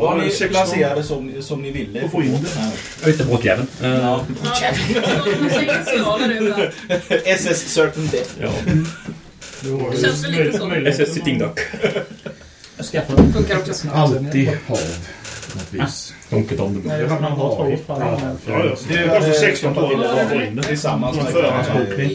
Jag betala. Var ni 16. placerade som, som ni ville? Och få in det här. Jag inte, båtjäveln. Uh, Ja. SS Certain Death. Ja. Det känns väl lite så. SS Sitting Duck. Funkar också. Alltid hav. På något vis. Donket om det. Det har man varit. Ja, ja. Det kostar 16 på att få in det. Tillsammans med Förhandsbokning.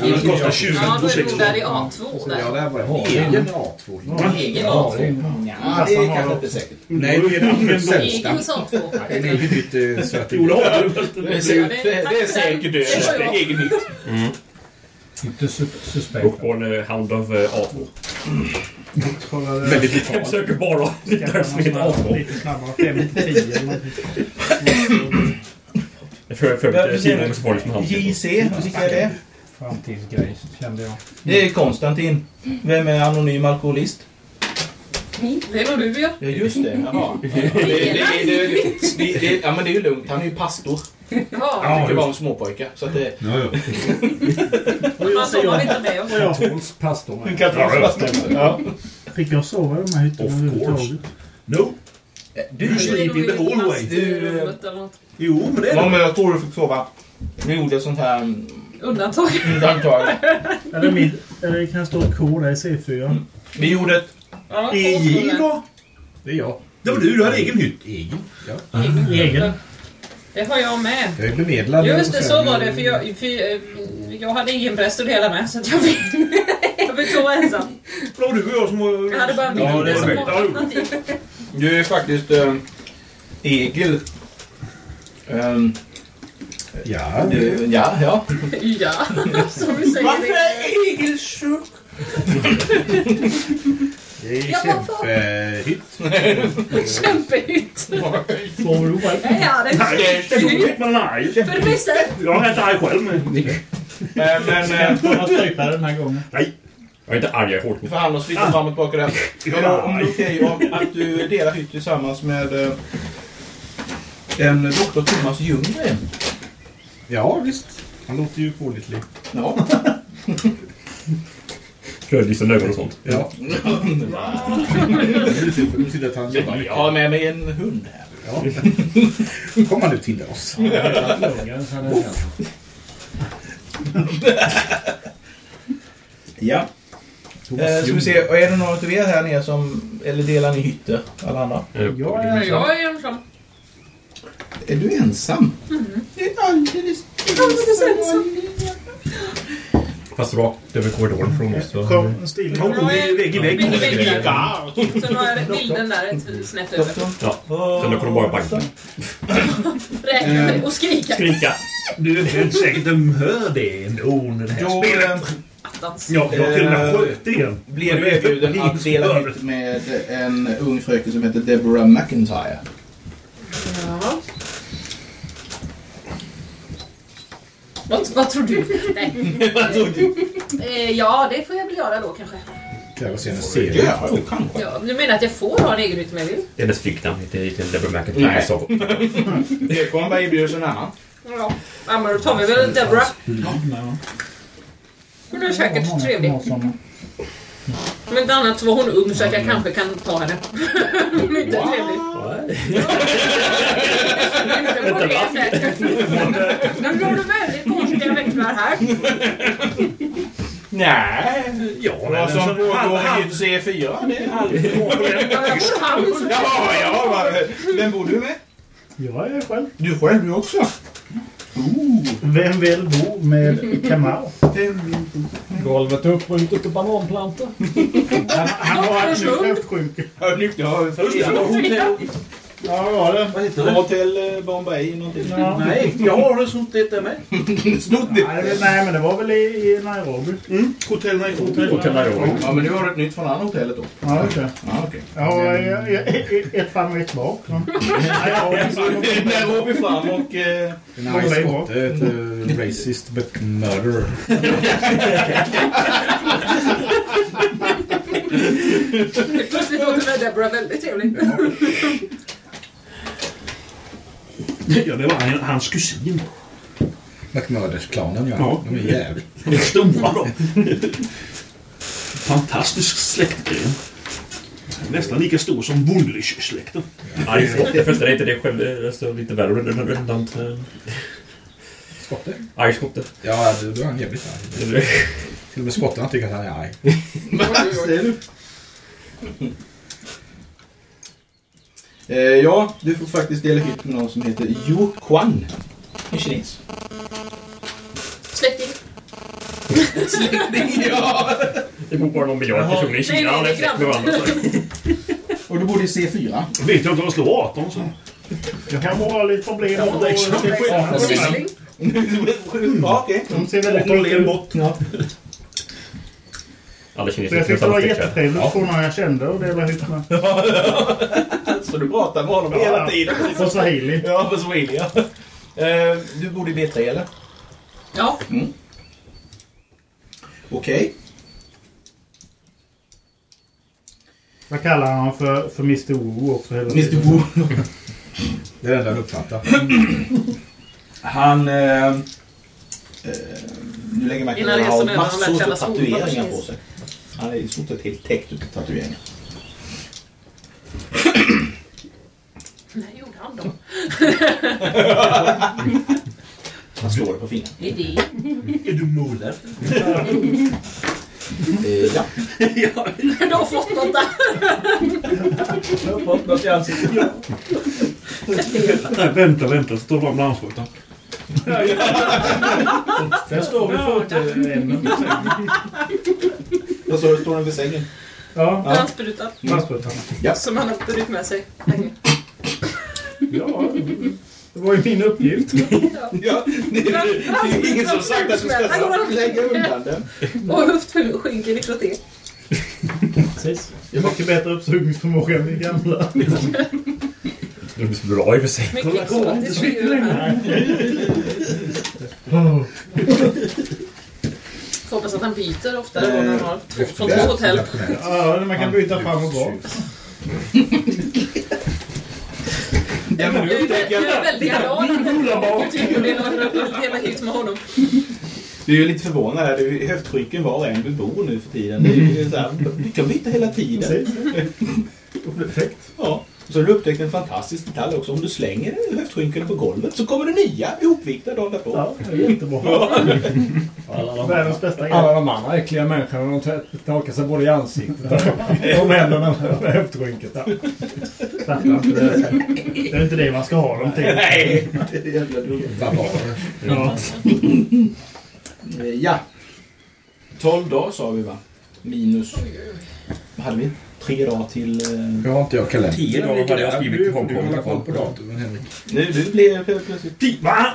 Det kostar 20 Ja, på då är det nog 16. där i A2 där. Ja, det här var en egen A2. Egen A2. Ja, det är kanske inte säkert. Nej, det är den absolut sämsta. Egen hos A2. En egen hytt är. Ola, har du Det är säkert, det, det är. Det. Egen nytt. Inte su- suspekt. Bookborn Hound of eh, A2. Väldigt Jag vital. försöker bara hitta ett smitt A2. Lite snabbare. 5 till 10 eller någonting. Jag för för lite sidor så får det som hand. JC, vilka är det? Framtidsgrej kände jag. Det är Konstantin. Vem är anonym alkoholist? Det är nog du ja. Ja, just det. Jaha. Det, det, det, det, det, det, ja, men det är ju lugnt. Han är ju pastor. Jaha. Han tycker bara om småpojkar. Så att det... Ja, ja. Man sover inte med oss. Katolsk pastor. med. Katolsk pastor. Ja. Fick jag sova i de här hytterna överhuvudtaget? No. Du, sleep in the hallway. Något. Jo, men det är Ja, det. men jag tror du fick sova. Vi gjorde sånt här mm, Undantag. undantag. Eller, mid, eller kan det stå ett K där i C4? Vi gjorde ett... Ja, EJ då? Det är jag. Det var du, du hade egen hytt. Egen. Ja. Egen. Egen. Det har jag med. Jag är bemedlad. Just det, så var det. För jag, för eh, jag hade egen präst det hela med. Så att jag fick, jag fick sova ensam. Det var du och jag som var... Jag hade bara min Ja, det som var. Du är faktiskt... Äh, Egil. Ehm, Ja, du, ja, ja. Ja, som vi säger. Varför det. är Egil tjock? det är kämpehytt. Kämpehytt. Sover du själv? Ja, det är Det är roligt, nej. för det mesta. Jag är inte arg själv. Men... Äh, men... Äh, Jag den här gången. Jag är inte arg, jag är hårt. vi förhandlar oss lite fram och tillbaka där. Om det är okej att du delar hytt tillsammans med äh, en doktor Thomas Ljunggren. Ja, visst. Han låter ju pålitlig. Ja. Rödlysande ögon och sånt. Ja. Nu sitter att han jobbar mycket. Jag har med mig en hund här. Ja. Kom han nu till oss. Ja. Eh, ska vi se, och är det någon av er här nere som... Eller delar ni hytter? Alla andra? Jag är jag är ensam. Är du ensam? Det är alldeles... Alldeles ensam. Fast rakt över korridoren från oss. så- Kom, stilen. Är vägg i vägg. vägg i vägg. Sen har jag bilden där ett snett över. Ja. Sen då får de bara banka. Räkna och skrika. Skrika. Du är inte säkert de hör det ändå när det här Då spelet. eh, Attans. Ja, jag till och med sköt igen. blev du erbjuden att dela hytt med en ung fröken som heter Deborah McIntyre. Ja. Vad, vad tror du? Nej. Vad tror du? Eh, ja, det får jag väl göra då kanske. Kräver se en serie. Ja, du kan. Ja, du menar att jag får ha en egen hytt om jag vill? Hennes flicknamn heter heter Deborah McIntyre. Nej. Så. Det kommer bara erbjudas en annan. Ja. ja, men då tar vi väl Deborah. Ja. Hon är säkert trevlig. Om inte annat så var hon ung så att jag kanske kan ta henne. Hon är inte på det sättet. Nu blir det väldigt konstiga växlar här. Nej, Ja, vad som han- pågår han- i hytt C4. Det är han går på den. Ja. Ja. Vem bor du med? Jag är själv. Du själv, du också? Vem vill bo med Kamal? Golvet är uppbrutet och bananplantor. Han, han har ett nytt höftskynke. Ja, nytt. Ja, hotell. Ja, det var det. Vad heter det? Hotell eh, Bombay någonting. Ja. Nej, jag har det som det är med. Snott det. Nej, det- nej, men det var väl i, i Nairobi. Hotell Nairobi. Hotell Nairobi. Ja, men nu har du ett nytt från andra hotellet då. Ja, okej. Ja, okej. Jag har ett fram och ett bak. Nairobi fram och... Eh, Nej, skotte heter Racist but murder. Plötsligt låter Deborah väldigt trevlig. Ja, det var han- hans kusin. McMurders-klanen, ja. Ja. De är jävligt... De är stora de. Fantastisk släktgren. Nästan lika stor som Wunderlich-släkten. Första det är inte det själv. Det står lite värre runt. Skotte? Arg skotte. Ja, då är han jävligt arg. Till och med skottarna tycker att han är arg. Du? Eh, ja, du får faktiskt dela hytt med någon som heter Yu Quan. En kines. Släkting. Släkting, ja! Det bor bara någon miljard personer i Kina. nej, det är är varandra. Och du bodde i C4. Jag vet jag inte om de slår 18 så. Jag kan ha lite problem med att Syssling. ja, okej. De ser väldigt olika ut. Ja. Alla kineser jag tyckte det var jättetrevligt att få någon jag kände och dela hytt med. Så du pratar med honom hela tiden? På swahili. Ja, på swahili, ja. Eh, Du bodde i B3, eller? Ja. Okej. Vad kallar han för, för Mr. Wu också hela Mr. tiden? Wu. Det är det enda han uppfattar. Han... Eh, eh, nu lägger märke till Innan att han resan har han massor känna av skolan tatueringar på på sig. Han är i stort sett helt täckt av tatueringar. När gjorde han slår det på fingret. Det är det. Är du målare? Eh, ja. Du har fått något där. Jag har fått något i ansiktet. Nej, vänta, vänta. Står fram namnsskylten. Där står vi fotoämnen. Vad sa du? Står den vid sängen? Ja, Brandsprutan. fastsprutan. Som han har burit med sig länge. Ja, det var ju min uppgift. Ja, det, är ju ingen som sagt att du ska lägga undan den. Och höftskynken i frotté. Precis. Det är mycket bättre uppsugningsförmåga än min gamla. Det blir så bra i och för sig. Mycket exotiskt djur här. Hoppas att han byter oftare då när han har två, från två hotell. Ja, man kan byta fram och bak. Ja, men Jag du är upptäcker jag är att väldigt glad du är hela hytt med honom. du är ju lite förvånad. Här. Det är höftskynken var och en vill bo nu för tiden. Det är så här, du kan byta hela tiden. Perfekt. Ja. Så har du upptäckt en fantastisk detalj också. Om du slänger höftskynkorna på golvet så kommer det nya ihopviktade dagen därpå. Ja, det är jättebra. Världens bästa grej. alla de andra äckliga människorna de tor- torkar sig både i ansiktet och om händerna med höftskynket. Det. Är inte det man ska ha dem till. Nej, det är jävla dumt. Barbarer. Ja. Ja. 12 dagar sa vi va? Minus... Vad hade vi? Tre dagar till... eh, Nu har inte jag kalender. Tio dagar hade jag skrivit till Du Hongkong. håller koll på datumen, Henrik. Nu, du blev plötsligt... Va?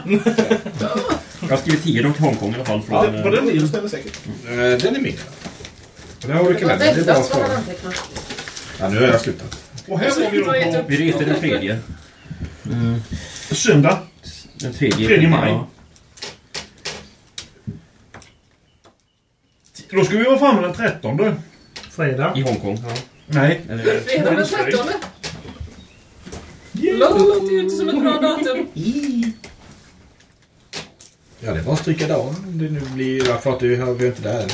Jag har skrivit tio dagar till Hongkong i alla fall. Ja, Från, eh, det, det stämmer säkert. Eh, Den är min. Där har du kalendern. Det är bara att svara. Ja, nu har jag slutat. Och här var vi då vi reser den tredje. söndag. Den tredje. Tredje maj. Ja. Då ska vi vara framme den 13. Fredag. I Hongkong. Ja. Nej. Fredag den 13. Det låter ju inte som ett bra datum. Ja, det är bara att stryka dagen. Det nu blir... Ja, att du har vi inte där.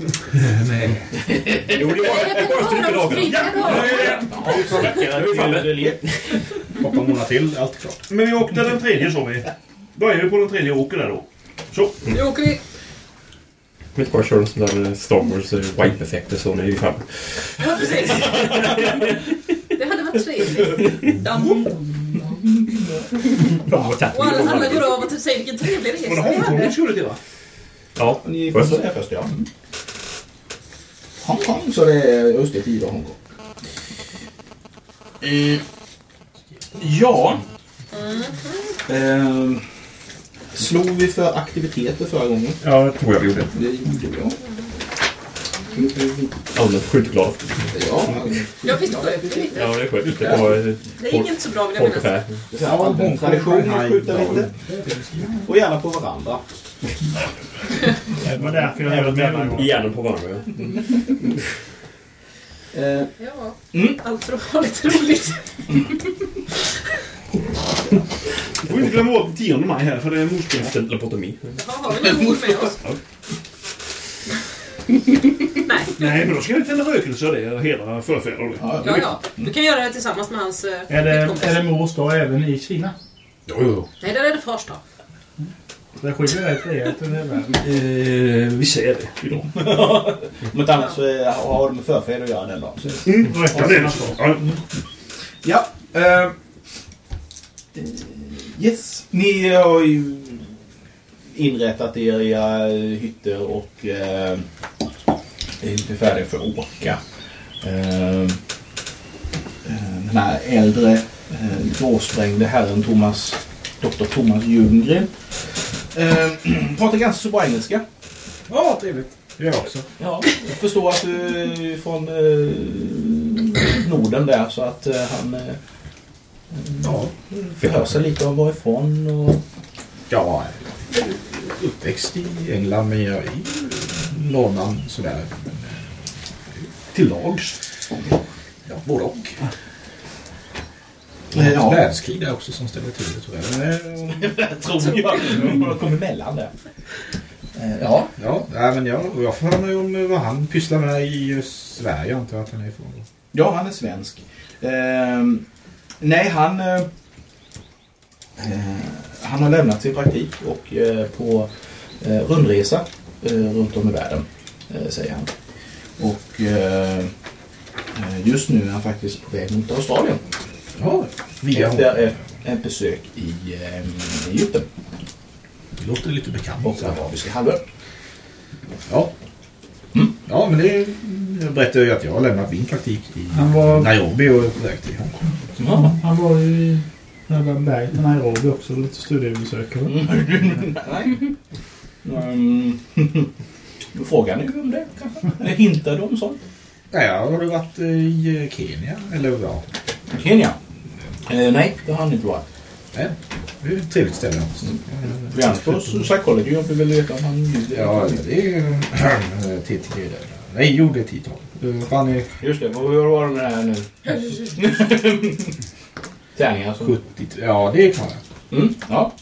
jo, det var inte ha dem spricka då. är vi framme. Hoppa en månad till, allt klart. Men vi åkte den tredje sa vi. Då är vi på den tredje och åker där då. Så. Nu åker vi. Mitt bara kör en sån där Star Wars eh, wipe-effekter så vi är framme. Ja, precis. Det hade varit trevligt. Dam. Och alla, alla går av och typ säger vilken trevlig det resa vi Hongkong skulle till va? Ja, Ni får Först. säga först, ja. Hongkong, så det är just det, tio Hongkong. Eh, ja. Eh, slog vi för aktiviteter förra gången? ja jag tror jag vi gjorde. Det gjorde jag. Allmänt skjutglad. Ja, Ja, visst sköt vi lite. Ja, det sköt lite på eh, Det gick inte så bra vill jag folk minnas. ungefär. det är allmän tradition att skjuta lite. Och gärna på varandra. Det var därför jag denna gång. Hjärnan på varandra. ja. Eh, Ja, Mm. allt för att ha lite roligt. Du får inte glömma bort 10 maj här för det är. Efter lobotomi. Jaha, har vi någon ord med oss? Nej. Nej, men då ska vi tända rökelse och det och hedra förfäder. ja, Ja, ja. Du kan göra det tillsammans med hans eh, Är det, kompis. är det mors dag även i Kina? Jo, jo. Nej, där är det fars dag. Det skiljer rätt rejält över hela världen. Eh, vi ser det idag. Om inte annat så är- har de med förfäder att göra den dagen. Så- Mm. Ja, det det. Ja. Ja. eh, yes. Ni har ju inrättat er era hytter och eh, är inte färdiga för att åka. Eh, eh, den här äldre eh, gråsprängde herren Thomas, Dr. Thomas Ljunggren eh, pratar ganska så bra engelska. Ja, trevligt. Jag också. Ja, jag förstår att du är från eh, Norden där så att eh, han Ja. förhör sig lite om varifrån och... Ja, uppväxt i England men jag är i Norrland sådär. Till lags. ja, både och. Eh, ja. Världskrig där också som ställer till det tror jag. Jag tror jag. Jag kom emellan där. Eh, Ja. ja, nej, men jag, jag får höra mig om vad han pysslar med i Sverige antar jag att han är ifrån. ja, han är svensk. Eh, nej, han... Eh, eh, han har lämnat sin praktik och eh, på eh, rundresa eh, runt om i världen, eh, säger han. Och just nu är han faktiskt på väg mot Australien. Ja, via Efter ett, besök i Egypten Det låter lite bekant. och Arabiska halvön. Ja. Mm. Ja, men det jag berättade ju att jag har lämnat min praktik i Han var- Nairobi och är på väg till Hongkong. Ja, han var ju i Nödvändig berg till Nairobi också. Lite studiebesökare. Nej. Um, frågan är ju om det kanske. Eller hintar du om sånt? Ja, har du varit eh, i Kenya? Eller ja, Kenya? Eh, nej, det har han inte varit. nej, det är ett trevligt ställe. På psychology om vi vill veta om han Ja, det är ju där. Nej, jo det är tiotal. Eh, Fan är Just det, vad var det med det här nu? Tärningar som... 70. Ja, det kan jag. Mm, ja.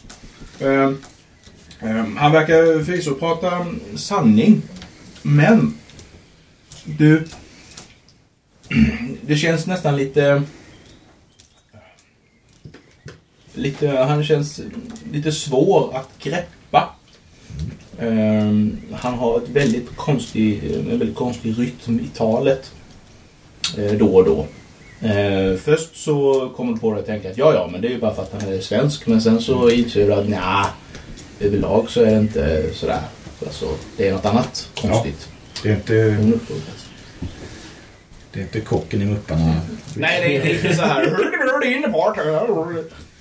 Ehm, ehm, han verkar förvisso prata sanning. Men... Du... Det känns nästan lite... Lite... Han känns lite svår att greppa. Ehm, han har ett väldigt konstig, en väldigt konstig rytm i talet. eh, då och då. Eh, först så kommer du på det att tänka att ja, ja, men det är ju bara för att han är svensk. Men sen så inser du att nja, överlag så är det inte sådär. Alltså, det är något annat konstigt. Det är inte, det är inte kocken i Mupparna. Nej, det är inte så här.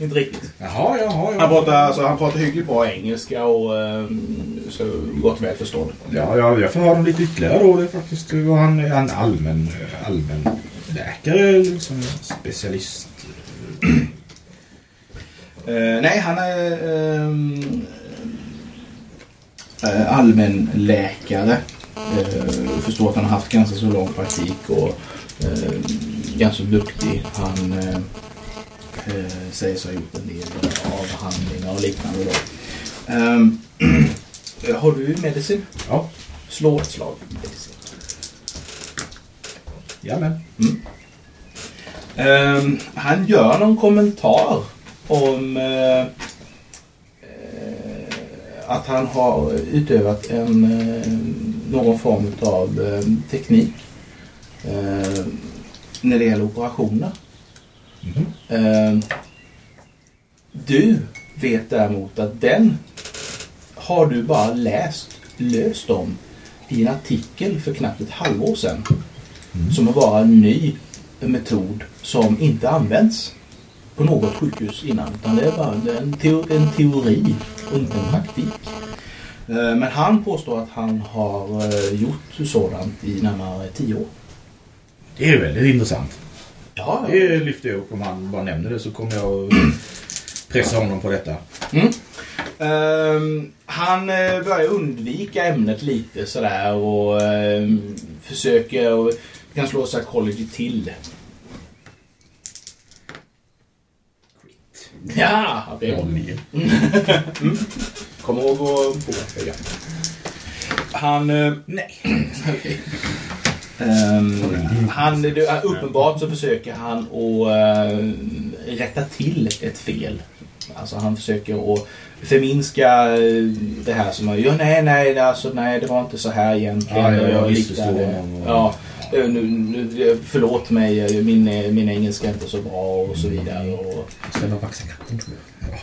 Inte riktigt. Jaha, jaha, Han ja. pratar, alltså, han pratar hyggligt bra engelska och eh, så gott väl förståelig. Ja, ja, jag får ha dem lite ytterligare då. Det är faktiskt, var han är han allmän, allmän läkare, liksom specialist. Eh, nej, han är ehm, eh, allmänläkare. Eh, förstår att han har haft ganska så lång praktik och eh, ganska duktig. Han eh, eh, säger sig ha gjort en del avhandlingar och liknande. Då. Ehm, har du medicin? Ja, Slå ett slag. Medicin. jajamän. Ehm, han gör någon kommentar om... eh, eh, att han har utövat en, eh, någon form av eh, teknik eh, när det gäller operationer. Eh, du vet däremot att den har du bara läst löst om i en artikel för knappt ett halvår sedan. Som är bara en ny metod som inte används på något sjukhus innan. Utan det är bara en, teo en teori och inte en praktik. Eh, Men han påstår att han har eh, gjort sådant i närmare tio år. Det är väldigt intressant. Ja, Det lyfter jag upp. Om han bara nämner det så kommer jag att pressa honom på detta. Ehm, han eh, börjar undvika ämnet lite sådär och ehm, försöker och kan slå psychology till. Ja, det är mm. Kom ihåg att påverka. Han... eh, nej. Ehm, han, det är uppenbart så försöker han att eh, rätta till ett fel. Alltså han försöker att förminska eh, det här som man ja, nej, nej, alltså, nej, det var inte så här egentligen. Ja, ja, jag Jag och- Ja, eh, nu, nu, förlåt mig, min, min engelska är inte så bra och så vidare. Och, Ska man vaxa katten tror jag.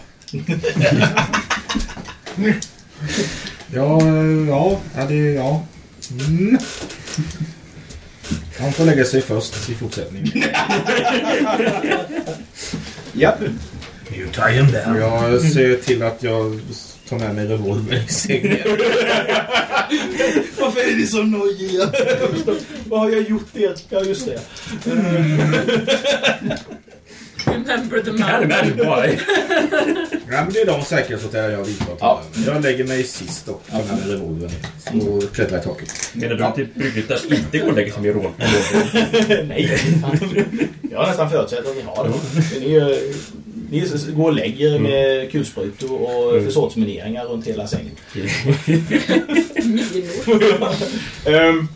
Ja, ja, ja, det, ja. Mm. Han får lägga sig först i fortsättningen. ja. You tie him down. Jag ser till att jag tar med mig revolvern i sängen. Varför är ni så nojiga? Vad har jag gjort er? Ja, just det. Remember the Can't imagine why. Ja, men det är de säkerhetsåtgärder jag vidtar. Ja. Jag lägger mig sist och tar med revolvern och klättrar i taket. Menar du att det är brukligt att inte gå och lägga sig med råd? Nej, jag har nästan förutsett att ni har det. Ni, eh, ni går och lägger med kulsprutor och försåtsmineringar runt hela sängen. Ehm,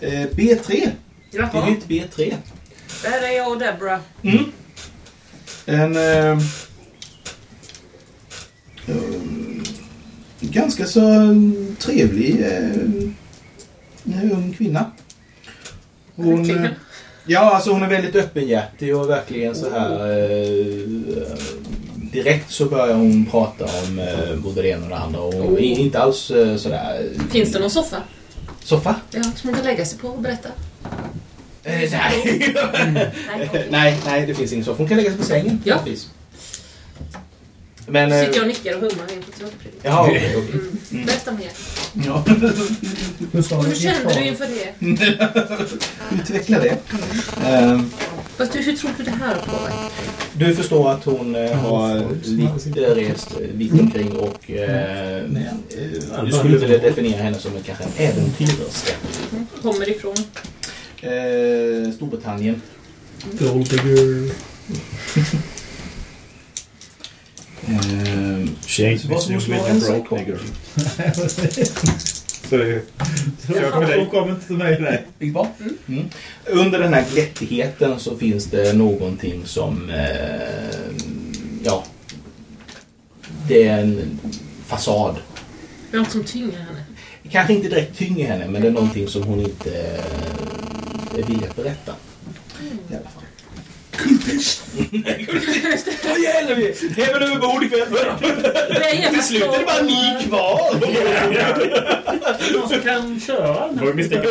eh, B3. Det är Jaha, nytt B3. där är jag och Deborah. En ehm, ganska så trevlig eh, ung kvinna. Hon, eh, ja, alltså hon är väldigt öppenhjärtig och verkligen så här eh, direkt så börjar hon prata om eh, både det ena och det andra och i- inte alls eh, sådär Finns det någon soffa? soffa. Ja, som man kan lägga sig på och berätta? Eh, nej. Nej, okej. nej, nej, det finns ingen soffa. Hon kan lägga sig på sängen. Ja. Precis. Men... eh, Sitter jag och nickar och hummar inför teaterpremiären. Jaha, okej. okej. Mm. Berätta mer. Ja. Hur Och kände du inför det? Utveckla det. Ehm, Fast du, hur tror du det här påverkar? Du förstår att hon eh, har lite rest eh, vitt omkring och eh, eh, du skulle vilja definiera henne som en, kanske en äventyrerska. Kommer ifrån? Eh, Storbritannien. Golddigger. Eh, Vad som busy slår with en the broke psykop. nigger. Så det, Hon kom inte till mig. Nej. Gick bra? Mm. Under den här glättigheten så finns det någonting som... Eh, ja. Det är en fasad. Något som tynger henne. Kanske inte direkt tynger henne, men det är någonting som hon inte eh, är villig att berätta. I alla fall. Vad gäller vi? Även över bord ikväll. Till slut är det bara ni kvar. Någon som kan köra den Var det misstänkt?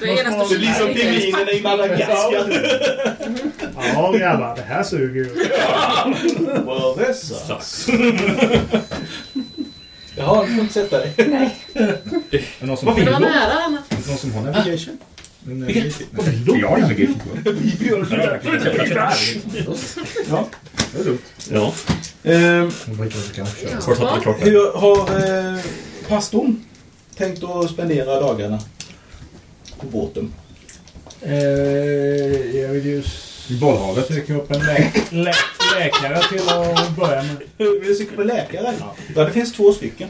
Det är genast Det blir som pingvinerna i Madagaskar. Ja grabbar, det här suger ju. Well, this sucks. Jaha, du får inte sätta dig. är någon som, Vad Det någon var nära Anna. som har navigation? Eh, Vilken? Jag har navigation på. Ja. Det är dumt. Ja, Ehm, inte kort det klart. hur har eh, pastorn tänkt att spendera dagarna på båten? Eh, jag vill ju Bollhavet. söka upp en lä lä läkare till att börja med. Vill du söka på läkare? Ja, det finns två stycken.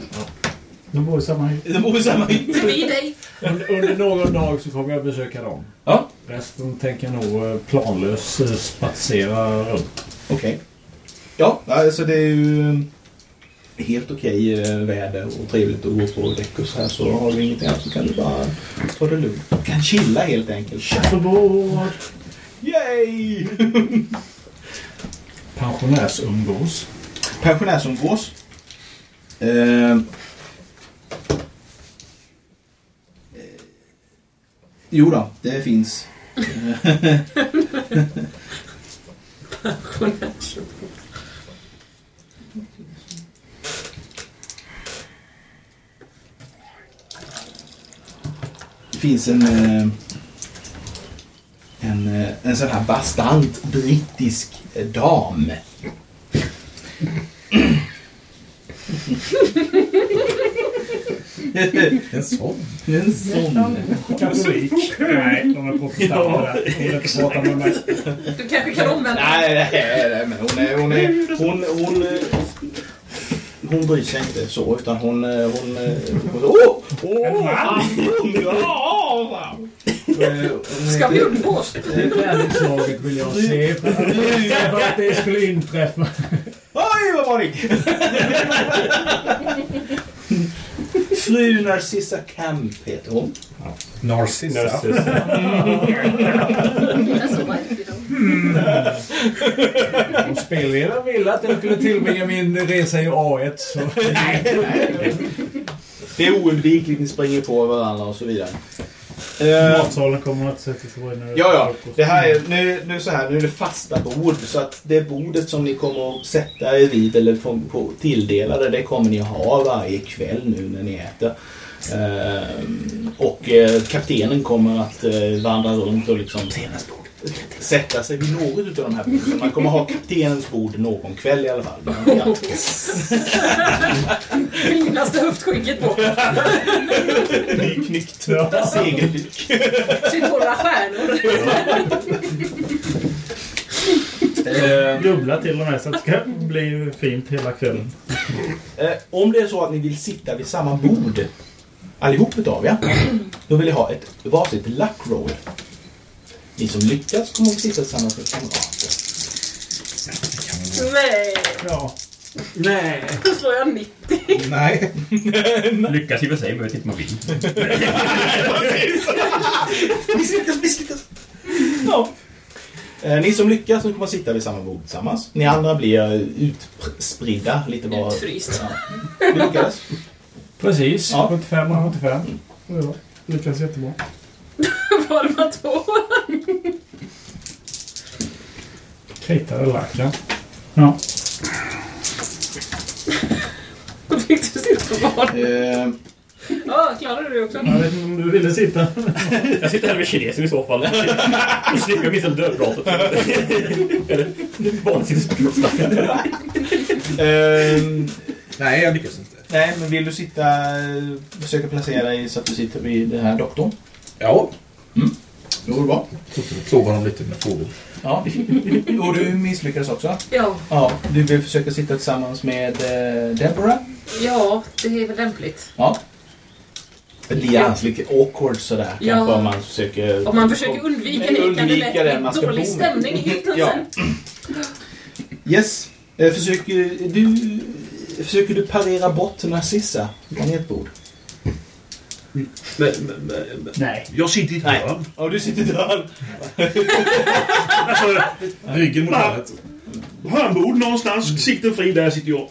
De bor i samma hytt. De bor i samma hytt. Dig. Under, under någon dag så kommer jag besöka dem. Ja. Resten tänker jag nog eh, planlöst eh, spatsera runt. Okej. Ja, alltså det är ju... helt okej eh, väder och trevligt att gå på däck och så här så har du ingenting annat så kan du bara ta det lugnt. Du kan chilla helt enkelt. Shuffleboard. Yay! Pensionärsumgås. Pensionärsumgås. Eh, Eh, jo då, det finns. Det finns en, eh, en, eh, en sån här bastant brittisk dam. En sån. En sån. Katolik. Nej, de är protestanter där. De vill inte prata med mig. Du kanske kan omvända Nej, nej, nej, men hon är... Hon, är, hon, hon, eh, hon bryr sig inte så, utan hon... eh, hon, eh, hon åh! Åh! Ja! Ska vi umgås? Det träningslaget vill jag se. För att det skulle inträffa. Oj, vad var det? Fru Narcissa Camp heter hon. Narcissa. Wife, you know. Om spelledaren ville att jag skulle tillbringa min resa i A1 så... Det är oundvikligt, ni springer på varandra och så vidare. Eh, Matsalen kommer att sätta sig på när Ja, ja. Det här är, nu, nu, så här, nu är det fasta bord. Så att det bordet som ni kommer att sätta er vid eller få på tilldelade, det kommer ni att ha varje kväll nu när ni äter. Ehm, och eh, kaptenen kommer att eh, vandra runt och liksom sätta sig vid något av de här borden. Man kommer ha kaptenens bord någon kväll i alla fall. Ja. Finaste höftskynket på. Nyknyckt segelduk. Sitt några stjärnor. Ehm, Dubbla till och med så det ska bli fint hela kvällen. Eh, om det är så att ni vill sitta vid samma bord, allihop utav er, då vill jag ha ett varsitt luck roll. Ni som lyckas kommer att sitta tillsammans med kamrater. Nej. Ja. Nej. Då slår jag 90. Nej. Lyckas i och för sig, men vet inte om man vill. Misslyckas, misslyckas! Ja. Eh, ni som lyckas kommer att sitta vid samma bord tillsammans. Ni andra blir utspridda lite var. Utfryst. Ja. Lyckades. Precis. Ja. 75 och 75. Ja, lyckas jättebra. Var det bara två? Kritade lacken. Ja. Då fick du sitta kvar. Eh, Ja, klarade du det också? Jag vet inte om du ville sitta. Jag sitter här med kinesen i så fall. Då slipper jag missa dödpratet. Eller vansinnespratet. ehm, Nej, jag lyckas inte. nej, men vill du sitta, försöka placera dig så att du sitter vid den här doktorn? Ja. Det går bra. Slår honom lite med fågel. Ja. Och du misslyckades också? Ja. Ja. Du vill försöka sitta tillsammans med eh, Deborah? Ja, det är väl lämpligt. Ja. Det blir annars lite awkward sådär Ja. kanske om man försöker... Om man försöker undvika det kan det undvika lätt man ska dålig bo med. stämning Ja. Yes. Eh, försöker du... Försöker du parera bort Narcissa från ert bord? Men, men, men, Nej. jag sitter i ett hörn. Ja, du sitter där. Alltså, Ryggen mot hörnet. hörnbord någonstans. Sikten fri, där sitter jag.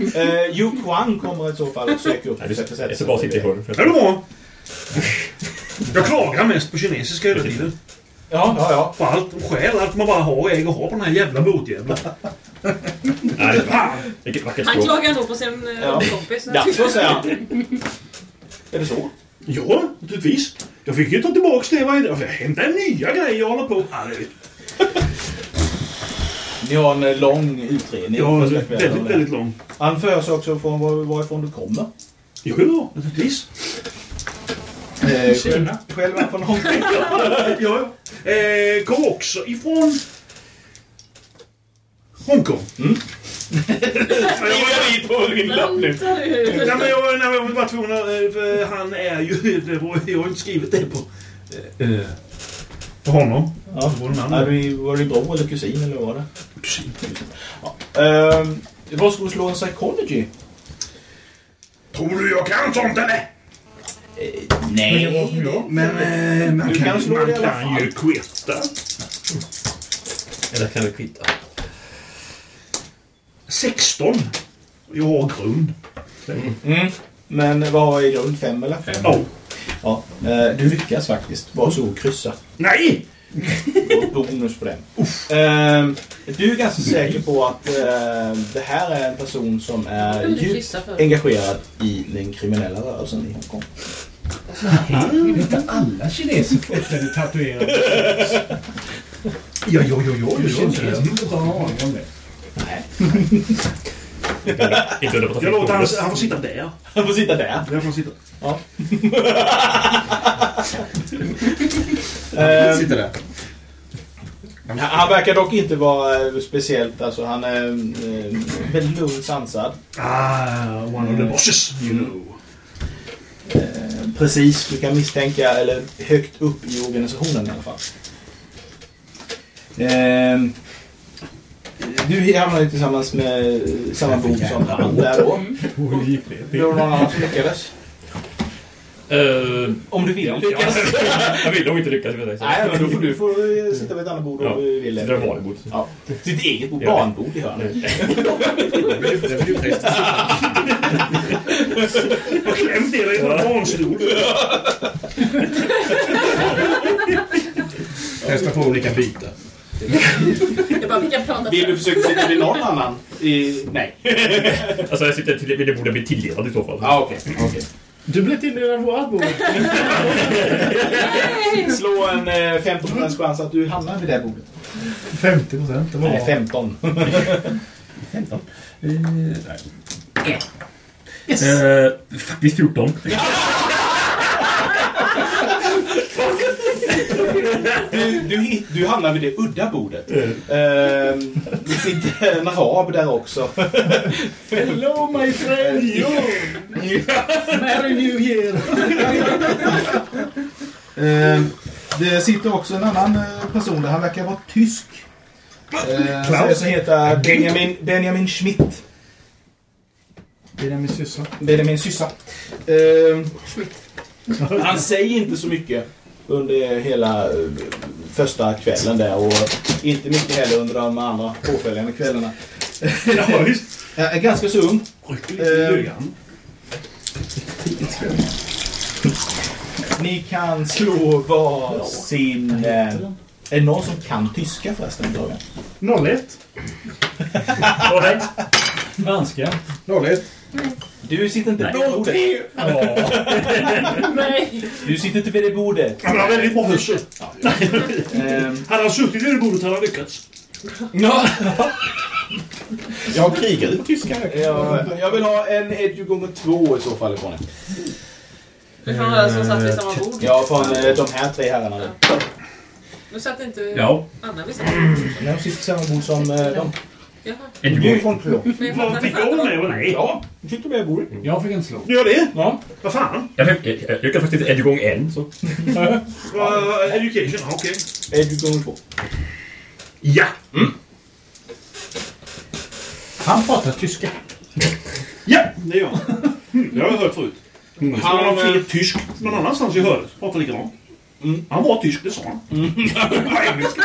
Uh, Yu Kwang kommer i så fall att söka upp Nej, och sätta Jag ska bara sitta i hörnet. Är bra? Jag klagar mest på kinesiska hela tiden. Ja, ja, ja. På allt. Stjäl allt man bara har och äger och har på den här jävla båtjäveln. Nej, vilket vackert Han språk. klagar nog på sin eh, Ja. kompis. Ja, så säger han. Är det så? Ja, naturligtvis. Jag fick ju ta tillbaks det. Vad är det? Hämta nya grejer jag håller på. Ja, Ni har en eh, lång utredning. Ja, väldigt, väldigt lång. Han för sig också från var, varifrån du kommer. Jo, ja, naturligtvis. Eh, själv, själv är från Hongkong. ja, ja. Eh, kom också ifrån Hongkong. Mm. Jag var, på min lapp nu. nej, men jag, nej, jag var bara tvungen att... eh, han är ju... Det var, jag har inte skrivit det på... eh, eh, För honom. Ja. Var det en Nej, annan? det var det bror eller kusin eller vad var det? Kusin. Ja. Ehm, vad ska vi slå en psychology? Tror du jag kan sånt eller? nej. Men eh, man Du kan, kan slå man kan ju kvitta. Eller kan vi kvitta? 16. Jag har grund. Mm. Men vad har jag i grund? Fem eller? Fem. Ja. Ja. eh, du lyckas faktiskt. Varsågod, kryssa. Nej! Bonus på den. Ehm, du är ganska säker på att eh, det här är en person som är djupt engagerad i den kriminella rörelsen i Hongkong. Är inte alla kineser fullständigt tatuerade? Ja, jo, jo, jo. Du jo, känner jo. inte en aning om det. Inte undra på Jag låter han, han han får sitta där. Han får sitta där. Där får han sitta. Ehm, Sitter där. Han- Han verkar dock inte vara eh, speciellt, alltså han är eh, väldigt lugn sansad. Ah, one of the bosses, you know. Eh, precis, du kan misstänka, eller högt upp i organisationen i alla fall. Ehm, du hamnar ju tillsammans med samma bord som han där då. Hur gick det? Det var någon annan som lyckades. Uh, Om du vill lyckas. jag vill nog inte lyckas med det. så. Nej, men då får du får eh, sitta vid ett annat bord om Ja, du vill. sitter vid vanligt bord. Ja. Ditt eget bord, Ja. barnbord i hörnet. Det vill ju Jag klämde er i en barnstol. Testa på olika bitar. Jag bara, vi kan prata Vill du försöka sitta vid någon annan? I... Nej. Alltså jag sitter till, vid det bordet blir tilldelad i så fall. Ja, okej. okej. Du blev tilldelad vårt bord. Slå en eh, 15 chans att du hamnar vid det här bordet. 50 procent. Det var... Nej, 15. 15. Eh, faktiskt 14. Du, du, du hamnar vid det udda bordet. Ehm, det sitter en arab där också. Hello my friend! Yo! Merry New Year! Ehm, det sitter också en annan eh, person där. Han verkar vara tysk. Uh, Klaus? Som heter Benjamin, Benjamin Schmidt. Det är min syster. Benjamin Syssa. Ehm, han säger inte så mycket under hela eh, första kvällen där och inte mycket heller under de andra påföljande kvällarna. Ja, visst. Jag är ganska så ung. I Eh. Ni kan slå var sin... Eh, är det någon som kan tyska förresten? Dagen? 01. Alright. Franska. 01. Du sitter inte vid det bordet. Nej. Du sitter inte vid det bordet. Han har väldigt bra hörsel. Ehm, Hade han suttit vid det bordet han lyckats. ja. Jag har krigat i tyska. jag, jag vill ha en edu gånger två i så fall ifrån er. Från alla som satt vid samma bord. Ja, från eh, de här tre herrarna. nu. Nu satt inte Ja. Anna vid samma bord. De sitter vid samma bord som eh, En Du från jag Vad fick jag inte. vara med? och Nej. Ja, du sitter med bordet. Jag fick inte slå. Gör det? Ja. Vad fan? Jag, jag, jag, jag lyckades faktiskt en gång en. Så. Uh, education, okej. Edu gånger två. Ja! Han pratar tyska. Ja, det gör han. Mm, det har jag hört förut. Han Han, har eh, fel tysk någon annanstans jag hörde. Pratar likadant. Mm. Han var tysk, det sa han. Engelska.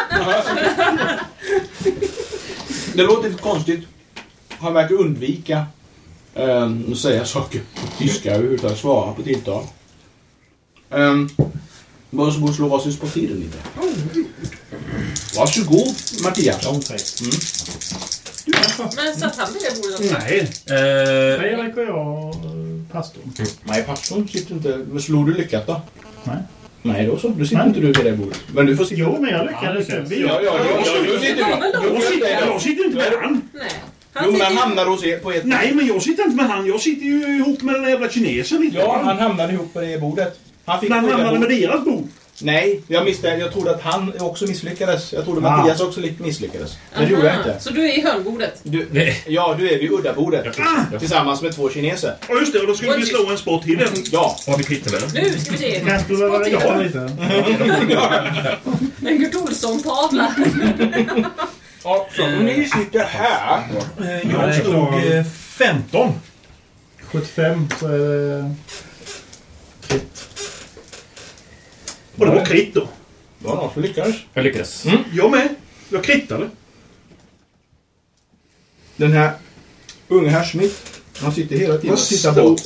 Det låter lite konstigt. Han verkar undvika um, att säga saker på tyska överhuvudtaget. Svara på tilltal. Um, Varsågod slå varsin på tiden lite. Varsågod Mattias. De tre. Men satt han vid det bordet? Nej. Eh, Fredrik och jag, eh, pastorn. Nej, pastorn sitter inte... Slog du lyckat då? Nej. Nej, då så. Då sitter Nej. inte du vid det bordet. Men du får sitta... Jo, men jag Ja, lyckades. lyckades. Vi- Ja, ja, ja, ja, sitter Jag sitter, jag sitter inte med han. Nej. Jo, Han men han hamnar hos er på ett... Nej, men jag sitter inte med han. Jag sitter ju ihop med den där jävla kinesen. Ja, han. hamnade ihop på det bordet. Han fick Men han hamnade med deras bord. Nej, jag, misstänkte, jag trodde att han också misslyckades. Jag trodde Ah. Mattias också misslyckades. Men det gjorde jag inte. Så du är i hörnbordet? Du, ja, du är vid uddabordet. Tillsammans med två kineser. Ja, just det. Och då skulle vi slå en sport till. Ja. Har vi kvittat med den? Nu ska vi se. Kanske du behöver Sportiga. lägga lite. En Kurt Olsson-tavla. Ni sitter här. Eh, Jag eh, 15. 75 så är det... Krit. Och det var kritt då. Någon som lyckades. Jag lyckades. Jag med. Jag krittade. Den här unge herr Schmidt, han sitter hela tiden och tittar på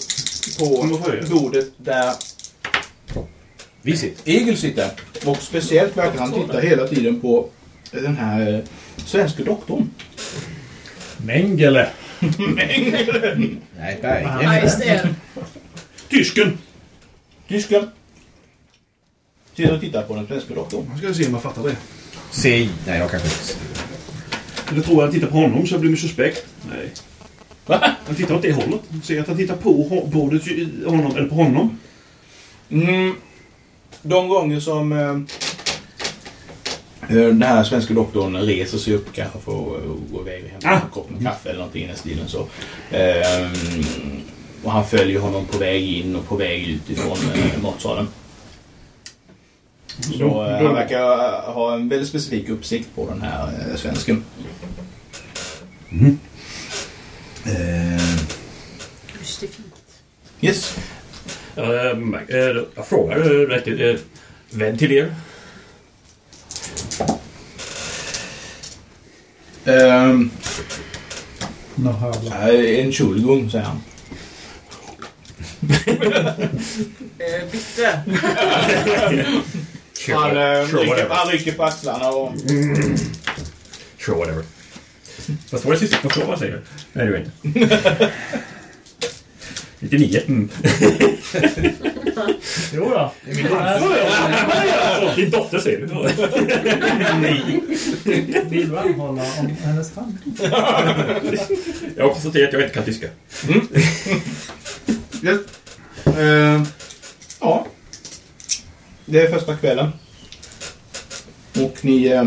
jag? bordet där Vi sitter. Egil sitter. Och speciellt verkar han titta hela tiden på den här eh, svenska doktorn. Mengele. Nej, Berggren. Ja. Tysken. Tysken. Sitter och tittar på den svenska doktorn. Nu ska vi se om jag fattar det. Se. Nej, jag kanske inte... Eller tror jag att han tittar på honom så jag blir suspekt? Nej. Va? Han tittar åt det hållet. Ser att han tittar på ho- bordet, i- honom, eller på honom. Mm, de gånger som eh, eh, den här svenska doktorn reser sig upp kanske för att eh, gå iväg och hämta Ah. en kopp med kaffe eller någonting i den stilen så. Eh, och han följer honom på väg in och på väg ut ifrån eh, matsalen. Så eh, han verkar ha en väldigt specifik uppsikt på den här eh, svensken. Eh, yes. Ehm, eh, Jag frågar rätt eh, vän till er. Um, en Schulgung, säger han. Eh, Han, eh, Sure, rycker, whatever. han rycker på axlarna och... Sure, whatever. Fast var det sista på vad jag säger? Nej, det är inte. 99. Mm. Jo då. Din dotter säger du. Vill du anhålla om hennes framtid? Jag har konstaterat att jag inte kan tyska. Yes. Eh, ja. Det är första kvällen. Och ni... Eh,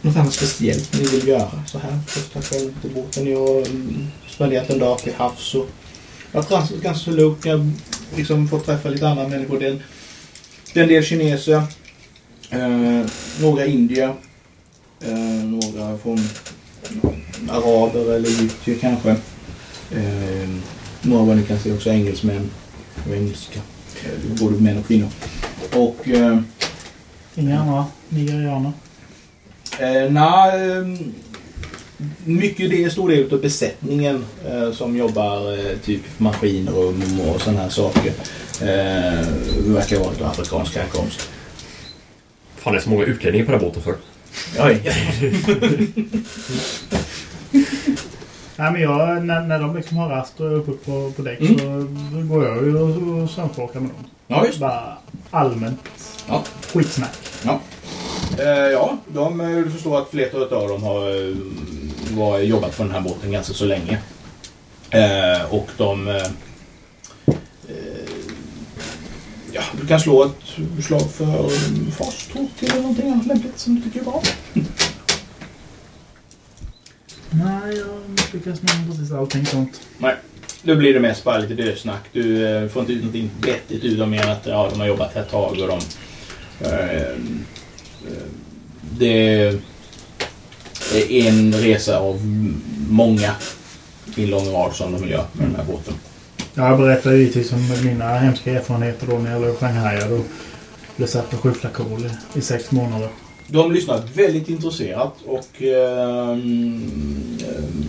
något annat speciellt ni vill göra så här första kvällen till båten? Ni har mm, spenderat en dag till havs och varit ganska, ganska så lugnt. Ni har liksom fått träffa lite andra människor. Det är en, det är en del kineser. Eh, några indier. Eh, några från araber eller egyptier kanske. Eh, några vad ni kan se också engelsmän och engelska. Både män och kvinnor. Och eh, Inga andra nigerianer? eh, nej, eh, mycket det är en stor del av besättningen eh, som jobbar eh, typ maskinrum och sådana här saker. Eh, verkar vara av afrikansk härkomst. Fan, det är så många utlänningar på den här båten för. Oj. Nej men jag, när, när de liksom har rast och är uppe på, på däck Mm. så går jag ju och, och samspråkar med dem. Ja, just Bara allmänt Ja. skitsnack. Eh, ja, de, eh, förstår att flertalet av dem har eh, var, jobbat på den här båten ganska så länge. Eh, och de... Eh, eh, ja, du kan slå ett slag för fastråk eller någonting annat lämpligt som du tycker är bra. Nej, jag misslyckas med precis allting sånt. Då blir det mest bara lite dösnack. Du eh, får inte ut någonting vettigt ur dem mer än att ja, de har jobbat här ett tag och de... Eh, eh, det är en resa av många i en lång rad som de göra med den här båten. Jag berättar givetvis om mina hemska erfarenheter då när jag låg i Shanghai och blev satt på sjuklakol i, i sex månader. De lyssnar väldigt intresserat och... ehm, ehm,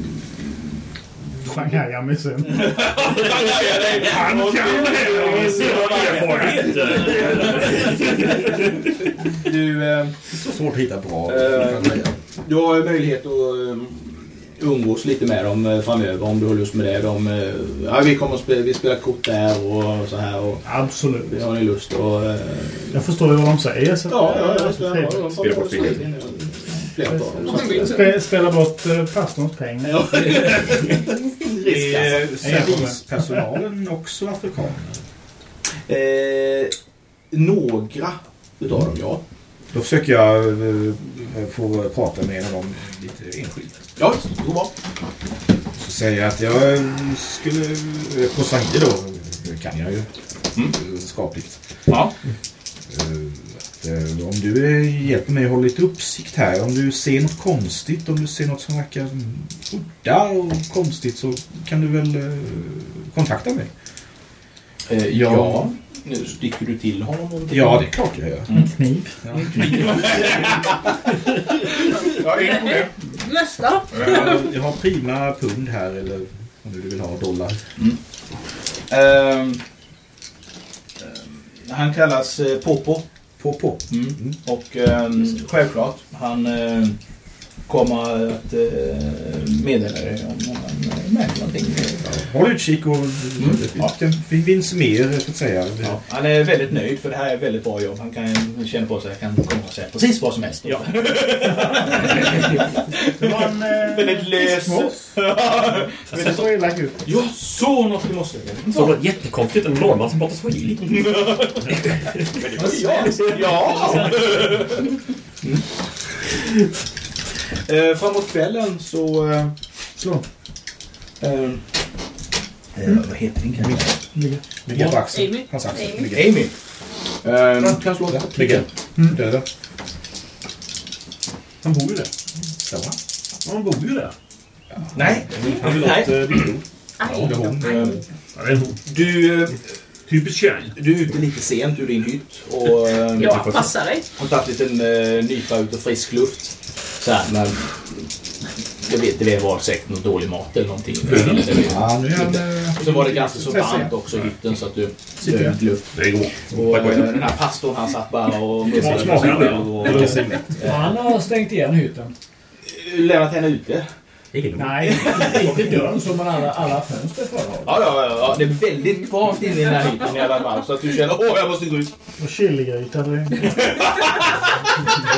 Shanghai-amisen. Han kan det här! du, eh, Så svårt att hitta bra. Eh, du har möjlighet att um, umgås lite med dem eh, framöver om du har lust med det. De, eh, ja, vi kommer att spela, vi spelar kort där och så här. Och, Absolut. det har ni lust och, eh, Jag förstår ju vad de säger. Så Ja, det är ja, ja, Spela bort spela bort pastorns pengar. Ja. Är servispersonalen också afrikaner? Eh, några utav dem, ja. Då försöker jag eh, få prata med en av dem lite enskilt. Ja, går bra. Så säger jag att jag skulle... eh, På Sankte då, kan jag ju Mm. skapligt. Ja. Eh, att, Om du hjälper mig att hålla lite uppsikt här. Om du ser något konstigt, om du ser något som verkar udda och konstigt så kan du väl kontakta mig. Eh, ja. Nu sticker du till honom någonting? Ja, det är klart jag gör. En kniv. Ja, inga problem. Nästa. Jag, jag har prima pund här eller om du vill ha dollar. Ehm, ehm, han kallas eh, Popo. På, på. Mm. Och ehm, självklart, han kommer att eh, meddela dig om eh, märker någonting. Håll utkik och Ja. vi finns mer så att säga. Ja, han är väldigt nöjd för det här är ett väldigt bra jobb. Han kan känna på sig att han kan komma och säga precis vad som helst. Ja. Det var en... Eh, Väldigt lös. Det såg elak ut. Ja, så något du måste. Så det var jättekonstigt. En norrman som pratar swahili. Ja. ja. Eh, framåt kvällen så... Eh, Slå. eh, eh, vad heter din karaktär? Ligga. Ligga på axeln. Amy. Hans axel. Amy. Ligga. Amy. Eh, kan slå Ja, ett ligga. Mm. Döda. Han bor ju där. Stämmer. Ja, han bor ju där. Nej. Han vill Nej. åt eh, det är hon. Eh, Ja, det är hon. du, eh, Typiskt tjej. du är ute lite sent ur din hytt och eh, Ja, passa dig. har tagit en liten eh, nypa ut och frisk luft. Så här, men jag vet, det var säkert någon dålig mat eller någonting. Ja, nu är han... eh, Och så var det ganska så varmt också i hytten så att du sitter ut luft. Det går. Och eh, den här pastorn han satt bara och sinne. Han har stängt igen hytten. lämnat henne ute. Nej, inte dörren som man alla, alla fönster året. Ja, ja, ja, ja, det är väldigt kvavt inne i den här hytten i alla fall. Så att du känner åh, jag måste gå ut. Och chiligryta. Det, det,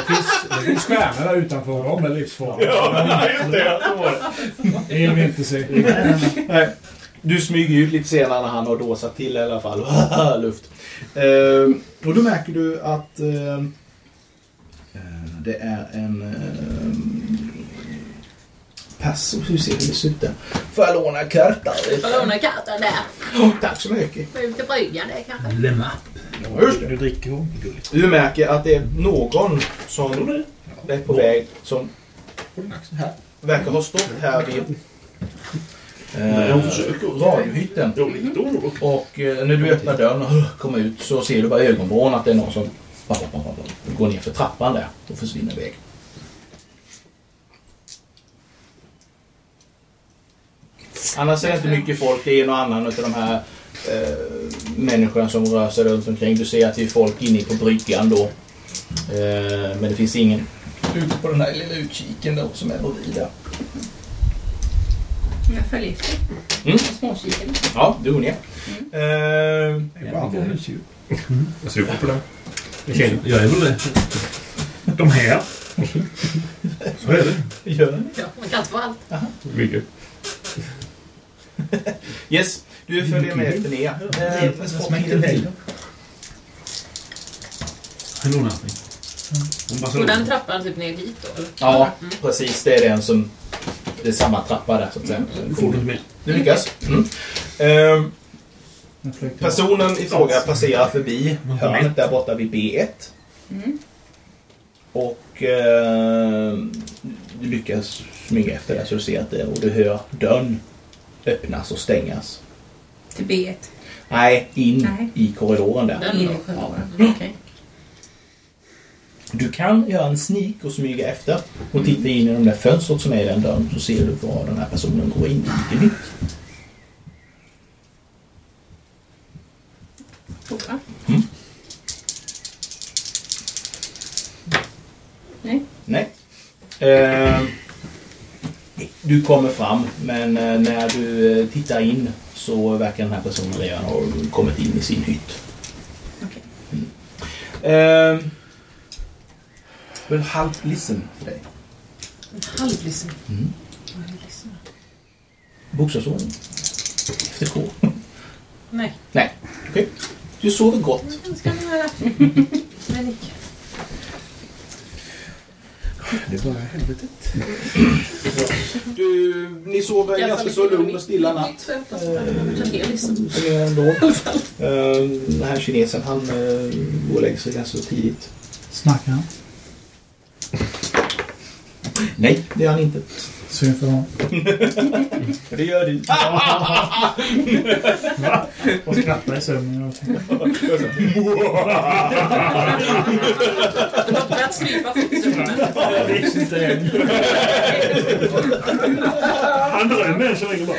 finns, det finns stjärnor där utanför. De är livsfarliga. Ja, just det. Så var det. Det vill vi inte se. Nej. Du smyger ut lite senare när han har dåsat till i alla fall. Luft. Ehm, och då märker du att eh, det är en ehm, pass. Hur ser det ut där? Får jag låna kartan? Jag lånar katten där. Oh, tack så mycket. Ut till bryggan där kanske. Just det. Nu dricker hon. Du märker att det är någon som är på väg som verkar ha stått här vid eh, radiohytten. Och eh, när du öppnar dörren och kommer ut så ser du bara i ögonvrån att det är någon som går ner för trappan där och försvinner iväg. Annars är det inte mycket folk. Det är en och annan av de här eh, människorna som rör sig runt omkring. Du ser att det är folk inne på bryggan då. Eh, men det finns ingen ute på den här lilla utkiken då som är bredvid där. Jag följer efter. Mm. Småkiken. Ja, du är ner. Det är bara andra husdjur. Jag suger på det. Jag Jag är väl det. De här. Så är det. Gör det. Ja, man kan inte få allt. Mycket. Yes, du följer med efter ner. Eh, tiden till. En Går den trappan typ ner dit då? eller? Ja, precis. Det är den som... Det är samma trappa där så att säga. Du med? Du lyckas. Mm. Ehm, personen i fråga passerar förbi hörnet där borta vid B1. Mm. Och eh, du lyckas smyga efter där så du ser att det, och du hör dörren öppnas och stängas. Till B1. Nej, in Nej. i korridoren där. Den då? Mm, Okej. Du kan göra en sneak och smyga efter och titta in i de där fönstret som är i den dörren så ser du var den här personen går in i hytt. Prova. Mm. Nej. Nej. Eh, du kommer fram men eh, när du eh, tittar in så verkar den här personen redan ha kommit in i sin hytt. Okej. Mm. Eh, väl halvt listen för dig. Halvlisten. Mm. Bokstavsordning. Efter K. Nej. Nej. Okej. Du sover gott. Det ska icke. Det är bara helvetet. Du, ni sover en ganska så lugn och stilla natt. En hel lista. Som är ändå. Eh, Den här kinesen han eh, går och lägger sig ganska så tidigt. Snackar han? Nej, det är han inte. Synd för honom. Det gör du. Och skrattar i sömnen. och tänker, har börjat strypa folk i sömnen. Det inte. Han drömmer än så länge bara.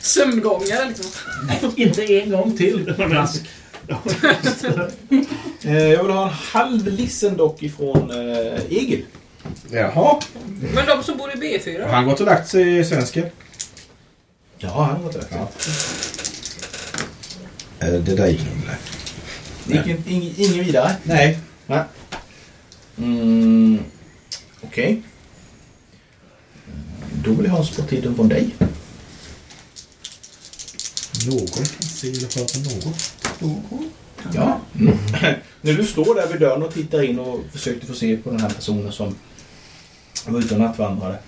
Sömngångare liksom. Inte en gång till. Rask. Eh, Jag vill ha en halv lissen dock ifrån eh, Egil. Jaha. Men de som bor i B4? Har han gått och lagt sig i svenska? Ja, han var det. Ja. Eh, Det där gick nog inte. Gick in, ing, ingen vidare? Nej. Nej. Mm, Okej. Då vill jag ha en sporttiden från dig. Någon kan se eller höra något. Någon. Ja. Mm. När du står där vid dörren och tittar in och försökte få se på den här personen som var ute och nattvandrade.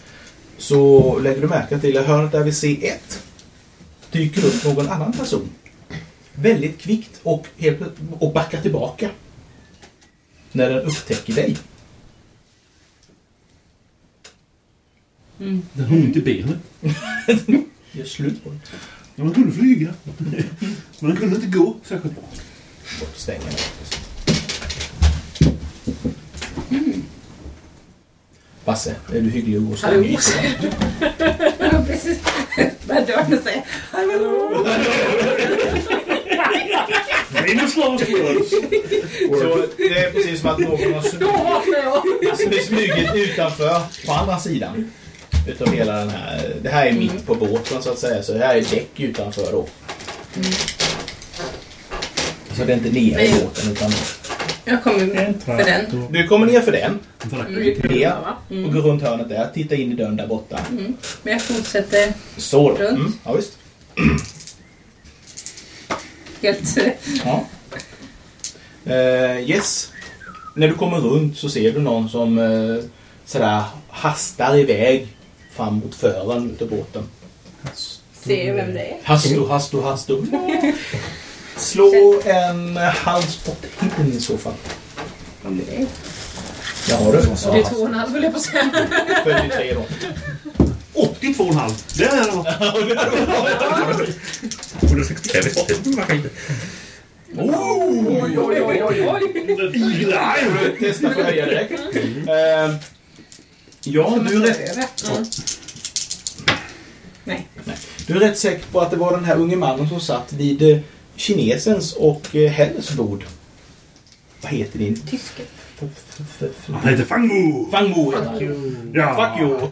Så lägger du märke till att hörnet där vid C1 dyker upp någon annan person. Väldigt kvickt och, helt, och backar tillbaka. När den upptäcker dig. Den har ont i benet. Gör slut på den. Ja, man kunde flyga. Men den kunde inte gå särskilt bra. Bort och stänger den. Basse, är du hygglig och går så Hallå? Ja, precis. Börjar dörren säger Hallå! In och slå Så det är precis som att någon har vaknar jag. smugit, smugit utanför på andra sidan. Utav hela den här. Det här är mitt på båten så att säga. Så det här är däck utanför då. Så det är inte nere i båten utan Jag kommer för den. du kommer ner för den Ja. va? och går runt hörnet där. Tittar in i dörren där borta. Men jag fortsätter Så då. Runt. Mm, ja, visst. helt... Ja. Eh, yes. När du kommer runt så ser du någon som eh, sådär hastar iväg fram mot fören utav båten. Ser vem det är. Hastu, hastu, hastu. Slå en halvsport hidden i så fall. Det är. Det har du. Och det är två och en halv, höll jag på säga. 43 då. 82,5. Det är det. 165 i sportheten. Man kan inte... Oj, oj, oj, oj, oj. Nej, du testar för att höja direkt. Eh, ja, du är, rätt, Nej. du är rätt säker på att det var den här unge mannen som satt vid eh, kinesens och eh, Helles bord. Vad heter din? Tyske. Han heter Fangu. Fang Mo heter han. Ja. Fuck you!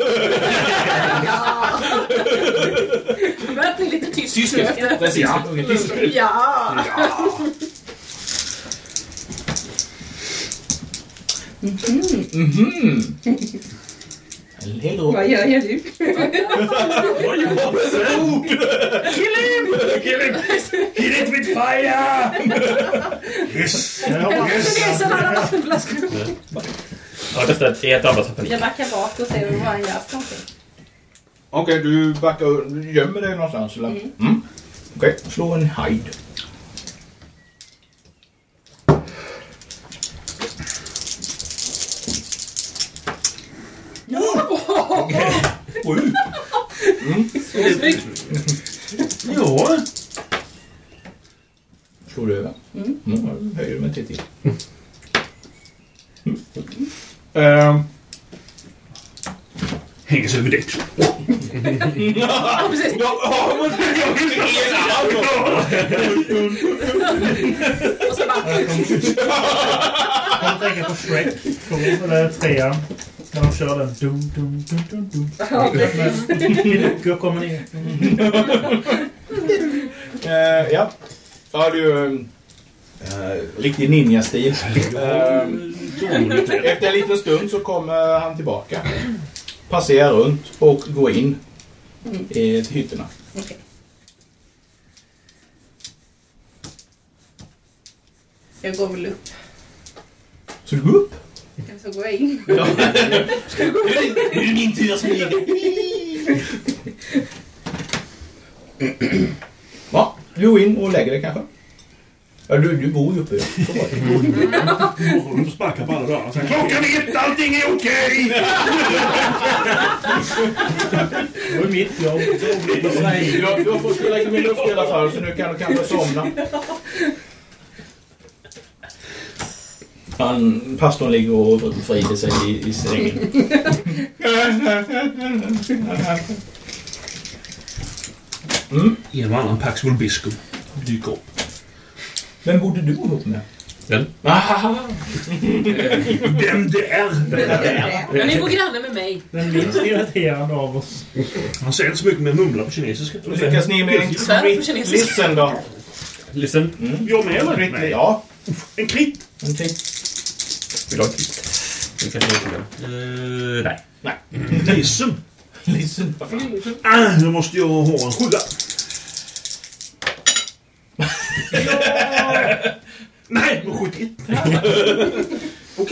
Det börjar bli lite tyst. Tysk, precis. Tysk. Ja. Mhm. En hel rad. Vad gör jag nu? Hit it with fire! Yes! Kinesen hade vattenflaskor. Ja, det är ett annat sätt. Jag backar bak och ser vad han gör för någonting. Okej, du backar, du gömmer dig någonstans eller? Mm. Okej, slå en hide. Sju. Ja. Slår du över? Mm. Mm, höjer med till till. Mm. Ehm, Hänger sig över däck. Ja, precis. Och så bara... Jag tänker på Shrek. Två eller trean. När de kör den. Dum, dum, dum, dum, dum. Ja, precis. Pinocchio kommer ner. Eh, ja. Ja, du... Uh, riktig ninja-stil. Eh, efter en liten stund så kommer han tillbaka. Passerar runt och går in Mm. till hytterna. Okej. Jag går väl upp. Så du går upp? Så går jag in. Ja. Nu är det min tur att smyga. Ja, du går in och lägger dig kanske? Ja, du, du bor ju uppe. Runt och sparkar på alla dörrar och säger Klockan är ett, allting är okej! Det var mitt jobb. Du har, du har fått tillräckligt med luft i alla fall så nu kan du kanske somna. Han, pastorn ligger och vrider sig i, i sängen. Mm. En och annan Paxwell Biscuit dyker upp. Vem bodde du ihop med? Den? Ah, Vem det är! Men ni bor granne med mig. Den minst irriterande av oss. Han säger inte så mycket men mumlar på kinesiska. lyckas ni med en på crit listen då? Listen. Jag med eller? Nej. ja, En krit! en crit. Vill du ha ett kit? Det kanske är problem. Uh, nej. Listen! Listen. Ah, nu måste jag ha en sjua. Nej, men 71.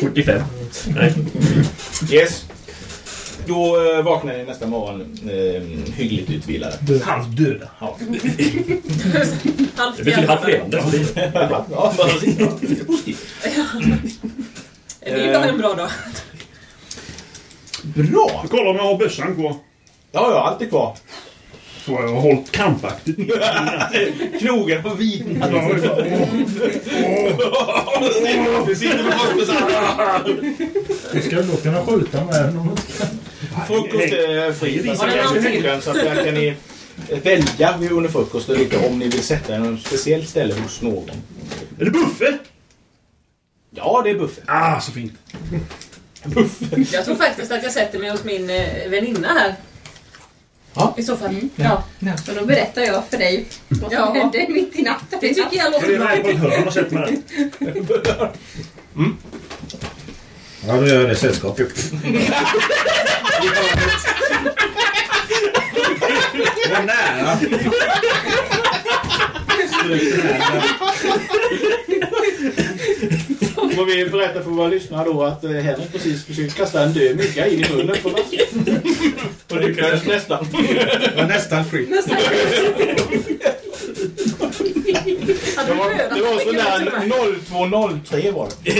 75. Nej. Yes. Då eh, vaknar ni nästa morgon eh, hyggligt utvilade. Halvt döda. Ja, Halvt Det betyder halvt levande. ja bara lite positivt. Det är bara en bra dag. Bra! Jag kollar om jag har bössan kvar. Ja, ja, allt är kvar. Så har jag hållit krampaktigt. Knogen på viden. Ja, Du sitter med frukosten. Du ska då kunna skjuta med den om du ska. Frukost är fri. Men Har den ganska någonting? hygglig, så att där kan ni välja under frukosten lite om ni vill sätta er på ett speciellt ställe hos någon. Är det Buffe? Ja, det är buffé. Ah, så fint. Buffé. Jag tror faktiskt att jag sätter mig hos min eh, väninna här. Ja. I så fall. Mm. Ja. Och då berättar jag för dig vad som Ja. hände mitt i natten. Det tycker jag låter är bra. här på ett hörn och sätter mig där. Ja, då gör jag det sällskapet. Det var nära. Och vi berättar för våra lyssnare då att eh, Henrik precis försökte kasta en död mygga in i munnen på oss. Och det lyckades nästan. Det var nästan. Hade Det var, det var sådär med? 0203 var det.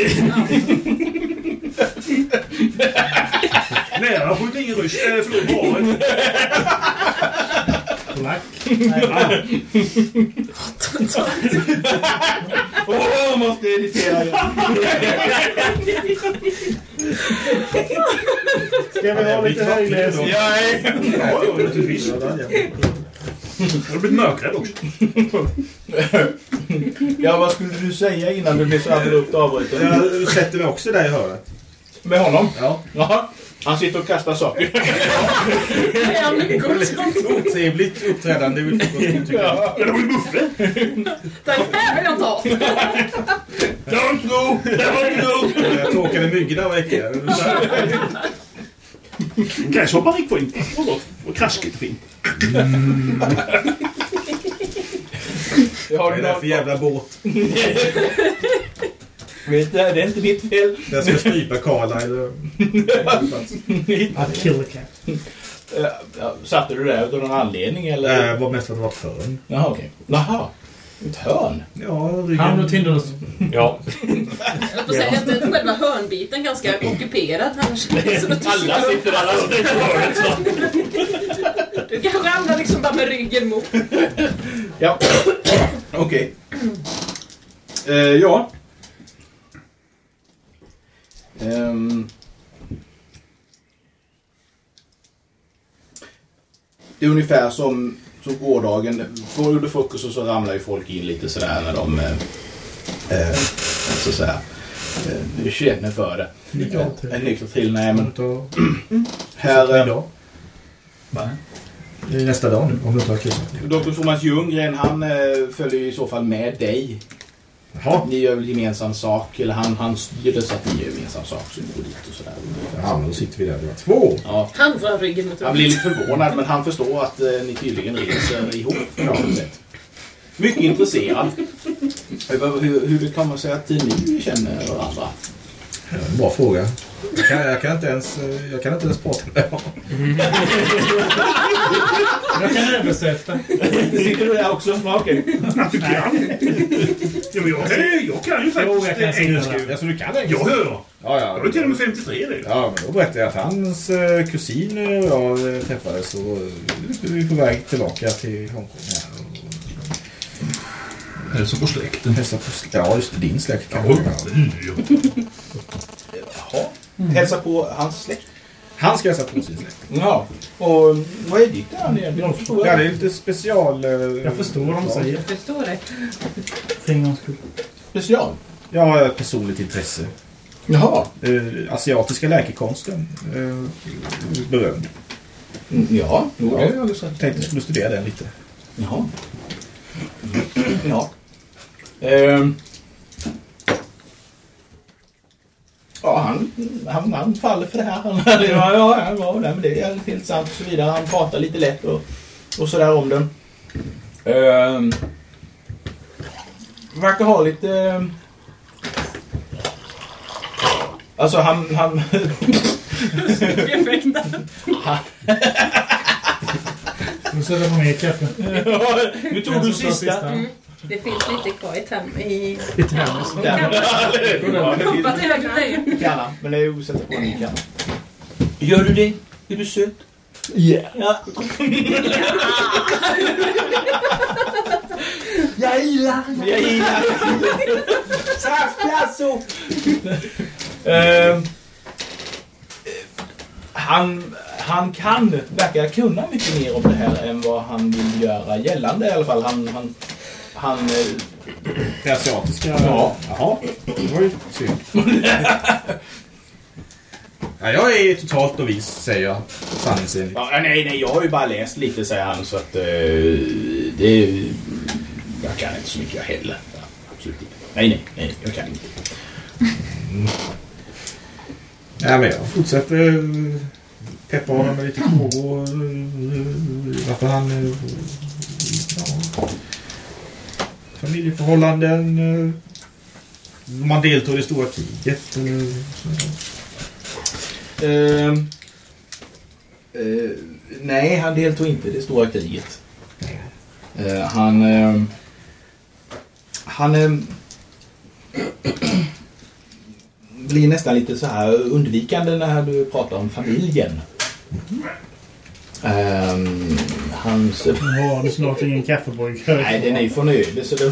Nära skjuter ingen ryss. Äh, förlåt, varit. Polack. Igen. Ska vi ha lite högläsning? Nej. Ja. Jag har blivit mörkrädd också. Ja, vad skulle du säga innan du blev så abrupt avbruten? Jag sätter mig också där i hörnet. Med honom? Ja. Jaha. Han sitter och kastar saker. Otrevligt uppträdande. Ja, det var ju Buffe. Den här vill jag ta! Don't go! Don't go! Jag torkade myggorna var äckliga. Gräshoppan gick fint. Det var gott. Det var kraskigt och fint. Jag har Vad är det någon... för jävla båt? Vet du, det är inte mitt fel. Den ska strypa Carlisle. Att kill a cat. Eh, Satte du det av någon anledning eller? Det var mest för att det var ett hörn. Jaha, okej. Jaha. Ett hörn? Ja, Han och ryggen. Tinderlös. Ja. Jag får säga att själva hörnbiten ganska ockuperad annars. Alla sitter där. Det är inte hörnet så. Du kanske hamnar liksom bara med ryggen mot. Ja. Okej. Eh, ja. Ehm. Det är ungefär som, som gårdagen. På under frukost så ramlar ju folk in lite sådär när de eh, eh, så att säga, eh, känner för det. En nykter till. Nej men här... Eh, idag. Det är nästa dag nu om du inte har killat. Dr. Thomas Ljunggren han eh, följer i så fall med dig Jaha. Ni gör väl gemensam sak, eller han, han styrde så att ni gör gemensam sak så ni går dit och sådär. Ja, men då sitter vi där båda två. Ja. Han får ha ryggen mot Han blir lite förvånad men han förstår att eh, ni tydligen reser ihop på något sätt. Mycket intresserad. Hur, hur, hur det kommer sig att ni känner varandra? Ja, en bra fråga. Jag kan, jag kan inte ens, eh, jag kan inte ens prata med honom. Jag kan översätta. Sitter du där också? Ja, Okej. Att du kan? Ja, men jag, kan- jag kan ju Jo, jag kan faktiskt engelska. Alltså du kan Jag engelska? hör. Ja, Jag är till och med 53 nu. Ja, men då berättade jag att hans eh, kusin och jag eh, träffades och eh, vi är på väg tillbaka till Hongkong. här. Hälsa på släkten. Hälsa på sl- Ja, just det. Din släkt Ja, man Jaha. Hälsa på hans släkt. Han ska hälsa på sin släkt. Ja. Och vad är ditt där nere? De förstår Ja, det är lite special... eh, Jag förstår vad de säger. Jag förstår det. För en gångs skull. Special. Har ett personligt intresse. Jaha. Eh, asiatiska läkekonsten. Eh, berömd. Mm, Ja, jo, det Ja. alldeles rätt. Jag tänkte jag skulle studera den lite. Jaha. Ja. Ehm. Ja, han, han, han faller för det här. Han, ja, ja, ja, men det är helt sant och så vidare. Han pratar lite lätt och, och sådär om den. Ehm. Verkar ha lite... ehm, Alltså han... han Effekten. Du sätter på mer kaffe. nu tog du som tar sista. Mm. Det finns lite kvar i tam i... I termos. Hoppas det är Kanna, men det är sätta på en kanna. Gör du det? Är du söt? Yeah. Ja. Jag gillar. Jag gillar. Saftlasso. Ehm, han, han kan, verkar kunna mycket mer om det här än vad han vill göra gällande i alla fall. Han, han, han eh, Det asiatiska? Ja. Jaha, det var ju synd. ja, jag är totalt novis, säger jag sanningsenligt. Ja, nej, nej, jag har ju bara läst lite säger han så att eh, det... Jag kan inte så mycket jag heller. Ja, absolut inte. Nej, nej, nej, jag kan inte. Ja, men jag fortsätter eh, peppa honom med lite frågor. Varför han... Ja, familjeförhållanden. eh, Om man deltog i det stora kriget. Ehm, eh, nej, han deltog inte i det stora kriget. Eh, han... ehm, han... ehm, blir nästan lite så här undvikande när du pratar om familjen. Ehm, hans... Har du snart ingen kaffebrygg. Nej, den är ju öde så det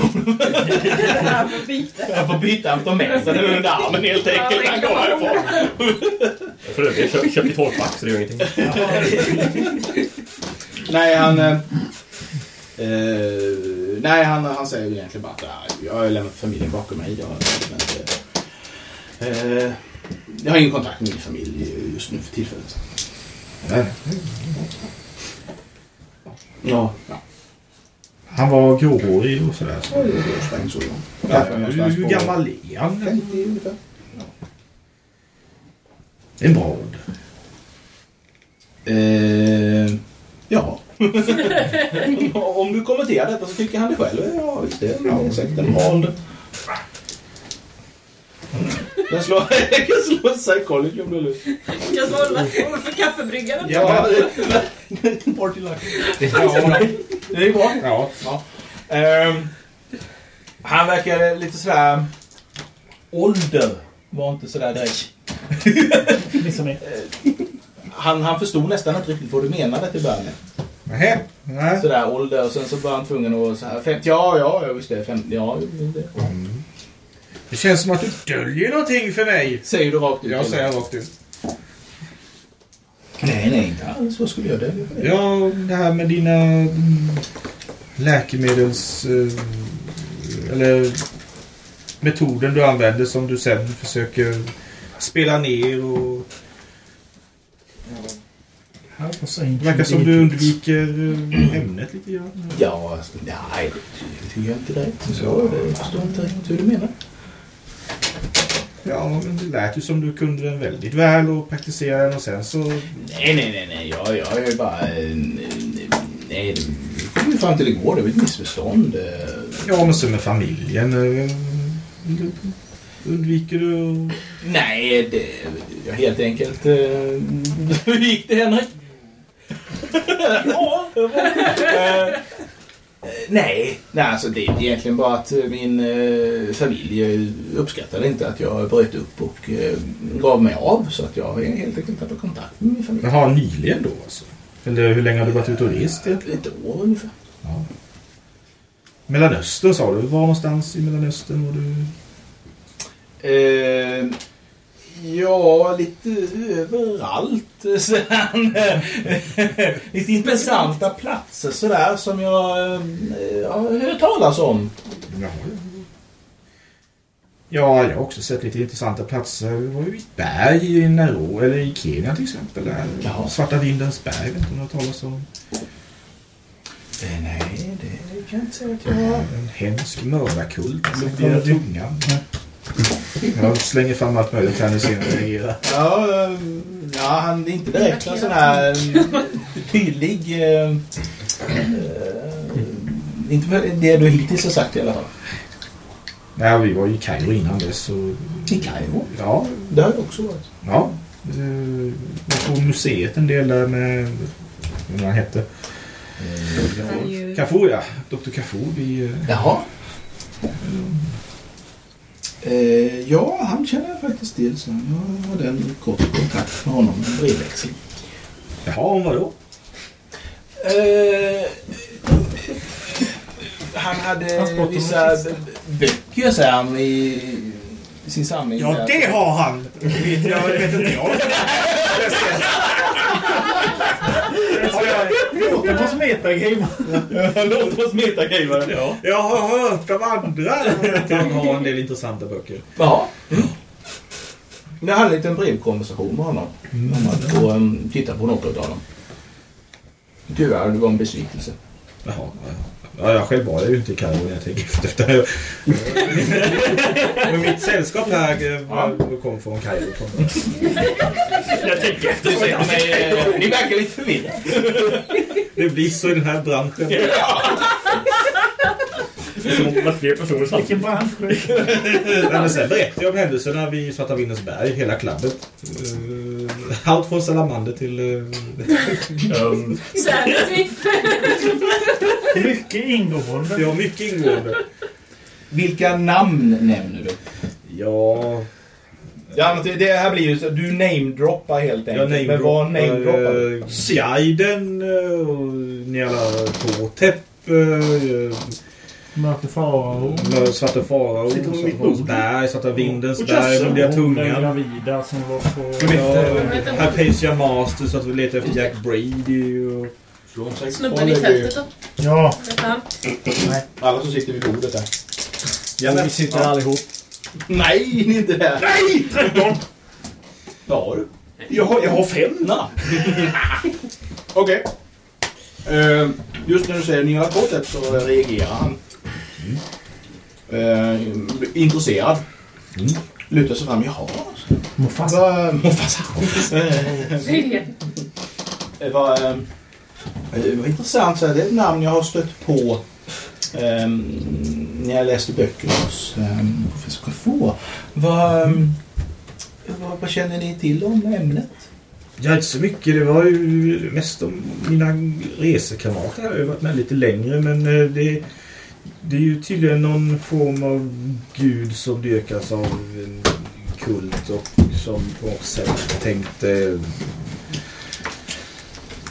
Han får byta. Jag får byta, han får med sig den under armen helt enkelt. Han går härifrån. För övrigt, jag köpte 12 pack så det gör ingenting. Nej, han... Eh, eh, nej, han, han säger ju egentligen bara att "Ah, jag har lämnat familjen bakom mig. Jag, har inte, eh, jag har ingen kontakt med min familj just nu för tillfället. Nej. Ja. Han var gråhårig och sådär. Så. Så. Ja, hur, hur gammal är han? 50 ungefär. En bra ålder. Eh, ja. Om du kommenterar detta så tycker han det själv. Ja, visst det är säkert en bra ålder. Jag slår, jag kan slå psychology om du har lust. Jag svarar för kaffebryggaren. Ja, party luck. Ja, det är bra. Ja. Ja. Ehm, han verkar lite sådär... Ålder var inte sådär direkt. Han, han förstod nästan inte riktigt vad du menade till början med. Nähä. Nej. Sådär ålder och sen så var han tvungen att så här 50, ja, ja, ja, visst det, 50, ja, det. Det känns som att du döljer någonting för mig. Säger du rakt ut? Jag eller? säger rakt ut. Nej, nej, inte alls. Vad skulle jag det? Ja, det här med dina mm, läkemedels... eh, Eller metoden du använder som du sen försöker spela ner och... Det verkar som du undviker eh, ämnet lite grann. Ja, alltså, nej, det tycker jag inte direkt. Så jag förstår inte riktigt hur du menar. Ja, men det lät ju som du kunde den väldigt väl och praktiserade den och sen så... Nej, nej, nej, nej. Jag, jag är ju bara... Nej, det kom ju fram till igår. Det var ett missförstånd. Ja, men så med familjen. eh, Undviker du att- Nej, det... Jag helt enkelt... eh, Hur gick det, Henrik? ja. Eh, Nej, nej alltså det är egentligen bara att eh, min eh, familj eh, uppskattade inte att jag bröt upp och eh, gav mig av. Så att jag helt enkelt tappade kontakt med min familj. Jaha, nyligen då alltså? Eller hur länge har du varit ute och rest egentligen? Ett år ungefär. Ja. Mellanöstern sa du. Var någonstans i Mellanöstern var du? Eh, ja, lite överallt. Sen, lite intressanta platser sådär som jag eh, har hört talas om. Ja, Ja, jag har också sett lite intressanta platser. Det var ju ett berg i Nairobi, eller i Kenya till exempel. Där. Jaha. Svarta vindens berg, vet inte om du har talas om. Eh, nej, det kan jag inte säga att jag har. En hemsk mördarkult blir tungan. Jag slänger fram allt möjligt här nu senare reagera. Ja, eh, ja, han är inte direkt en sån här eh, tydlig... Eh, eh, inte för det du hittills har sagt i alla fall. Nej, vi var i Kairo innan dess. Så, I Kairo? ja, Det har jag också varit. ja. Eh, var på museet en del där med... Vad han hette? Ju- Cafu, ja. Dr. Cafu. Vi, eh, Jaha. Eh, ja, han känner jag faktiskt till. Så jag hade en kort kontakt med honom. En brevväxling. jaha, om vadå? Eh, han hade vissa böcker så här, i, sin samling. Ja, där. det har han! Jag, vet inte jag. Låt oss metagame. Låt oss metagrejer. Ja. Jag har hört av andra att han har en del intressanta böcker. Mm. Jag hade en liten brevkonversation med honom. Mm. Om att få um, titta på något av dem. Tyvärr, det var en besvikelse. Jaha, ja. Ja, jag själv var jag ju inte i Kairo när jag tänker efter. Men mitt sällskap här eh, kom från Kairo. Jag tänker efter. Du säger till mig, eh, ni verkar lite förvirrade. Det blir så i den här branschen. Som om det var fler personer som... Vilken bransch? Nej, men sen berättade jag om händelserna vid Svarta Vindensberg, hela klabbet. Eh, Allt från salamander till... eh, Um. Mycket ingående. Var mycket ingående. Vilka namn nämner du? Ja... Ja, men det här blir ju så, du namedroppar helt Jag enkelt. men vad namedroppar du? namedroppar... Sjaiden eh, Mörker farao. Med Svarta Farao, mitt Svarta Vindens Och berg, Jösse, Mundiga Den Tungan. gravida som var på... Ja, Hypatia Masters, så att vi letar efter Jack Brady och... Snubben i tältet då? Ja, han? Alla som sitter vid bordet där. ja vi sitter allihop. Nej, ni är inte där. Nej! 13! Vad har du? Jag har, jag har fem. Na. Okej. Eh, just när du säger Nila Kotep så reagerar han. Eh, intresserad. Lutar sig fram. Jaha. Mufasa. Mufasa. Det var, eh, det var intressant. Så här, det är ett namn jag har stött på eh, när jag läste böcker hos eh, professor Cafour. Vad, eh, vad, vad känner ni till om ämnet? Ja, inte så mycket. Det var ju mest om mina resekamrater. Jag har varit med lite längre, men eh, det, det är ju tydligen någon form av gud som dyrkas av en kult och som på något sätt tänkte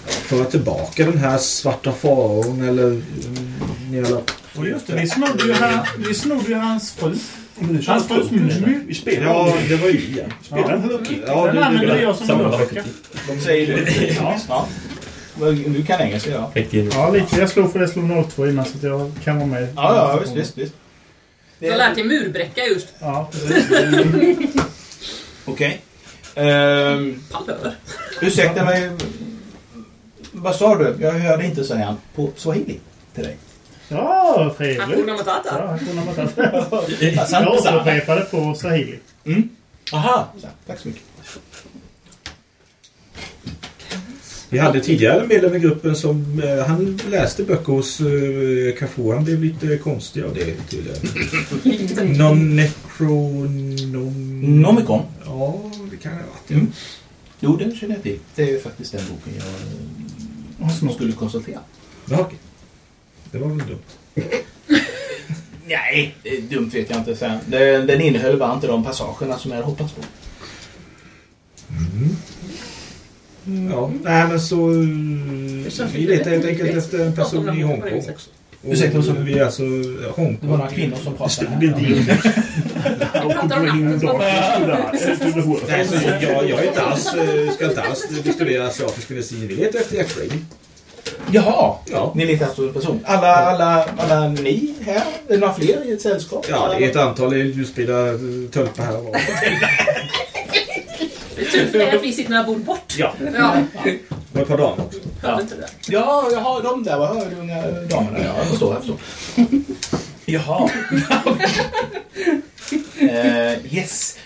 föra tillbaka den här svarta faraon eller mm, Och just det, ni snodde ju, han, ni snodde ju hans fru. Hans frus mumie. Vi spelar Ja, det var ju ja. spelar en Hello Kitty. Ja, Den det, använder det, jag som Samma murbräcka. Säger du? Ja. Du kan engelska ja. Ja, lite. Jag slog för det slog 02 innan så att jag kan vara med. Ja, ja visst, visst, visst. Du har lärt dig murbräcka just. Ja, precis. Okej. Ehm, Pallör. ursäkta mig. Vad sa du? Jag hörde inte, säger han, på swahili till dig. Ja, trevligt. Hakuna Matata. Ja, Hakuna Matata. Jag sana. återupprepade på swahili. Aha, så, tack så mycket. Vi hade tidigare en medlem i gruppen som eh, han läste böcker hos eh, Carrefour. Han blev lite konstig av det tydligen. Non necro... Non... Nomicon. Ja, det kan det ha varit. Mm. Jo, den känner jag till. Det är faktiskt den boken jag eh, skulle konsultera. Ja, okej. Det var väl dumt. Nej, dumt vet jag inte. Sen. Den, den innehöll bara inte de passagerna som jag hade hoppats på. Ja, nej men så... eh, Vi letar helt enkelt efter en person i Hongkong också. Och Ursäkta, vad sa du? vi är alltså eh, Det var Hongkong. några kvinnor som pratade Stod här. Nej, så jag, jag är inte alls, eh, ska inte alls studera asiatisk medicin. Vi letar efter Jack Brain. Jaha, Ja. ni letar efter en person. Alla, alla, alla ni här? Är det några fler i ett sällskap? Ja, det är ett antal ljusspridda tölpar här och var. Det är tur för dig att vi sitter några bord bort. Ja, Ja, och ett par damer också. det. Ja, jag har de där. Vad hör du unga damerna? Ja, jag förstår. Jag förstår. Jaha. uh, yes.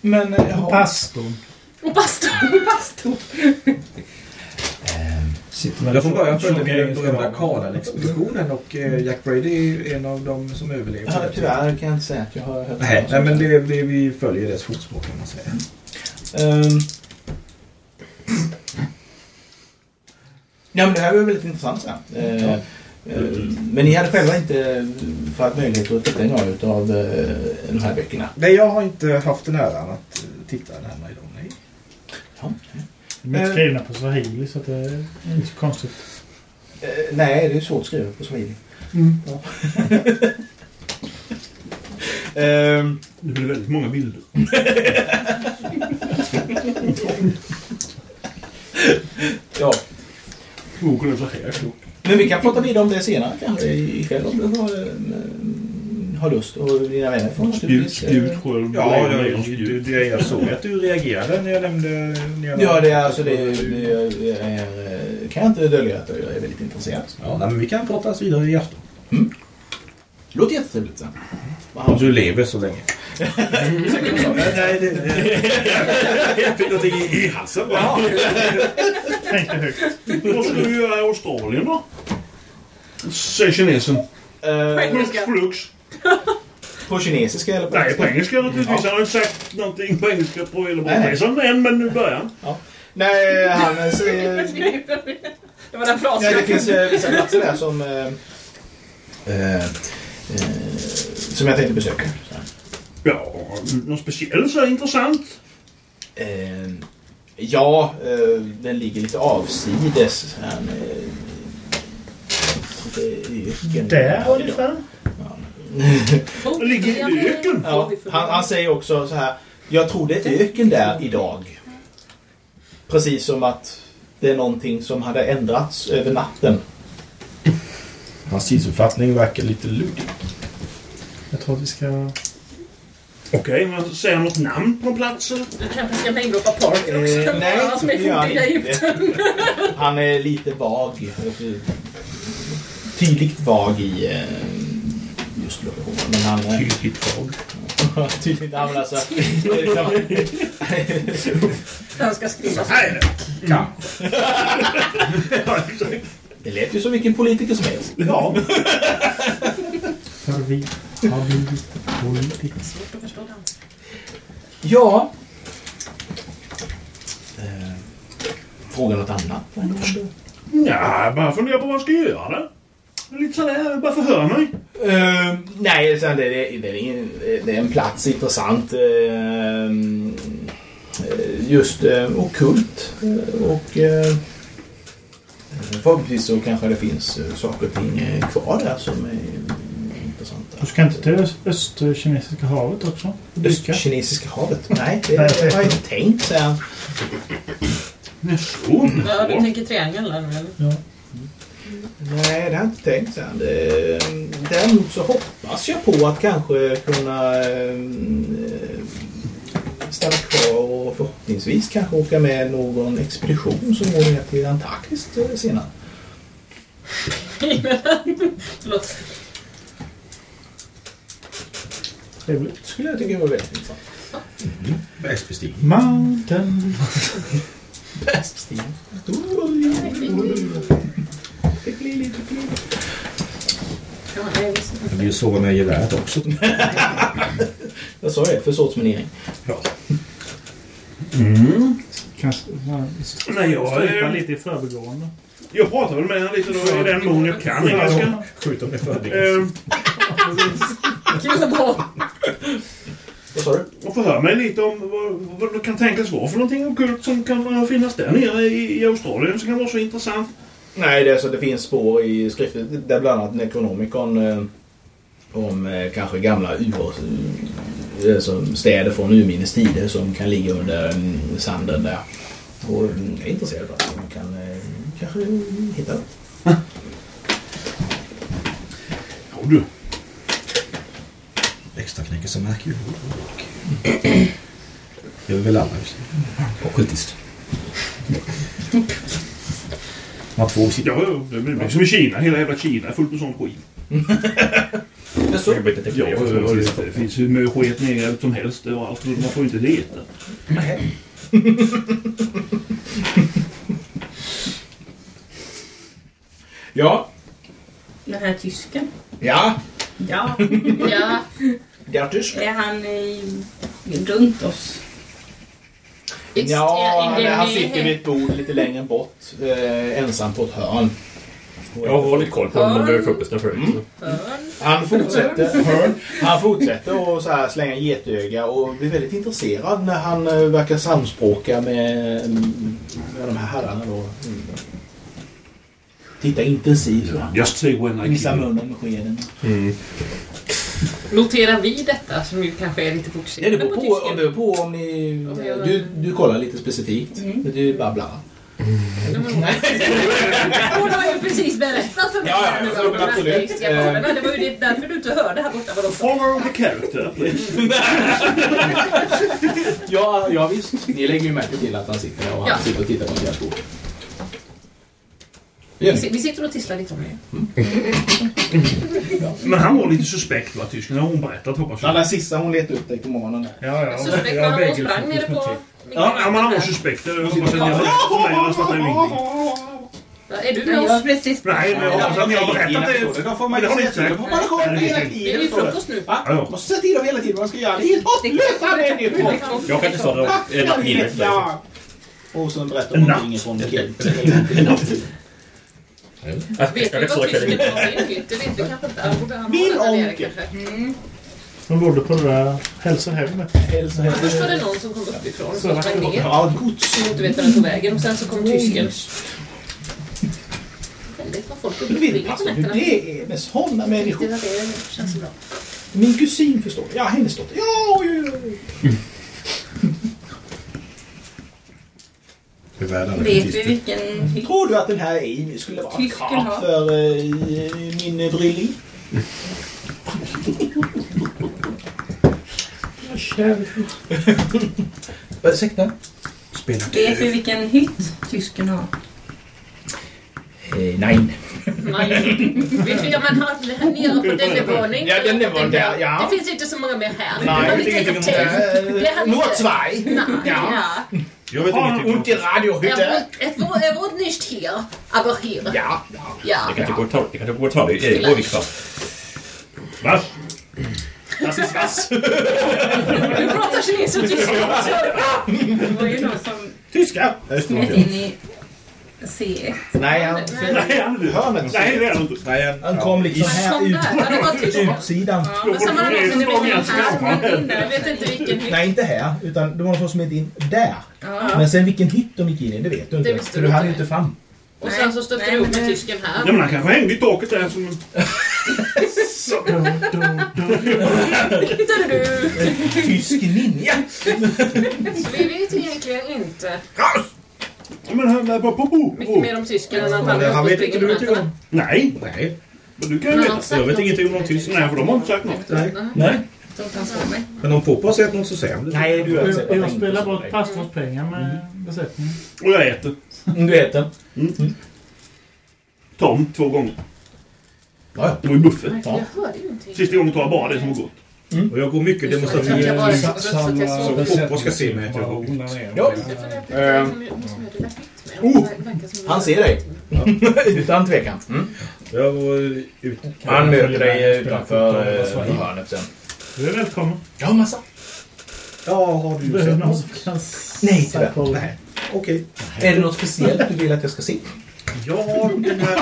Men, uh, jaha. Pastorn. Och pastorn. Sitter med Jag från början följde vi den berömda damer. Kardan-expeditionen och eh, Jack Brady är en av dem som överlevde. Ja, tyvärr kan jag inte säga att jag har hört Nej, nej men det, det, vi följer dess fotspår kan man säga. Ehm. Ja, men det här var väldigt intressant sen. Eh, eh, Men ni hade själva inte fått möjlighet att titta i några av de här böckerna? Nej, jag har inte haft den äran att eh, titta närmare i dem. Nej. Ja. De är skrivna på swahili så att det är inte så konstigt. Eh, Nej, det är svårt att skriva på swahili. Mm. Ja. Ehm, Det blir väldigt många bilder. ja. Boken är så här stor. Men vi kan prata vidare om det senare kanske ikväll om du har, eh, har lust. Och dina vänner får Spjut, naturligtvis... eh, spjut, sköld, Ja, lejon, spjut. du, det, jag såg att du reagerade när jag nämnde... När jag Ja, det är alltså det, det är, eh, kan jag inte dölja att jag är väldigt intresserad. Ja, nej, men vi kan prata vidare i afton. Låter jättetrevligt sen. Om du lever så länge. nej, det... Jag fick någonting i, halsen bara. Tänkte högt. Vad ska du göra i Australien då? Säger kinesen. Eh. Flux. på kinesiska eller på Nej, på engelska naturligtvis. Han har inte sagt någonting på engelska på hela bortresan än, men nu börjar han. Nej, han säger... Det var den frasen Nej, det finns eh, vissa platser där som... Eh, eh, eh, som jag tänkte besöka. Ja, något speciellt så här intressant. Eh, ja, eh, den ligger lite avsides. Så här, eh, det är öken. Där ungefär. Det ligger i öken. Ja, han, han säger också så här. Jag tror det är öken där idag. Precis som att det är någonting som hade ändrats över natten. Hans tidsuppfattning verkar lite luddig. Jag tror att vi ska... Okej, men säger han något namn på platsen? Du kanske ska namedroppa Parker också. Eh, nej, Han som är det gör han forntida inte. Egypten. Han är lite vag. Tydligt vag i eh, just lokationen. Men han... eh, Tydligt vag. Tydligt, men alltså... Den ska skrivas. Nej, Kanske. Det lät ju som vilken politiker som helst. Ja, För vi har blivit politiker. Svårt att förstå den. Ja. Eh, fråga något annat? ja bara funderar på vad jag ska göra. Lite sådär, bara förhör mig. Eh, nej, det, det, det, är ingen- det är en plats intressant. eh, just uh, okult. och uh, förhoppningsvis så kanske det finns eh, saker och ting eh, kvar där som är intressanta. Du ska inte till öst- östkinesiska havet också? Östkinesiska havet? Nej, det, har jag inte tänkt. Jaså? Ja, du tänker triangeln där eller? Ja. Nej, det har jag inte tänkt. Det, däremot så hoppas jag på att kanske kunna eh, stanna kvar och förhoppningsvis kanske åka med någon expedition som går ner till Antarktis eh, senare. Förlåt. Trevligt. skulle jag tycka var väldigt intressant. Bergsbestigning. Mountain. Bergsbestigning. Ja. Jag vill sova med geväret också. Jag sa det, för sortsminering. Kanske ja, Nej, jag, strypa lite i förbigående. jag pratar väl med henne lite då i den mån jag kan engelska. Skjut dem i förbi. Eh, Kul och bra. Vad sa du? och förhör mig lite om vad, vad det kan tänkas vara för någonting ockult som kan finnas där nere i, i Australien som kan vara så intressant. Nej, det, är så, det finns spår i skriften där bland annat Necronomicon eh, om eh, kanske gamla ur, eh, som städer från urminnes tider som kan ligga under mm, sanden där. Och mm, jag är intresserad av att man kan eh, kanske hitta dem. Ja du. Extra knäcker som märker ju. Det är väl alla just. Ockultist. Man har två. Ja, ja, det blir som i Kina. Hela jävla Kina är fullt med sån skit. Jaså? Jag vet inte Ja, det, det finns hur mycket skit nere som helst överallt. Man får inte leta. Ja. Den här tysken. Ja. Ja, Ja, Der Tysk. är han i, runt oss? It's Ja, han sitter vid ett bord lite längre bort. Eh, ensam på ett hörn. Jag har lite koll på honom under frukosten förut. så. Han fortsätter, hörn, han fortsätter att så här slänga getöga och blir väldigt intresserad när han eh, verkar samspråka med, mm, med de här herrarna. Då. Mm. Titta intensivt. så. Just say when I Vissa munnen med skeden. Noterar vi detta som ju kanske är lite Ja, fokuserande det beror på på, tysken? det beror på om ni... Du, du kollar lite specifikt. Du babblar. Hon har ju precis berättat för mig Ja, ja, nu så, om de koderna. Det var ju det- därför du inte hörde här borta vad de sa. Follow the character, please. Ja, ja visst. Ni lägger ju märke till att han sitter och han Ja. sitter och tittar på deras kort. Det Vi sitter och tisslar lite om det. Men han var lite suspekt va, tysken? Det har hon berättat hoppas Ja, jag. den sista hon letade upp dig på morgonen. Ja, ja. Suspekt han och sprang nere på... Ja, ja, men han var suspekt. Jag hoppas att ni har berättat för mig annars fattar jag ingenting. Ja, Är du med oss? precis Nej, men jag hoppas att ni har berättat det. Då får man Det ni se inte till. Då får man kolla Nej, hela det är Det är tiden. ju det. frukost nu. Va? Ja, ja. Måste se till dem hela tiden. Man ska göra det helt hopplösa människor. Jag kan inte svara på natt inne. Ja. Och sen berättar hon någonting från Kent. Jag Vet du inte vad har sin hytt? Det vet vi kanske inte. Han borde han Min onkel. De bodde på det där hälsohemmet. Först var det någon som kom uppifrån som sprang ner. Ja, gods. Som inte vet vart den tog vägen. Och sen så kom tysken. Väldigt vad folk Du vet springer på nätterna. det är med sådana människor. Det känns bra. Min kusin förstår. Ja, hennes dotter. Ja, oj, oj, oj. Hur världen är Vet vi vilken? Tror du att den här Amy skulle vara Tysken klar har. för eh, min eh, brilling? Ja, käre. Ursäkta? Spelar Vet vi vilken hytt tysken har? Eh, nej. Nej. Vet du, ja, man har här nere på denna våning. Ja, den nivån där, ja. Det finns inte så många mer här. Nej, vi ingenting om det. Det har vi Nord inte. 2. Nej. Ja. Jag vet Har ingenting om und die Radiohütte. Es wurde, er wurde nicht hier, aber hier. Ja. Ja. Jag kan inte gå och ta- jag kan inte gå och ta det i Råvik va? Va? Das ist was. Du pratar kines och tyska som Tyska. Smet in i C1. Nej, han... Nej, han är. Hörnet. Nej, det är han inte. Nej, Han kom liksom här ut. där. Ja. Utsidan. Ja, men sen var det någon som smet in här. Jag vet inte vilken hytt. Nej, inte här. Utan det var någon som smet in där. Ja. Men sen vilken hytt de gick in i, det vet du inte. För du hann ju inte. inte fram. Och sen så stötte du upp med tysken Ja, här. men han kanske hängde i taket där som... Hittade du? Tysk ninja. Vi vet egentligen inte Ja, men han är bara på bo. mycket mer om tysken än att han han är vet uppe inte och du nätterna. Nej, Nej, men du kan ju veta. jag vet något. ingenting om någon tysk. Nej, för de har inte sagt något. Nej. Nej. Men om Poppa har sett något så säger han det. Nej, du har sett Jag spelar bort pastorns pengar med besättningen. Och jag äter. Du äter. Tom två gånger. Ja, Det var ju buffert. Jag hörde ju ingenting. Sista gången tar jag bara det som var gott. Och jag går mycket demonstrativt. bara så. Poppa ska se mig att jag går. Ja. Ehm. Oh, Han ser dig. Utan tvekan. Mm. Jag var ut. Han möter dig utanför eh, hörnet sen. Du är välkommen. Ja, massa. Ja, har du sett något? Nej, tyvärr. Okej. Är det något speciellt du vill att jag ska se? Ja, den här...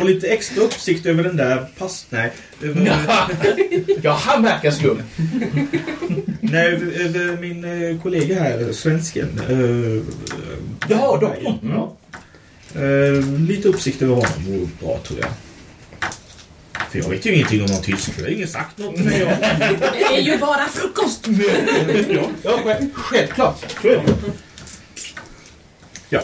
Och lite extra uppsikt över den där pass... Nej. Över, Ja, han verkar skum. nej, över, över min eh, kollega här, svensken. Uh, Ja, doktorn. Mm. Ja. Eh, lite uppsikt över honom vore bra, tror jag. För jag vet ju ingenting om någon tysk. Jag har ingen sagt något till mig. Det är ju bara frukost! Ja, själv, självklart. Ja.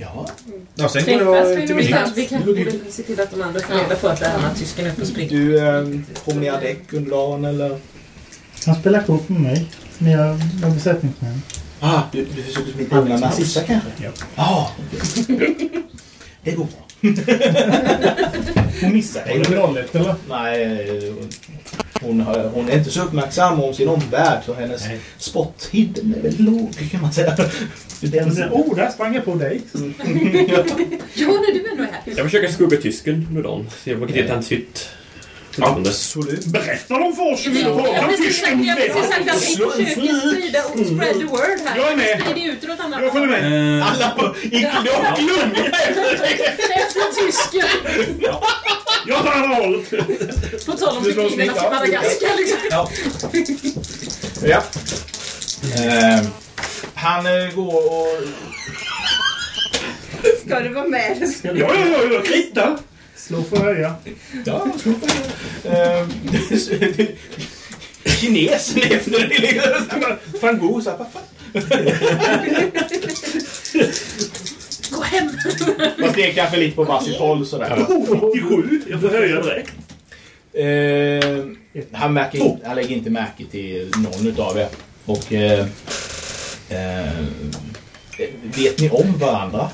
Ja. Ja, sen går jag vi till min någonstans? Vi kanske borde se till att de andra får reda på att det är han tysken är och springer. Du eh, promenerar däck under dagen eller? Han spelar kort med mig. Med, med besättningsmän. Ah, du, du försöker smita undan nazister kanske? Ja. Ja. Det går bra. Hon missar dig. Nollet eller? Nej, eh, hon, hon är inte så uppmärksam om sin omvärld så hennes Nej. spotthidden är väldigt låg kan man säga. Det är den Sen, oh, där sprang jag på dig. Ja, när du ändå är här. Jag försöker skugga tysken under dagen. Se om jag kan hitta hans hytt. Absolut. Berätta de för oss hur vi Jag har pratar om tysken. jag har precis sagt att vi försöker sprida och spread the word här. Jag är med. Sprid ut åt andra Jag följer med. Alla på, i klump, klunga Efter tysken! Jag tar hållet. På tal om pingvinerna smitta. från Madagaskar liksom. Ja. ja. Eh, han eh, går och... Ska du vara med? Ja, ja, ja, jag kritar. Slå för öga. Ja, slå på det. Eh, Kinesen efter det. liksom. Van Gogh sa, Fast det är kanske lite på varsitt håll sådär. Oh, 97. Jag får höja direkt. Eh, han, märker inte, han lägger inte märke till någon utav er. Och eh, eh, vet ni om varandra?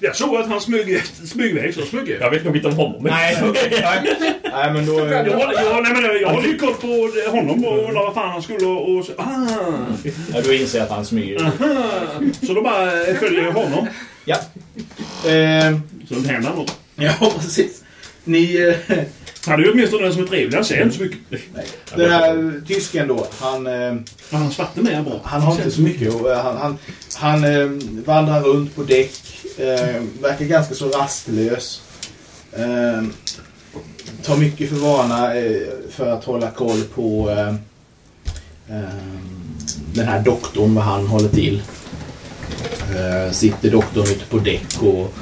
Jag såg att han smög, smög iväg, så smög jag. Jag vet nog inte om honom. Nej, nej. nej, men då... Jag, Eh, jag, nej, men jag ju koll på honom och undrar vad fan han skulle och... och så, ah, ja, då inser att han smyger. Så då bara följer jag honom. Ja. Eh, Så det händer något. ja, precis. Ni... Eh, Han är ju åtminstone den som är trevlig. Han säger inte så mycket. den här tysken då, han... Eh, Men han svarte med bra. Han har inte så mycket. och, eh, Han, han, han eh, vandrar runt på däck. Eh, verkar ganska så rastlös. Eh, tar mycket för vana eh, för att hålla koll på eh, eh, den här doktorn, vad han håller till. Eh, sitter doktorn ute på däck och,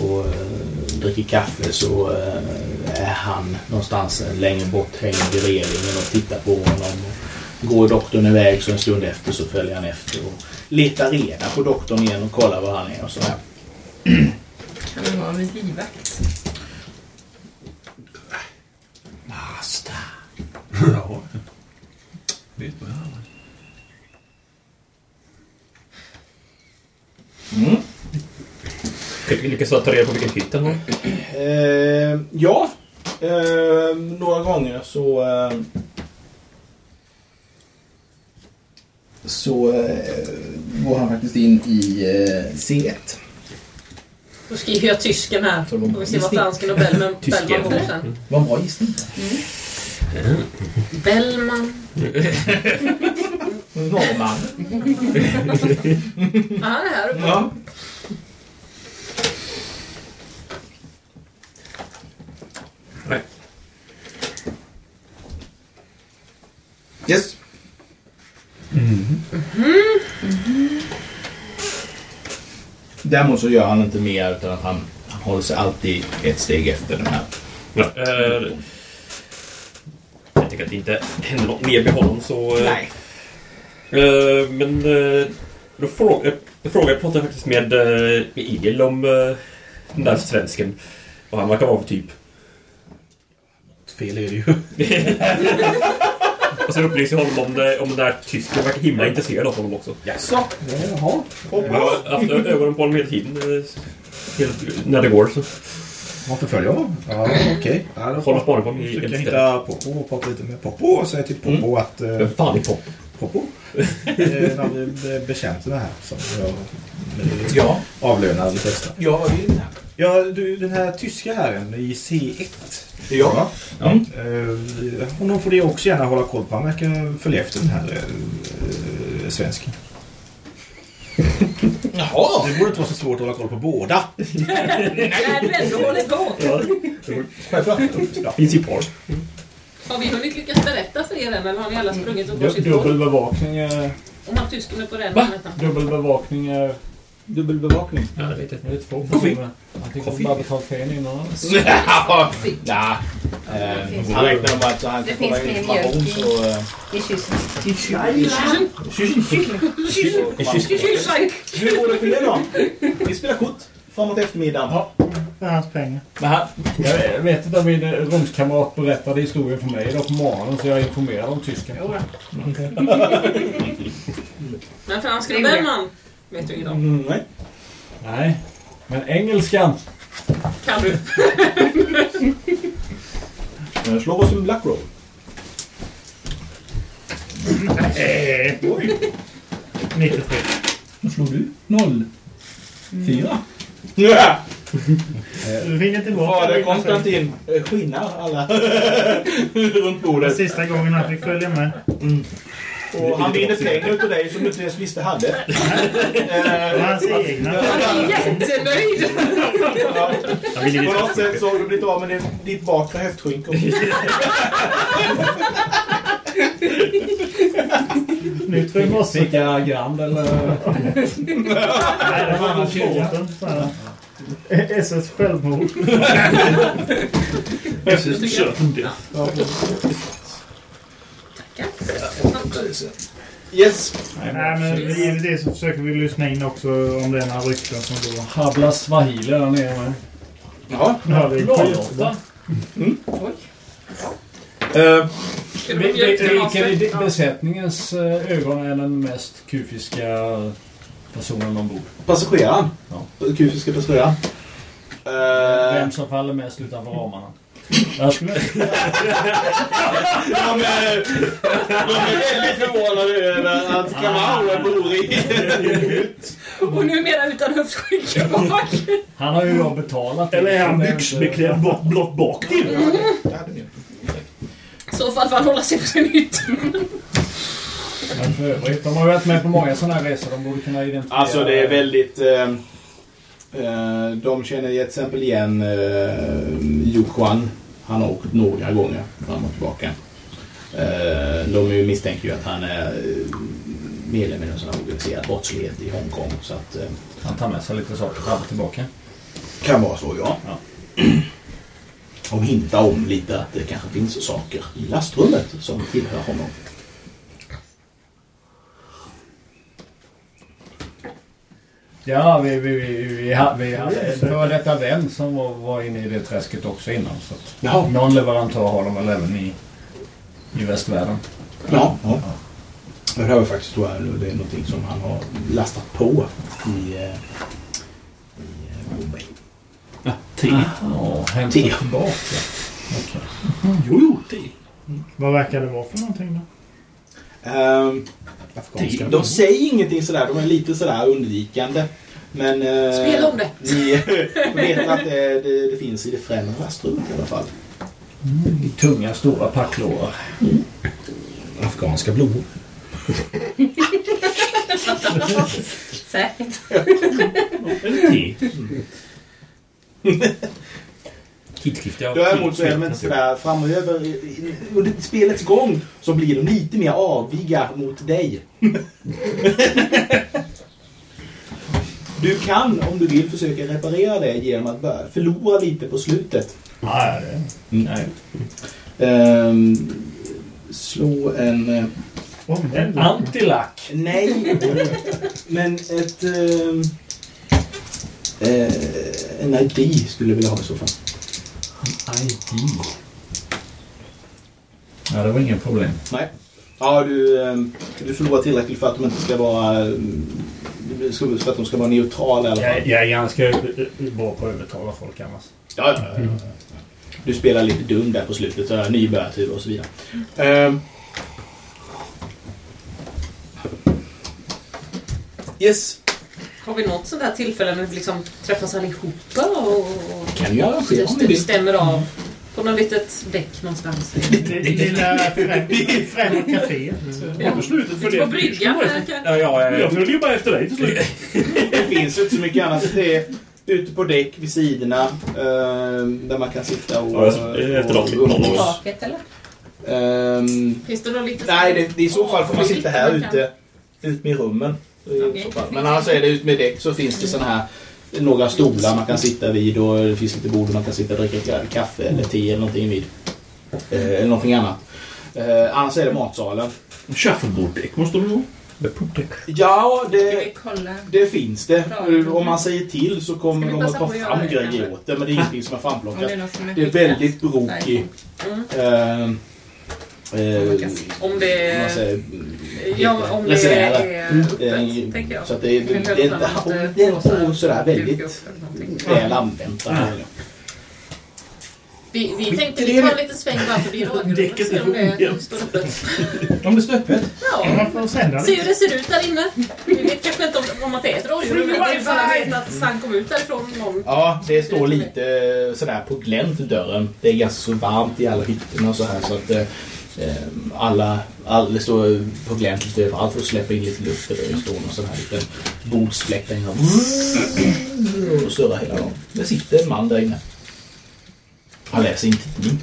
och eh, dricker kaffe så eh, är han någonstans längre bort hängd i relingen och tittar på honom. Går doktorn iväg så en stund efter så följer han efter och letar reda på doktorn igen och kollar var han är och sådär. Kan det vara en livvakt? Basta. Ja. Vet man aldrig. Mm. Vi lyckas ta reda på vilken hytt den var. Eh, ja, eh, några gånger så... Eh, så eh, går han faktiskt in i eh, C1. Då skriver jag tysken här. Så vi se vad fransken och Bellman. Bellman bor sen. Vad en bra gissning. Bellman. Norrman. Ah, han är här uppe. Ja. Nej. Yes. Däremot så gör han inte mer utan att han, han håller sig alltid ett steg efter den här. Ja, eh, jag tycker att det inte händer något mer med honom så... eh, Nej. Eh, men då frågar jag, frågar, jag pratade faktiskt med, med Egil om den där svensken. Vad han verkar vara för typ. fel är det ju. Och sen upplyser jag honom om, det, om den där tysken verkar himla intresserad av honom också. Jaså? Jaha. Jag har haft ögonen på honom hela tiden. eh, Helt, när det går så. Varför följer jag honom? Ja, okej. Ja, då Håller spaning på honom i försöker hitta Poppo och prata lite med Poppo och säga till Poppo att... Eh, Vem fan är Pop? Poppo? Eh, En av de be- bekänterna här som jag eh, Ja. avlönar de flesta. Ja, vad vill ni? Ja, du, den här tyska herren i C1. Ja. ja. Eh, honom får ni också gärna hålla koll på. Han verkar följa efter den här eh, eh, svensken. Jaha! Det borde inte vara så svårt att hålla koll på båda. När du ändå håller på. Självklart. Finns ju par. Har vi hunnit lyckas berätta för er än eller har ni alla sprungit åt varsitt Dubbel håll? bevakning är... Om han tysken är på den Va? Dubbel bevakning är... Dubbelbevakning. Ja, det vet jag. Det är två personer. Han tycker Koffe. bara betalt för en innan. Ja, ja. Eh, Han räknar med att han Det kan kolla finns mer information mjölk i- så... eh, I kyssen. Hur går det för er då? Vi spelar kort framåt eftermiddagen. Ja, för hans pengar. Men han, Jag vet inte om min rumskamrat berättade historien för mig idag på morgonen så jag är informerad om tysken. Men franska Bellman vet du om. mm, nej. Nej, men engelskan. Kan du? Eh, Slå oss en black roll. Oj. 93. Vad slog du? Noll. Fyra. Du vinner tillbaka. Fader Konstantin eh, skinnar alla runt Det bordet. sista gången han fick följa med. Och han vinner pengar utav dig som du inte ens visste hade. Var hans egna. Han är jättenöjd! Ja. På något sätt så har du blivit av med din- ditt bakre höftskynke. Nytt för. Fick jag Grand eller? Nej, det var han båten. SS självmord. Yes. Nej, men givetvis så försöker vi lyssna in också om det är några rykten som går. Habla swahili där nere med. Ja. Det Skulle du mjölk till Vilken i besättningens eh, ögon är den mest kufiska personen ombord? passageraren. Ja. Kufiska passageraren. Eh, Vem som faller mest utanför ramarna? Jag skulle... de, är, de är väldigt förvånade över att Kamau bor i... Och numera utan höftskynke bak. Han har ju då betalat. Eller är han byxbeklädd blott bak till? Så fall får han hålla sig på sin hytt. Men för övrigt, de har ju varit med på många sådana här resor. De borde kunna identifiera... Alltså det är väldigt... Eh, de känner till exempel igen eh, Yu Quan. Han har åkt några gånger fram och tillbaka. Eh, de misstänker ju att han är eh, medlem i en sån här organiserad brottslighet i Hongkong. Så att, eh, Han tar med sig lite saker fram och tillbaka. kan vara så ja. Och hinta om lite att det kanske finns saker i lastrummet som tillhör honom. Ja, vi, vi, vi, vi, ha- vi hade en före detta vän som var, var inne i det träsket också innan. Så att Jaha. någon leverantör har de väl även i, i västvärlden. Ja. ja. Det här var faktiskt jag, det är någonting som han har lastat på i, eh, i eh, Bombay. Te. Ja, hämta Te. tillbaka. Jo, jo, te. Vad verkar det vara för någonting då? Ehm, Afghanska. de säger ingenting sådär, de är lite sådär undvikande. Men eh, Spela om det. ni vet att det, det, det finns i det främre lastrummet i alla fall. I tunga, stora packlårar. Afghanska blommor. Säkert. Eller te. Tidsskifte. Däremot så är de inte sådär framöver. Under spelets gång så blir de lite mer aviga mot dig. Du kan, om du vill, försöka reparera det genom att börja förlora lite på slutet. Nej. Nej. Ehm, slå en... eh, En antilack. Nej, men ett... ehm, eh, en ID skulle jag vilja ha i så fall. ID. Ja, det var ingen problem. Nej. Ja, du, eh, du förlorar tillräckligt för att de inte ska vara... eh, För att de ska vara neutrala i alla fall. Jag, jag är ganska eh, bra på att övertala folk annars. Ja, ja, ja. Du spelar lite dum där på slutet, nybörjartur och så vidare. Ehm. Yes, Har vi något sånt där tillfälle när vi liksom träffas allihopa och, och kan ju arrangera om vill. stämmer av på något litet däck någonstans? Det lilla främ- främre caféet. Har du slutet för Ute på det? bryggan? Ja, ja, Jag följer bara efter dig till slut. Det finns ju inte så mycket annat. Det är ute på däck vid sidorna ehm, där man kan sitta och... Ja, efter dem. och umgås. Taket eller? Ehm, Finns det något litet... nej, det, det, i så fall får man sitta här ute. Ut med rummen. Fall. Men annars är det ut med däck så finns det såna här några stolar man kan sitta vid och det finns lite bord man kan sitta och dricka kaffe eller te eller någonting vid. Eh, eller någonting annat. Eh, annars är det matsalen. Shuffleboard-däck måste du ha. Ja, det, det finns det. Om man säger till så kommer de att ta fram grejer åt det. Men det är ingenting som är Om det är framplockat. Det är väldigt brokig. Mm. Eh, eh, Om det är... säger, Ja, om det resenärer. är öppet, Eh, tänker jag. Så att det, är- det, det, är något, eh, det är rosa inte sådär väldigt väl använt. Vi, vi tänkte vi tar en liten sväng bara förbi lagrummet Däcket se är om det står öppet. Om det står öppet? Ja, Man får sända se hur det ser ut där inne. Vi vet kanske inte om, om att det är ett rådjur, men det är bara vet att Stan kom ut därifrån någon... Ja, det står lite eh, sådär på glänt i dörren. Det är ganska så varmt i alla hytterna och så här så att eh, eh, alla, alla, det står på glänt lite överallt för att släppa in lite luft. Det står någon sån här liten bordsfläkt där inne. Och surrar hela dagen. Det sitter en man där inne. Han läser inte tidning.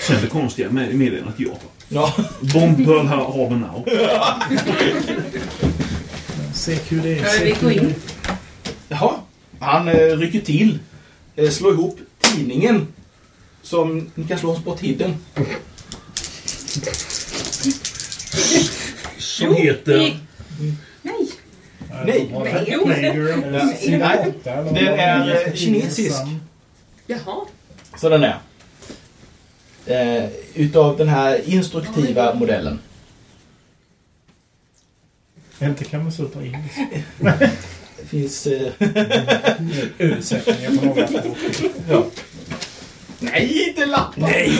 Sen det konstiga med meddelandet till Japan. Ja. Bomb Pearl Harbor now. CQD. In. Jaha. Han eh, rycker till. Eh, slår ihop tidningen. Som ni kan slå oss på tiden. Som heter... Nej. Nej. Nej, den är eh, kinesisk. Jaha. Så den är. Eh, utav den här instruktiva modellen. Inte Kamasutra indisk. Det finns... Eh, Översättningar på några språk. ja. Nej, inte lappar! Nej!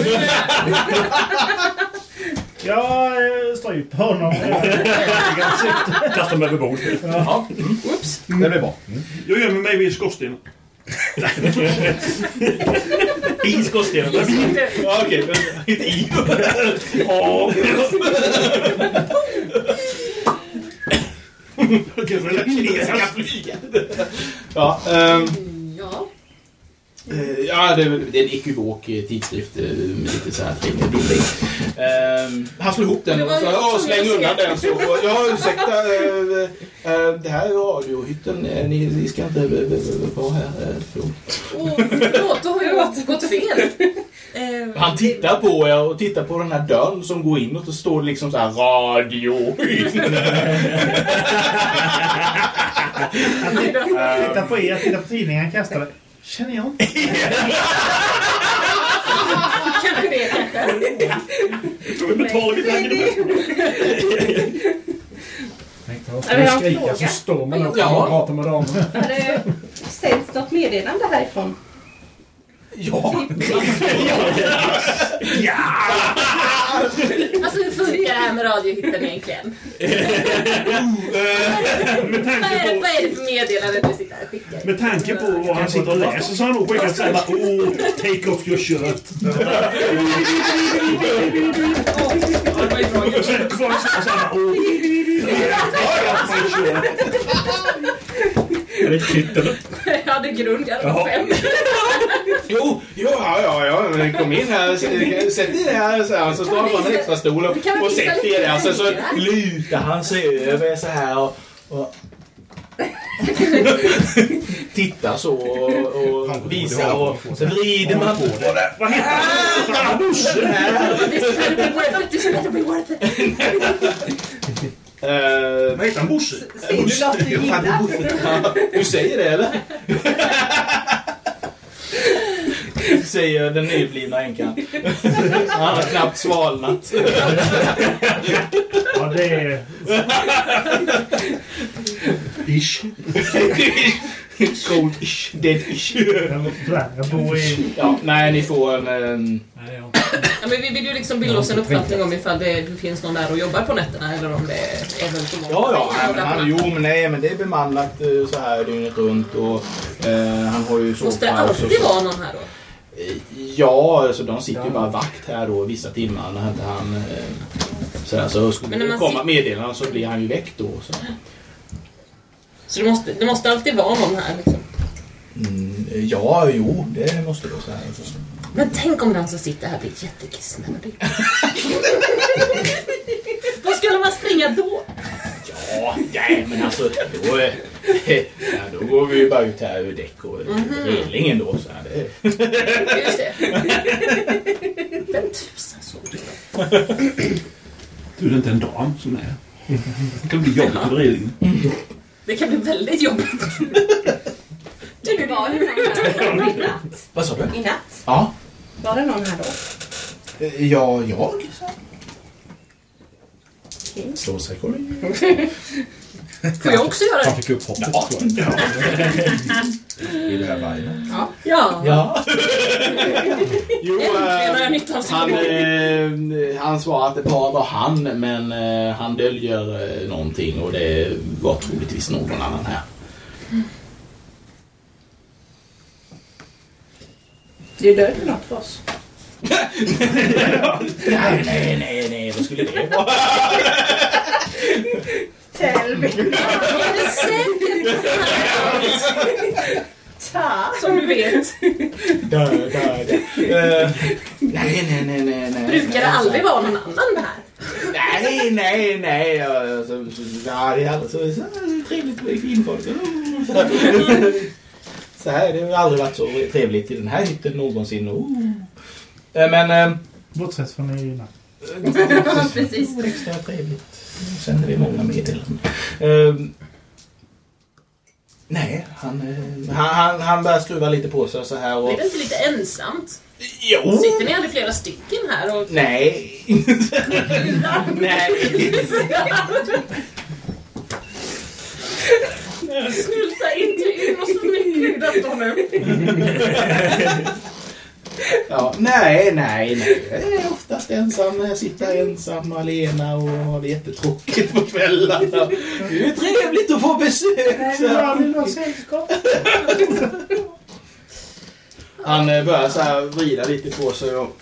Jag eh, stryper honom. Kasta mig över bord. Ja. Mm. Oops. Det blir bra. Jag gömmer mig vid skorstenen. I skorstenen. Ja, okej. Inte i. Ja. Kinesiska flyget. Ja, ehm, Ja. Eh, ja det, är- det är en ekivok eh, tidskrift eh, med lite så här trevliga bilder i. Ehm, Han slår ihop den och ju ja, släng jag undan den. Så, ja, ursäkta. eh, eh, Det här är radiohytten. Eh, Ni, ni ska inte eh, eh, vara här. eh, förlåt. Åh, förlåt, då har vi gått, fel. Eh, Han tittar på er och tittar på den här dörren som går inåt och står liksom så här radio. Titta på er, titta på tidningen, kastar det. Känner jag inte. Kanske det, kanske. Ja, vi har en skulle skrika så står man upp och pratar med damerna. Har det sänds något meddelande härifrån? Ja. Alltså hur funkar det här med radiohytten egentligen? Med Vad är, tanke det, på... vad är det för meddelande du sitter här och skickar? Med tanke på vad han sitter och läser så har han nog skickat såhär Oh, take off your shirt. Och sen kvar så Oh, take off my shirt. Är det krytt eller? Jag hade grund, hade Jaha. fem. Jo, ja, ja, ja, men kom in här. Sätt dig här, så, här. så står han på en extra stol och, och sätter er där. Så längre? lutar han sig över så här och, och tittar så och, och visar och så vrider man på det. Vad heter han? Bosse? This Eh, Vad heter han? Bosse? Ser du något du gillar? Du säger det eller? Säger den nyblivna änkan. Han har knappt svalnat. Ja, det är... Ish. Cold-ish, dead-ish. Jag, jag bor i... Ja, nej, ni får en... en Ja, men vi vill ju liksom bilda oss en uppfattning om ifall det finns någon där och jobbar på nätterna eller om det är eventuellt Ja, ja. nej, Men han, jo, men nej, men det är bemannat eh, så här dygnet runt och eh, han har ju Måste det alltid så. vara någon här då? Eh, Ja, alltså de sitter ju bara vakt här då vissa timmar när inte han... Eh, så, här, så skulle det komma meddelanden så blir han ju väckt då. Så. Så det måste, det måste alltid vara någon här liksom. Mm, ja, jo, det måste det så här. Så. Men tänk om den som sitter här blir jättekissnödig. Vad skulle man springa då? Ja, nej, men alltså då, eh, ja, då går vi ju bara ut här ur däck och relingen då. Så här, det, Just det. Vem tusan såg du? Du, det är inte en dam som är. Det kan bli jobbigt på relingen. Det kan bli väldigt jobbigt. Du, du var det någon här i natt? vad sa du? I natt? Ja, Var det någon här då? eh, ja, jag. Slå sig, igen. Får jag också göra Han det? fick upp hoppet. Ja. tror jag. I det här vargen. Ja. Ja. jo, Äntligen av han, eh, han svarar att det bara var han, men eh, han döljer eh, någonting och det var troligtvis någon annan här. Du dödade något för oss. nej, nej, nej, nej, vad skulle det vara? Tälvi. Är det säkert Ta. som du vet? Dö, dö, dö. Eh, nej, nej, nej, nej, nej. Brukar det aldrig vara någon annan här? Nej, nej, nej. ja, Så, så, ja, det är alltid så, så trevligt med kvinnfolk. Så här. Så här, det har aldrig varit så trevligt i den här hytten någonsin. Oh. Eh, Men... eh, Bortsett från i natt. Precis. Extra trevligt. Sen är det många meddelanden. Ehm, nej, han, eh, han, han, han börjar skruva lite på sig så här och... Blir det inte lite ensamt? Jo! Sitter ni aldrig flera stycken här och... Nej. nej. Snylta inte in oss för mycket i detta nu. Ja, nej, nej, nej. Jag är oftast ensam. Jag sitter ensam och alena och har det jättetråkigt på kvällarna. Det är trevligt att få besök. så här. vill ha sällskap. Han eh, börjar så här vrida lite på sig och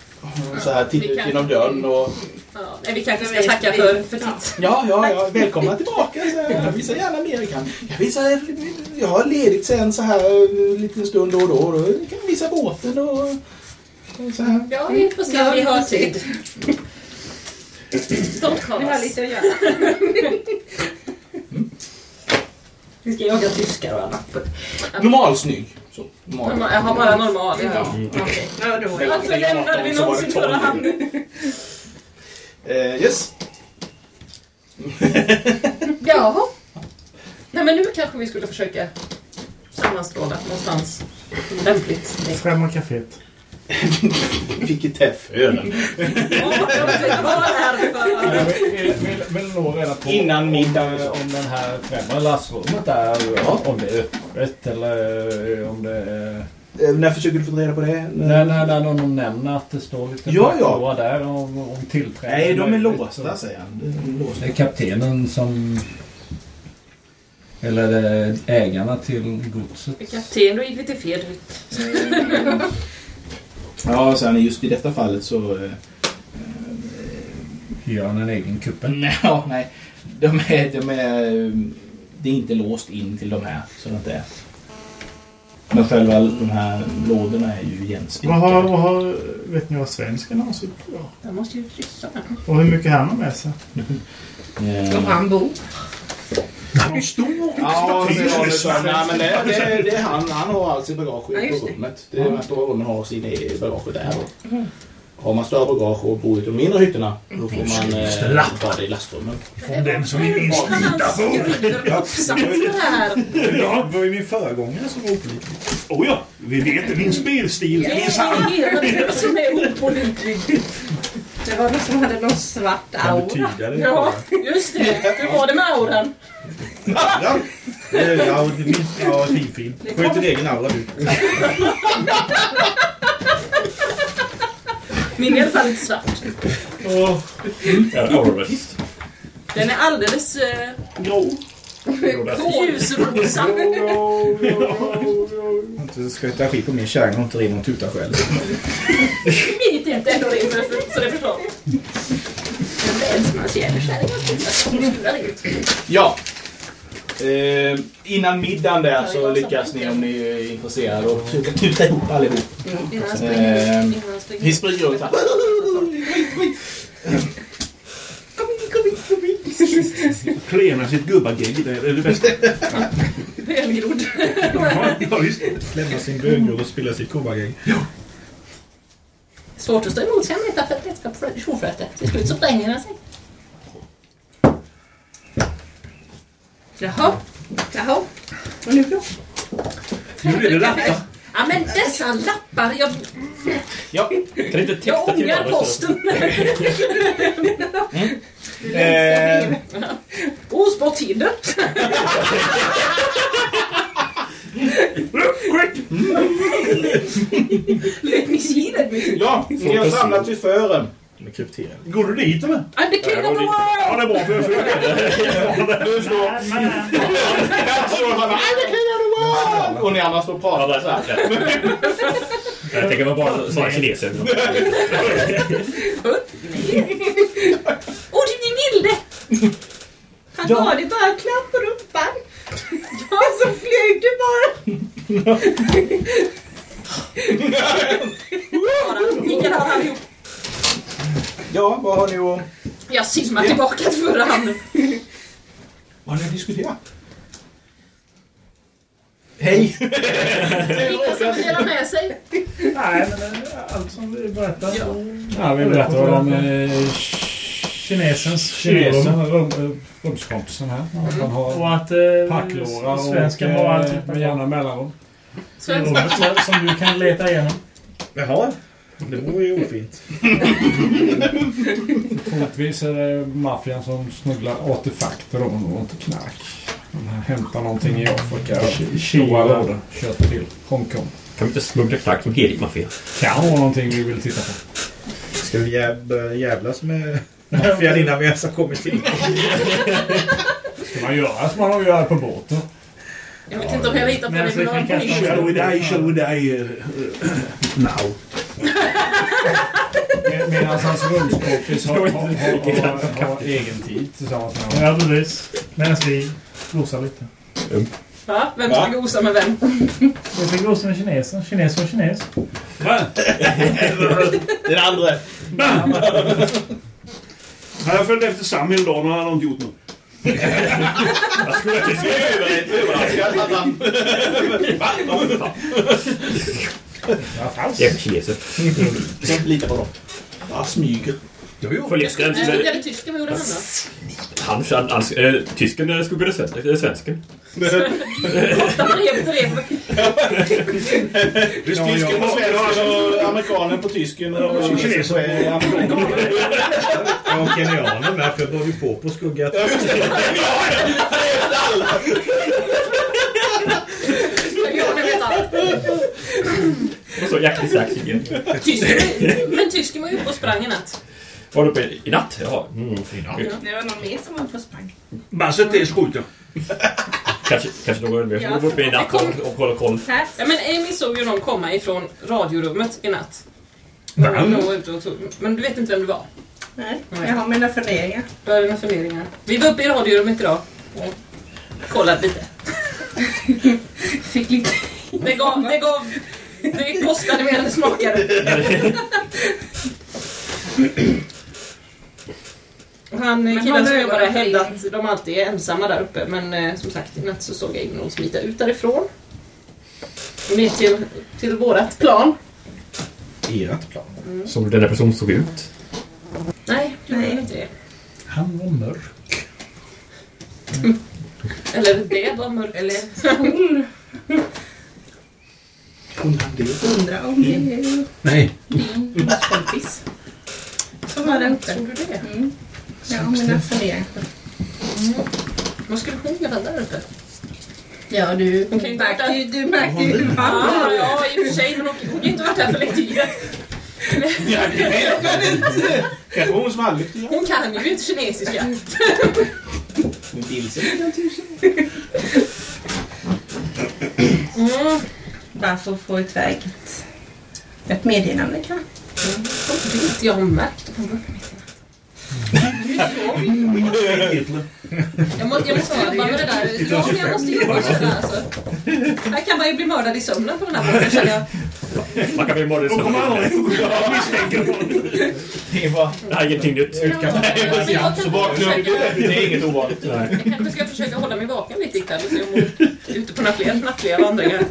så här titta Vi ut genom dörren och Ja, vi kanske ska tacka för, för titt. Ja, ja, ja. Välkomna tillbaka. Så. Jag visar gärna mer. Jag, kan, jag, visar, jag har ledigt sen så här en liten stund då och då. då kan jag visa båten och så här. Ja, vi får se om vi har tid. Stolt Vi har lite att göra. Vi ska jaga tyskar och annat. Normalsnygg. Så, normal. Jag har bara normal. Ja. Okej. Ja, då. Varför lämnade vi någonsin förra hand? Eh, yes. Jaha. Nej, men nu kanske vi skulle försöka sammanstråla någonstans lämpligt. Främre kaféet. Vilket är vill, nog reda på Innan om, middag. eh, om den här främre lastrummet är, Ja. om det är öppet eller eh, om det är... Eh, när försöker du få reda på det? När, när, när någon nämner att det står lite Ja, ja. där om, om tillträde. Nej, de är låsta säger han. Det är kaptenen som... Eller ägarna till godset? Kapten, då gick vi till fel hytt. Ja, så han är just i detta fallet så... Eh, Gör han en egen kuppen? nej, ja, nej. De är, de är... eh, Det är inte låst in till de här. Så att det är. Men själva de här lådorna är ju Vad igenspikade. har, vad har, vet ni vad svensken har? sitt- Jag måste ju kryssa. Och hur mycket han har med sig? Eh, Om han bor. Han har stor Ja, det, var det, nej, men det, det, det är han. Han har allt sitt bagage Ja, i det. rummet. Det är den stora rummen har sin i bagaget där. Har man större bagage och bor i de mindre hytterna då får man eh, ta det i lastrummen. Från den som är minst lita på. Ja, det var ju min föregångare som var opålitlig. Oh ja, vi vet din spelstil. Det är du som är opålitlig. Det var någon som hade någon svart Kan aura. betyda det. Ja, just det. Hur var det med auran? Ja, det är- ja, det är min, ja, fin film. Sköt din egen aura du. Min är i alla fall inte svart. Ja, aurarasist. Den är alldeles eh, Jo. Ljusrosa. Inte skjuta skit på min kärring och inte rinner och tutar själv. Mitt är inte ändå ringt så det förstår. Ja. Eh, innan middagen där så lyckas ni om ni är intresserade och försöka tuta ihop allihop. Han springer. Eh, Innan han springer. vi springer runt här. Klena sitt gubbagägg. Det är det bästa. Välgrodd. Ja, ja, visst. Lämna sin bögel och spilla sitt kobbargäng. Svårt att stå emot ska man inte för ett redskap för tjofrätte. Till slut så spränger den sig. Jaha. Jaha. Och nu då? Nu blir det lappar. Ja men dessa lappar. Jag, Ja, kan inte texta jag till ångrar varandra? posten. Eh, Oh, sporthinder. Let me see, let me see. ja, ni har samlats vid fören. Med kryptering. Går du dit eller? I'm the king of the world! Ja, det är bra. För jag försöker. Du slår... Jag slår han. I'm the king of the Och ni andra står och Ja, pratar så där, här. Jag tänker man bara sådana kineser. Åh, din milde! Han har det bara klapp på rumpan. Ja, så flög det bara. Ja, vad har ni att... Jag simmar tillbaka till förra handen. Vad har ni att diskutera? Hej! Ingen som delar med sig. Nej, men eh, allt som vi berättar. Ja. Ja, vi berättar om eh, kinesens kinesen, rum, eh, rumskompisen här. Att han har Och att eh, packlårar och svensken eh, har allt med jämna mellanrum. i Svenska. rummet så- som du kan leta igenom. Jaha, det vore ju ofint. Troligtvis är det maffian som smugglar artefakter och och inte knark. Hämtar någonting i Afrika lådor kör till Hongkong. Kan vi inte smuggla knark från helig maffia? Kan vara någonting vi vill titta på. Ska vi jäv, börja jävlas med maffian innan vi ens har kommit till? Ska man göra som man har gjort på båten? Jag vet inte om jag litar på jag kasta har Shall we die, shall we die uh, now? Med- Medan hans rumskompis har, har, har, har, har egen tid tillsammans med honom. Ja, precis. Medan vi gosar lite. Va? Vem ska gosa med vem? Vi ska gosa med kinesen. Kines och kines. Den andra. Han har följt efter Sam hela dagen och han har inte gjort något. Jag skulle inte Jag är över- överraskad att han... Va? Ja, falskt. Jävla kineser. Jag litar på dem. Bara smyger. Följ Jag efter. skuggade tysken. Vad gjorde han då? Han, han, han, äh, tysken äh, skuggade sven- äh, svensken. Det. Tysken på svensken och amerikanen på tysken och kinesen på amerikanen. Ja, och kenyanen med, för jag var ju på på skugga. Och så Jack Sax igen. Tysken, men tysken var ju uppe och sprang en natt. Var du uppe i, i natt? Jaha. Mm. Det var någon mer som var på sprang. Basset är skjuter. Kanske, kanske någon mer som Ja. var uppe i natt och, och kollade koll. Ja, men Amy såg ju någon komma ifrån radiorummet i natt. Och tog- Men du vet inte vem det var? Nej, jag har mina funderingar. Du har dina funderingar. Vi var uppe i radiorummet idag och kollade lite. Fick lite... Det gav... Det, gav, det kostade mer än det smakade. Han Men killen som jobbar där fria. att de alltid är ensamma där uppe. Men eh, som sagt, i natt så såg jag någon smita ut därifrån. Ner till, till vårat plan. ert plan. Som hur den där personen såg ut. Nej, det Nej. inte det. Han var mörk. Eller det var mörkt. Eller hon. Hon det. Undrar om det är Nej. din kompis. Som var där uppe. Tror du det? Mm. Ja, mina funderingar. Vad skulle hon göra där uppe? Ja, du Hon kan ju inte märkte ju, du märkte ju hur Ja, han ja, i och för sig, men hon hon har ju inte varit här för länge. Ja, det vet man inte. Kanske hon som aldrig ja. Hon kan ju inte kinesiska. Är det tusen. Mm. Bara för att få iväg ett, ett meddelande kanske. Det är inte jag har märkt. på mörkmedierna. Jag måste, jag måste jobba med det där. Ja, men jag måste jobba med det där. Alltså. Här kan man ju bli mördad i sömnen på den här båten känner jag. Man kan bli mördad i sömnen. alla misstänker honom. Det var... Det här är ingenting nytt. Jag Så vaknar Det är inget ovanligt. jag kanske ska försöka hålla mig vaken lite ikväll och se om hon är ute på några fler nattliga vandringar.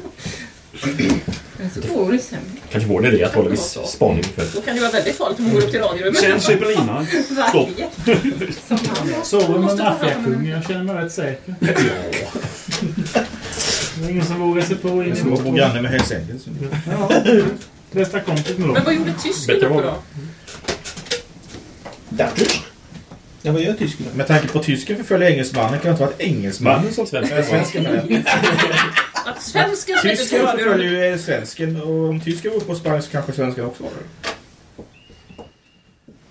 Men så går det sen. Kanske vår idé att hålla viss spaning för. Då kan det vara väldigt farligt om hon går upp till radiorummet. Varje. Som han. Sover med maffiakung. Jag känner mig rätt säker. Det är ingen som vågar sig på in i var båten. granne med Hells Angels. Ja. Bästa kompis med Men dem. vad gjorde tysken Bättre uppe då? Där tysk. Ja, vad gör tysken? Med tanke på tysken förföljer engelsmannen kan det inte vara att engelsmannen som Svenska. Att svensken inte Tysken tro förföljer ju svensken och om tysken var sprang så kanske svensken också var det.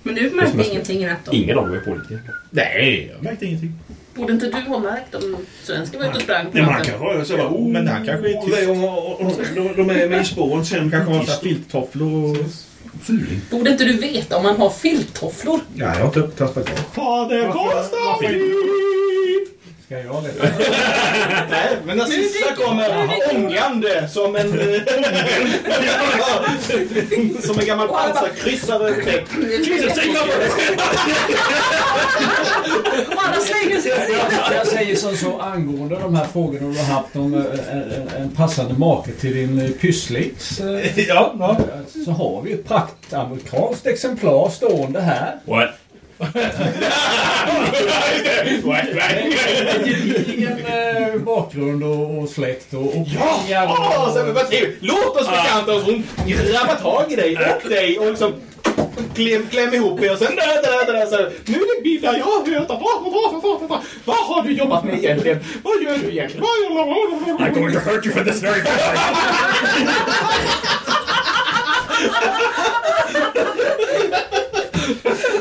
Men du märkte ingenting i natt då? Ingen av dem är politiker. Nej, jag märkte ingenting. Borde inte du ha märkt om svensken var ute och sprang på Ja, man natten? kan röra sig bara... Jo, men han kanske är och det- och- och- och- De de är med i spåren sen. Kanske har filttofflor och... Fuling. Borde inte du veta om man har filttofflor? Ja, jag har inte transporterat. Fader Konstantin! Ska jag det? Nej, men Narcissa kommer ångande som en... som en gammal pansarkryssare alla slänger sig Jag, säger som så angående de här frågorna du har haft om eh, en, en, en passande make till din eh, Pysslix. eh, Ja, ja. Så har vi ett praktamerikanskt exemplar stående här. What? Med gedigen eh, bakgrund och, och släkt och, och pengar. Åh, så, men vad trevligt. Låt oss bekanta oss. Hon grabbar tag i dig och dig och liksom kläm, kläm ihop er och sen där, där, där, så, Nu är det middag, jag har hört att... Vad, vad, vad, vad, vad har du jobbat med egentligen? Vad gör du egentligen? I'm going to hurt you for this very guy.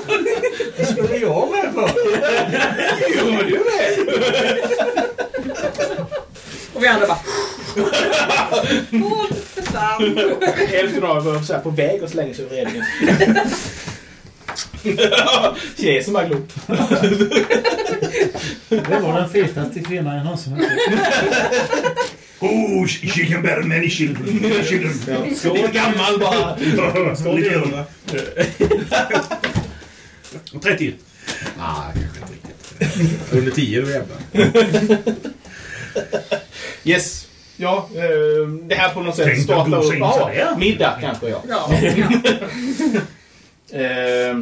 Vad skulle jag med för? Gör du det? Och vi andra bara... Håll för sant. Hälften av er så här på väg och slänger sig över redningen. Kinesen bara glor. Det var den fetaste kvinnan jag någonsin har sett. Oh, she can bear many children. children. En gammal bara. 30. Ah, kanske inte riktigt. Under 10 då jävlar. Yes. Ja, eh, det här på något sätt Tänk startar upp. Ja, middag kanske ja. Ja, Eh,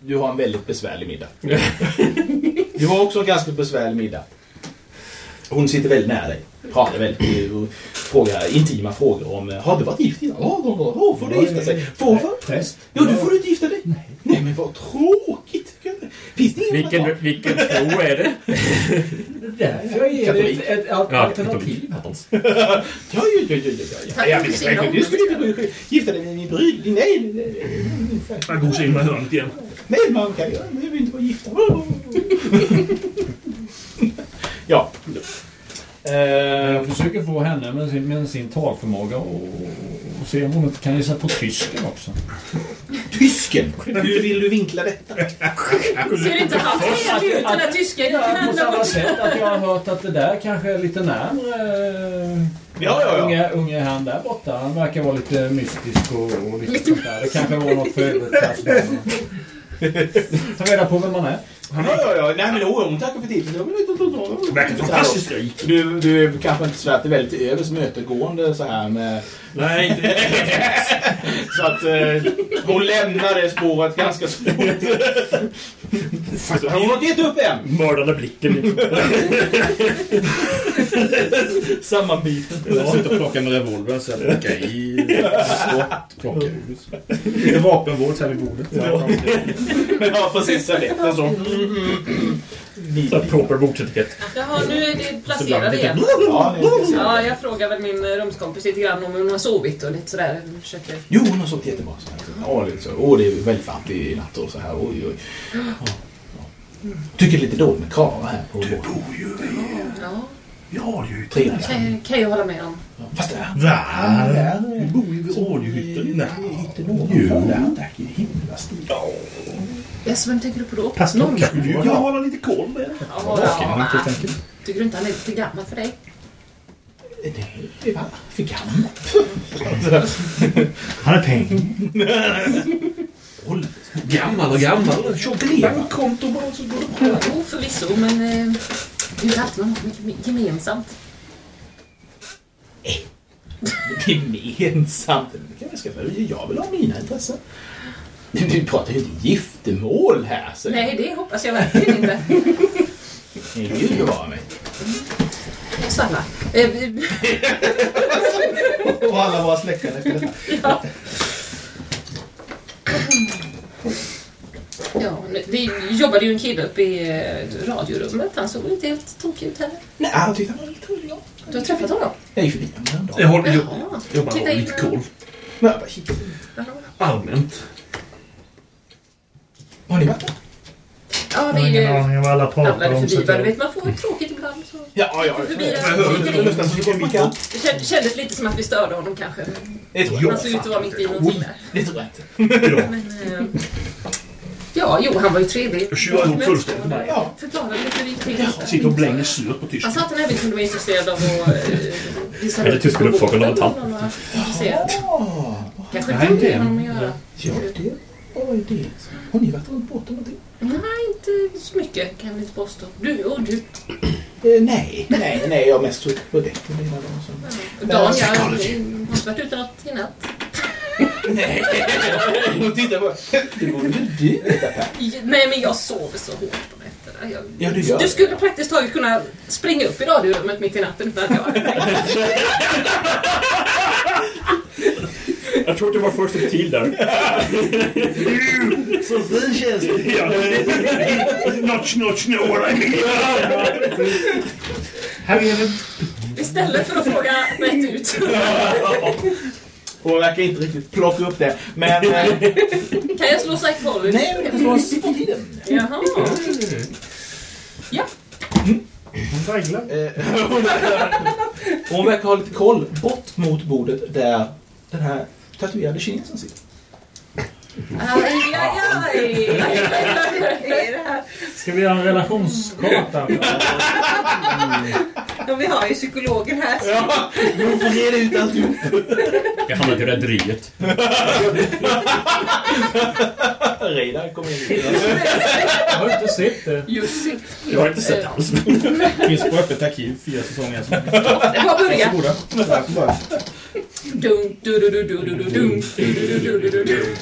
du har en väldigt besvärlig middag. Du har också en ganska besvärlig middag. Hon sitter väldigt nära dig. Pratar väldigt och frågar intima frågor om har du varit gift innan? Ja, oh, oh, oh, får du gifta sig? Får va? Präst. Ja, du får inte gifta dig. Nej. Nej, men vad tråkigt. Finns det ingen Vilken, vilken tro är det? Därför jag ger dig ett, alternativ. Ja, ja, ja, ja, ja, ja. du skulle inte gifta dig med din brud. Nej, nej, nej, nej. Man gosar in med hörnet igen. Nej, man kan det. behöver inte vara gifta. ja. Eh, Jag försöker få henne med sin, med sin talförmåga och, och se om hon inte kan gissa på tysken också. tysken. Hur vill du vinkla detta? Ser inte han trevlig ut den där tysken? Ja, på samma sätt att jag har hört att det där kanske är lite närmare eh, Ja, ja, ja. Unge, unge han där borta. Han verkar vara lite mystisk och, och lite sånt där. Det kanske var något för övrigt. Ta reda på vem man är. Ja, ja, ja. Nej, men hon, hon tackar för tipset. Ja, men- Verkar fantastiskt rik. Du, du är kanske inte så att det är väldigt översmötegående så här med... Nej, inte Så att eh, hon lämnar det spåret ganska så fort. Hon har inte gett upp än. Mördande blicken. Sammanbiten. Jag sitter och plockar med revolvern så jag plockar i skott. Plockar ut. Lite vapenvård så här vid bordet. Ja, precis. Jag vet. Så. Så här proper bordsetikett. Jaha, nu är det placerat igen. Ja, det är Ja, jag frågar väl min rumskompis lite grann om hon har sovit och lite sådär. Försöker... Jo, hon har sovit jättebra. Så här. Åh, liksom. Åh, det är väldigt varmt i natt och så här. Oj, oj. Ja, ja. Tycker lite dåligt med kravar här på båten. Ja, Vi har ju Trevligt. kan, kan jag hålla med om. Fast där... Va? Där... Vi bor ju vid oljehytten. Nej. Inte någon där. Där är ju himla stort. Yes, vem tänker du på då? Pastor ju hålla lite koll med. Ja, ja, ja. Tycker du inte han är lite gammal för dig? Det är bara för gammalt. Han är peng. Gammal och gammal. Tjockleva. Bankkonto bara så går det bra. Jo, förvisso, men eh, det är ju alltid man har så mycket gemensamt. Gemensamt. Jag vill ha mina intressen. Vi pratar ju inte giftermål här. Så. Nej, det hoppas jag verkligen inte. Gud bevara mig. Vi- Och alla våra släktingar efter detta. ja. Ja, vi jobbade ju en kille uppe i eh, radiorummet. Han såg inte helt tokig ut heller. Nej, jag tyckte han var lite rolig. Du har träffat honom? Jag gick förbi honom häromdagen. Jaha. Jag jag bara kikade. Allmänt. Har ni varit där? Ja, Jag vi har ingen aning om vad alla pratar ramlade om. så förbi. att bara. Du jag- vet, man får tråkigt ibland. Så. Ja, ja. Förbi Jag där. så. Det känd- kändes lite som att vi störde honom kanske. Det tror jag. Han såg ut att vara mitt i någonting där. Det tror jag inte. Men, eh, ja, jo, han var ju trevlig. Jag kör ihop fullständigt med. Ja. Förklarade lite hur det gick till. Sitter och blänger surt på tyska. Han sa att han även kunde vara intresserad av att eh, visa Eller tyska uppsakad av intresserad. Ja, Kanske det- det honom att göra. ja, det var ju det. Har ni varit runt båten någonting? Nej, inte så mycket kan jag inte påstå. Du och du. Eh, nej, nej, nej. Jag har mest suttit på däck under hela dagen. så- Dan, jag har inte varit ute något i natt. Nej, hon tittar på Det borde väl du veta Per? Nej, men jag sover så hårt på nätterna. Jag, Ja, du gör du det. skulle praktiskt taget kunna springa upp i radiorummet mitt i natten utan att jag. Jag tror att det var först en till där. Så fin känsla. Notch, notch, know what I mean. Här är det. Istället för att fråga rätt ut. Hon verkar inte riktigt plocka upp det. Men... eh, Kan jag slå psychology? Nej, men det kan slås på tiden. Jaha. Ja. Hon dreglar. Eh, hon, hon verkar ha lite koll bort mot bordet där den här tatuerade kinesen sitter. Aj, aj, aj. Är det här? Ska vi göra en relationskarta? Ja, vi har ju psykologen här. Ja, hon får reda ut alltihop. Jag hamnade i rederiet. Reidar kom in. Jag har inte sett det. Jussi. Jag har inte sett alls. Finns på öppet arkiv, fyra säsonger. Så. Det var börja. Varsågoda. Där får börja. Dum, du, du, du, du, du, du, dum, du, du, du, du, du, du.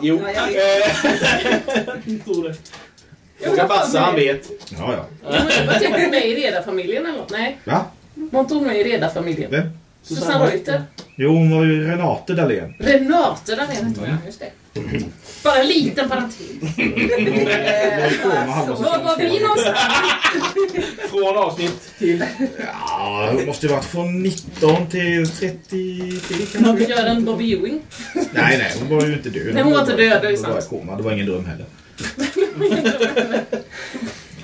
Jo. jag. Jag. Fråga Basse, han vet. Ja, ja. Tänker du med i Redarfamiljen eller något? Nej. Va? Var inte hon med i Redarfamiljen? Vem? Susanne Reuter. Jo, hon var ju Renate Dahlén. Renate där hette hon, just det. Bara en liten parentes. Var var vi någonstans? Från avsnitt till... Ja, hon måste ju varit från 19 till 33 kanske. Gör en Bobby Ewing. Nej, nej, hon var ju inte död. Nej, hon var inte död, det är Hon var bara sant. i koma. Det var ingen dröm heller.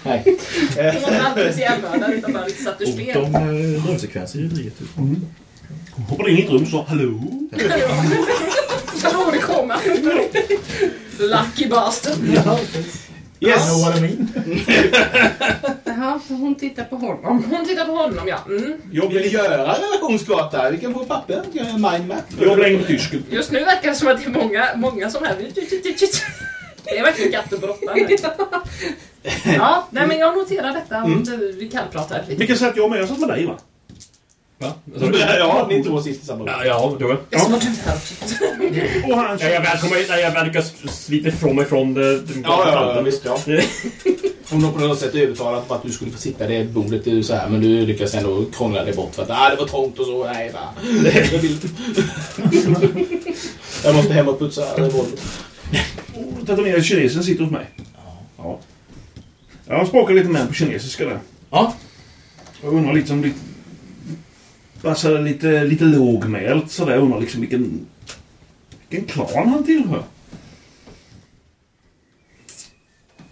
Nej. Hon var inte alltid seriemördare utan bara satt ur Och spel. de eh, drömsekvenser i rederiet. Hon hoppade in i ett rum och sa hallå. Hallå, det kommer! Lucky bastard. Yes! Know what I mean? Jaha, så hon tittar på honom. Hon tittar på honom, ja. Mm. Jag vill göra relationskarta. Vi kan få papper. Vi kan mindmap. Jag blänger på tysken. Just nu verkar det som att det är många, många som här... Det är verkligen katten på råttan. här. Ja, nej, men jag noterar detta och Mm. vi kallpratar Vi lite. kan säga att jag är med. Jag satt med dig va? Va? Ja, ni två sitter i samma rum. Ja, ja. Det är som att du är här också. Och han Ja, jag väl kommer när jag väl lyckas slita ifrån mig från det. den Ja, ja, ja, visst ja. Hon har på något sätt övertalat på att du skulle få sitta vid bordet du, så här, men du lyckas ändå krångla dig bort för att ah, det var trångt och så. Nej, va. Jag, vill... jag måste hem och putsa golvet. Och tatuerade kinesen sitter hos mig. Ja. Jag språkar lite med på kinesiska där. Ja. Jag undrar lite... Alltså lite, lite lågmält sådär. Undrar liksom vilken... Vilken klan han tillhör.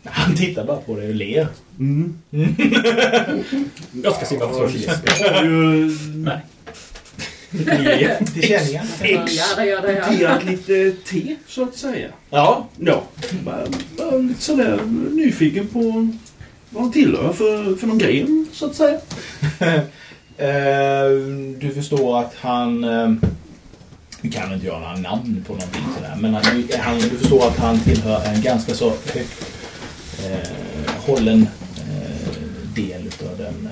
Han tittar bara på dig och ler. Mm. Jag ska på har ju Nej. Till känningar. Ex- Ja, ja, ja, ja. teat lite te, så att säga. Ja. Ja. Bara, bara lite sådär nyfiken på vad han tillhör för, för någon gren, så att säga. Eh, du förstår att han... eh, Vi kan inte göra några namn på någonting sådär. Men att han, du förstår att han tillhör en ganska så högt eh, hållen del utav den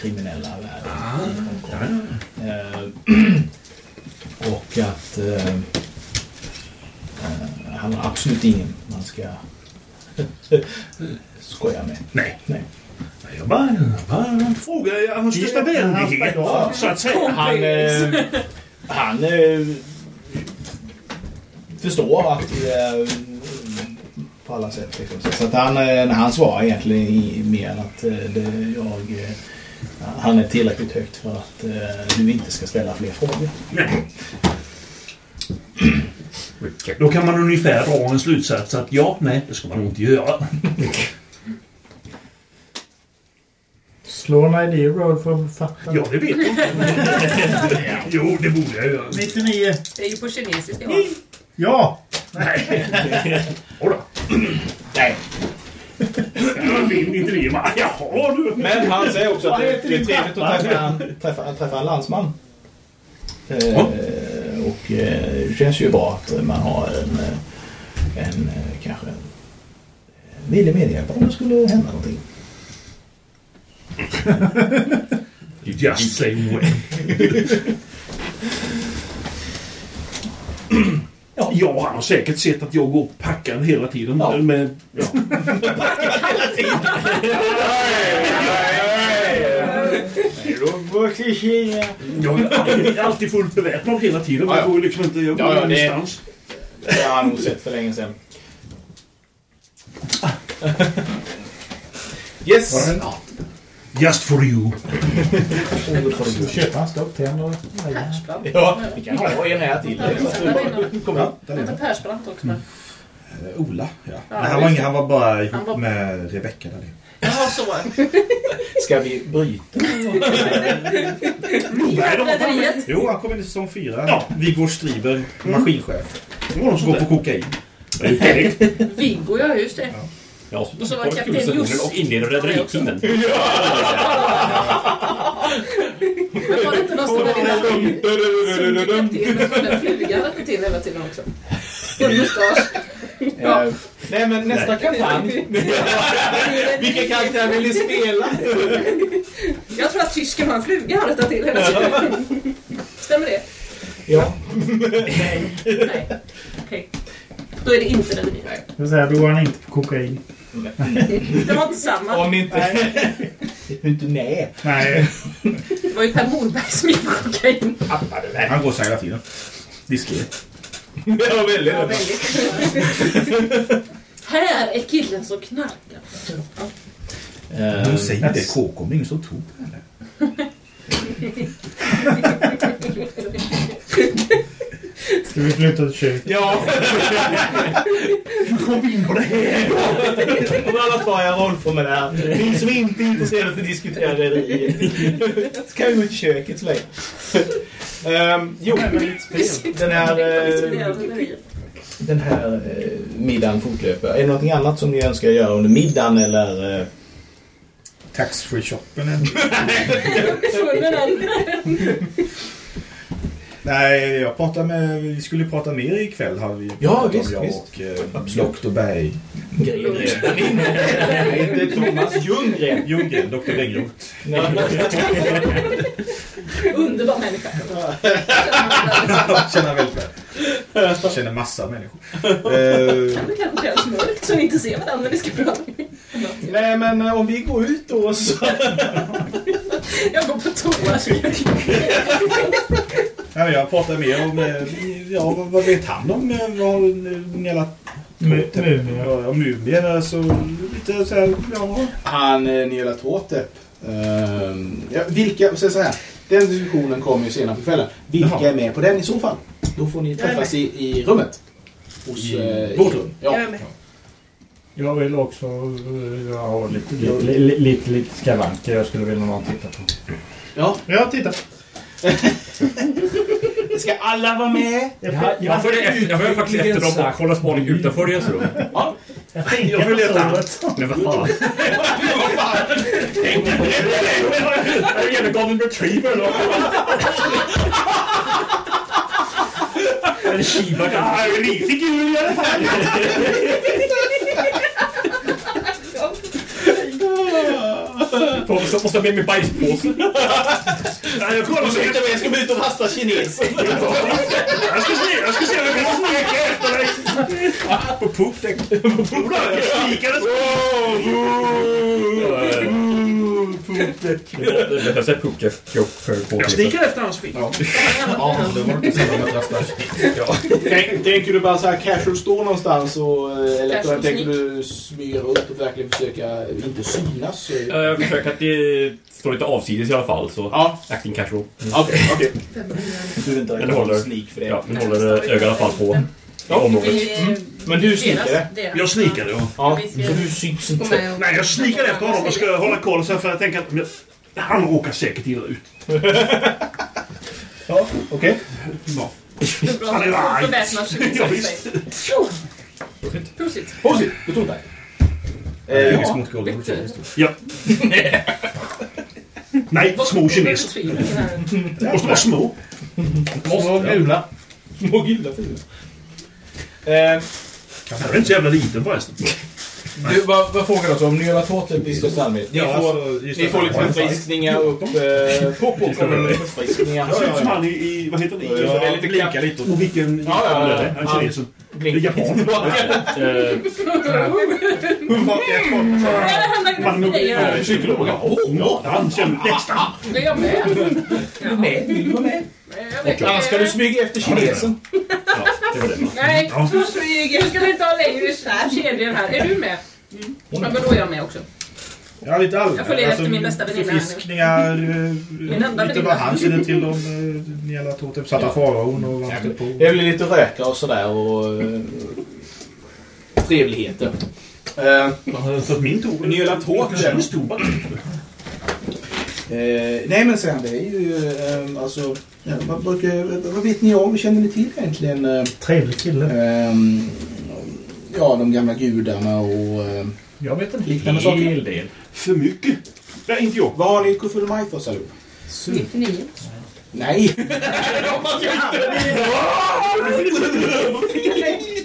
kriminella världen Hongkong. Eh, och att eh, han har absolut ingen man ska skoja med. Nej. Nej. Jag bara, bara frågar hans största vänlighet, så att säga. Han, eh, han eh, förstår att eh, på alla sätt. Liksom. Så att han, eh, när han svarar egentligen mer än att eh, det, jag, han är tillräckligt högt för att du inte ska ställa fler frågor. Nej. Då kan man ungefär dra en slutsats att ja, nej, det ska man nog inte göra. ID roll för att fatta. Ja, det vet jag. jo, det borde jag göra. 99. Det är ju på kinesiska va? Ja! Nej. Jodå. Nej. Jag vill inte det. Jaha, du. Men han säger också att det, det är trevligt att träffa, en- träffa, träffa en landsman. Eh, och eh, det känns ju bra att man har en, eh, en eh, kanske en villig medhjälpare om det skulle hända någonting. You just say way. Ja, han har säkert sett att jag går och packar hela tiden. Ja. Med, ja. Jag är alltid, alltid fullt beväpnad hela tiden. Ja, ja. Jag går ju liksom inte... Jag går Ja, ja, det- ingenstans. Det har han nog sett för länge sedan. Yes! Just for you. Ska du köpa en och grejer? Persbrandt. Ja, vi kan ha en här till. Den. heter Persbrandt också. men- Eh, Ola, ja. Ja, Men han, var, han var bara ihop Han var- med Rebecka där. Jaha, så var det. Ska vi bryta? Rederiet. Jo, han kom in i säsong fyra. Ja. Viggo Striber, maskinchef. Det var något Går sånt på kokain. Viggo, ja just det. Ja, Och så var det kapten Jussi. och inleder rederitiden. Men var det inte någon sån där lilla kapten som den flugan räckte till hela tiden också? En mustasch. Ja. Eh, nej, men nästa kampanj. Vilken karaktär vill ni spela? Jag tror att tysken har en fluga han rättar till hela tiden. Stämmer det? Ja. Nej. Okej. Då är det inte rederiet. Jag vill säga, då går han inte på kokain. Det var inte samma. Om inte... inte nej. Nej. Det var ju Per Morberg som gick på kokain. Han går så här hela tiden. Diskret. Ja, väldigt. Ja, väldigt. Här är killen som knarkar. Eh, De säger att det är KK, men ingen som tror på det. Ska vi flytta till köket? Ja. Kom in på det här! Om alla tar en rollformulär. Ni som inte är intresserade av att diskutera rederiet. Ska vi gå till köket så länge. Ehm, jo, den här, eh, den här eh, middagen fortlöper. Är det någonting annat som ni önskar göra under middagen eller? eh, Taxfree shoppen. är- Nej, jag pratade med... Vi skulle prata mer ikväll. Hade vi Ja, visst, jag visst. och eh, Dr. Berg. Inte Thomas Ljunggren. Ljunggren, Dr. Bengroth. Underbar människa. Känner väl själv. Känner massa människor. Eh, Det kanske känns mörkt så ni inte ser varandra när ni ska prata. Nej, men eh, om vi går ut då så... Jag går på toa. så jag- ja, jag pratar mer om... eh, Ja, vad, vet han om eh, vad Nela... Mu- mumier. Ja, mumier. Alltså lite så här... Ja. Han, eh, Nela Tåtep. Eh, ja, vilka... Så så här. Den diskussionen kommer ju senare på kvällen. Vilka Jaha. är med på den i så fall? Då får ni träffas i, i rummet. Hos, I vårt rum? Ja. Jag är med. Jag vill också jag har lite, lite, lite, lite, lite skavanker jag skulle vilja någon titta på. ja. Ja, titta. Ska alla vara med? Jag följer efter, jag följer faktiskt efter dem och kollar spaning utanför deras rum. Ja. Jag på leta. Men vad fan. Jag är en golden retriever. En shiba Ja, lite kul i alla fall. Måste måste jag med mig bajspåse? Ja, jag kollar Och så så inte med, jag ska ut och rasta kineser. Jag ska se, jag ska se om jag kan sneka efter dig. På poopdäck. Jag snikade Det är för på Jag snikade efter hans fil. Ja, det var inte så att rasta. Tänk- Tänker du bara så här casual stå någonstans och, eh, eller Casual tänker du smyga runt och verkligen försöka inte synas? eh? Jag försöker att det står lite avsides i alla fall, så Ja, acting casual. okej, okej. Du är inte Eller håller, sneak för det. ja, men håller ögat i alla fall på i området. Men du sneakade? Jag snikade, ja. Ja, så du syns inte. Nej, jag snikade efter honom och ska hålla koll sen för jag tänker att han råkar säkert illa ut. Ja, okej. Ja. Han är arg. Ja, visst. Prosit. Positivt, du tog dig. Eh, Eh, ja. ja. Nej, små kineser. Måste vara små. Små gula. Små gula fina. Eh, Jag är inte så jävla liten förresten. du, vad, vad frågar du alltså om Nya Tårtet i största allmänhet? Ni Ja, får, alltså, just ni det. får lite Ja, förfriskningar upp. Eh, Popo kommer med förfriskningar. Han ser ut som han i, i vad heter det? Ja, det är lite Blinka lite. Och vilken Ja, ja, ja. är det? Han kinesen. Det är japan. Eh, Man är Psykolog. Oh, Han känner nästan. Är jag med? med. Vill du vara med? Jag vet Annars ska du smyga efter kinesen. Nej, Ja. du smyger. Du ska inte ha längre kedjor här. Är du med? Ja, men då är jag med också. Ja, lite allmänt. Jag följer efter min bästa väninna. Förfriskningar. enda eh, Lite vad han känner till om eh, Niela Totep. Satta faraon och vad på. Det blir lite röka och sådär och eh, trevligheter. Eh, min tog... Nya Tårten. Eh, nej men sen det är ju eh, alltså, ja, vad, brukar, vad vet ni om, känner ni till egentligen? Eh, Trevlig kille. ehm, ja, de gamla gudarna och eh, Jag vet en Liknande saker. hel del. För mycket. Nej, inte jag. vad har ni Kufulmaj för allihop? 99. Nej!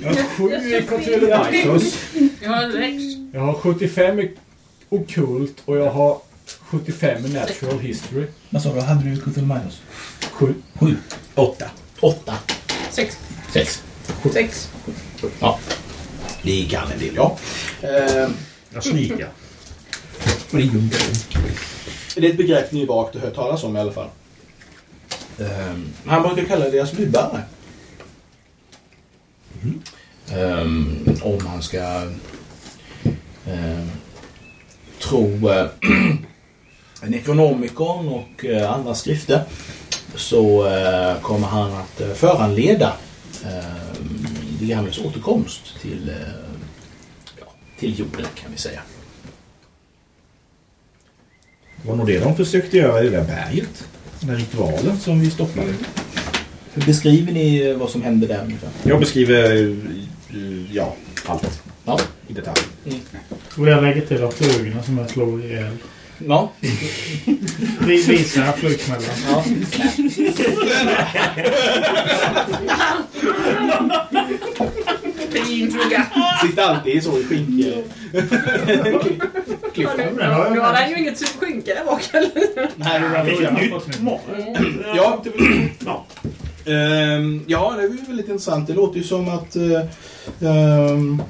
Jag har sju Cthulhu Jag har Rex. Jag har 75 i okult och jag har 75 i natural history. Vad sa du, hade du Kufulmaj hos? Sju. Sju. Åtta. Åtta. Sex. Sex. Sex. Ja. Ni kan en del, ja. Eh, Jag snikar. Det är ett begrepp ni vagt har hört talas om i alla fall. Ehm, han brukar kalla det deras budbärare. Ehm, om man ska ehm, tro uh, Necronomicon och eh, andra skrifter så eh, kommer han att uh, föranleda de gamlas återkomst till, eh, ja, till jorden kan vi säga. Det var nog det de försökte göra i det där berget. Den där ritualen som vi stoppade. Hur beskriver ni eh, vad som hände där ungefär? Jag beskriver eh, ja, allt Ja. i detalj. Och jag lägger till de flugorna som jag slog ihjäl. Ja. Vi visar flugsmällan. ja. Fin fluga. Sitter alltid så i skinke... Ja, nu, har han ju inget skynke där bak heller. Nej, det var Fick ett nytt må- Ja. Ja. Ehm, ja, det är ju väldigt intressant. Det låter ju som att... eh, ehm,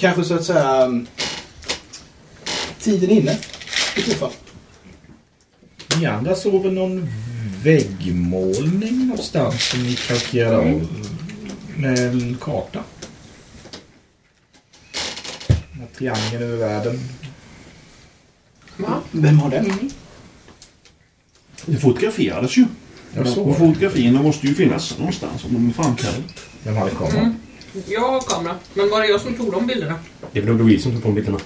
kanske så att säga... um, tiden inne. I så fall. Ni andra såg väl någon väggmålning någonstans som ni kalkerade av med en karta? Med triangeln över världen. Va? Vem har den? Det fotograferades ju. Jag såg fotografierna måste ju finnas någonstans om de är framkallade. Vem hade kameran? Mm. Jag har kamera. Men var det jag som tog de bilderna? Det är nog Louise som tog på bilderna.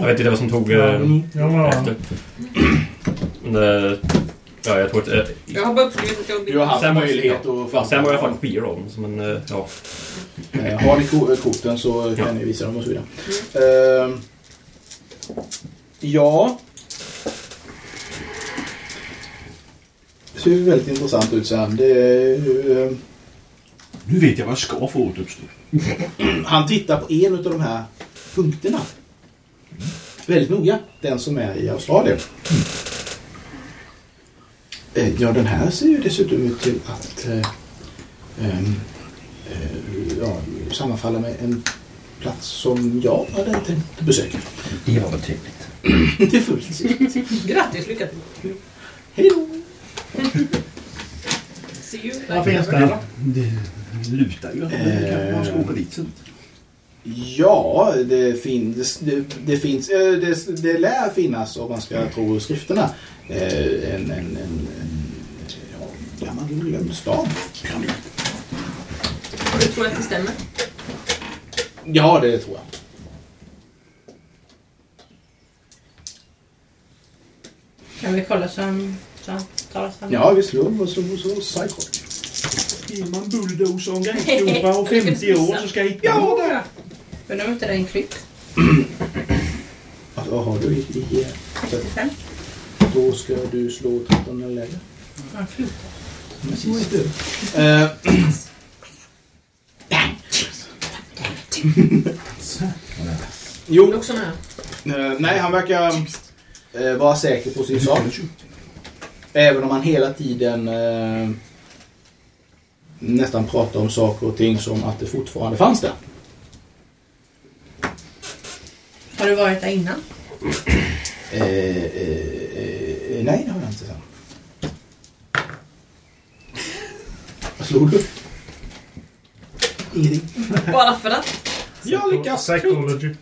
Jag vet inte vad som tog eh, Ja, men, efter. Men, eh, ja, jag tror att... eh, Jag har bara uppskrivit att jag Du har haft Sen var- möjlighet ja, att... sen var jag faktiskt kopior av dem. Men eh, ja. Eh, Har ni ko- korten så kan Ja. ni visa dem och så vidare. Ehm, ja. Det ser ju väldigt intressant ut sen. Det är ju, eh, Nu vet jag vad jag ska få återuppstå. Han tittar på en av de här punkterna. Väldigt noga. Den som är i Australien. Eh, Ja, den här ser ju dessutom ut till att eh, ehm, eh, ja, sammanfalla med en plats som jag hade tänkt besöka. Det var väl trevligt. Det är fullt. Grattis, lycka till. Hej då! See you. Vad finns där då? Det lutar ju det kanske man ska åka dit sen. Ja, det, finns, det, det finns, eh, det, det lär finnas om man ska tro skrifterna. eh, En, en, en, en ja, gammal glömd stad. Du tror att det stämmer? Ja, det tror jag. Kan vi kolla så så tar oss Ja, vi slår och så, så psycho. Ger man bulldozer och gränsgubbar och 50 år så ska jag hitta Ja, där! Undrar om inte det är en klipp. Alltså, vad har du i, i 35. Då ska du slå 13 eller lägre. Han flyttar. Precis. Eh, jo. Eh, nej, han verkar eh, vara säker på sin sak. Även om han hela tiden eh, nästan pratar om saker och ting som att det fortfarande fanns där. Har du varit där innan? Eh, eh, eh, nej, det har jag inte. Sen. Vad slog du? Ingenting. Bara för att. Jag lyckas. Psychology.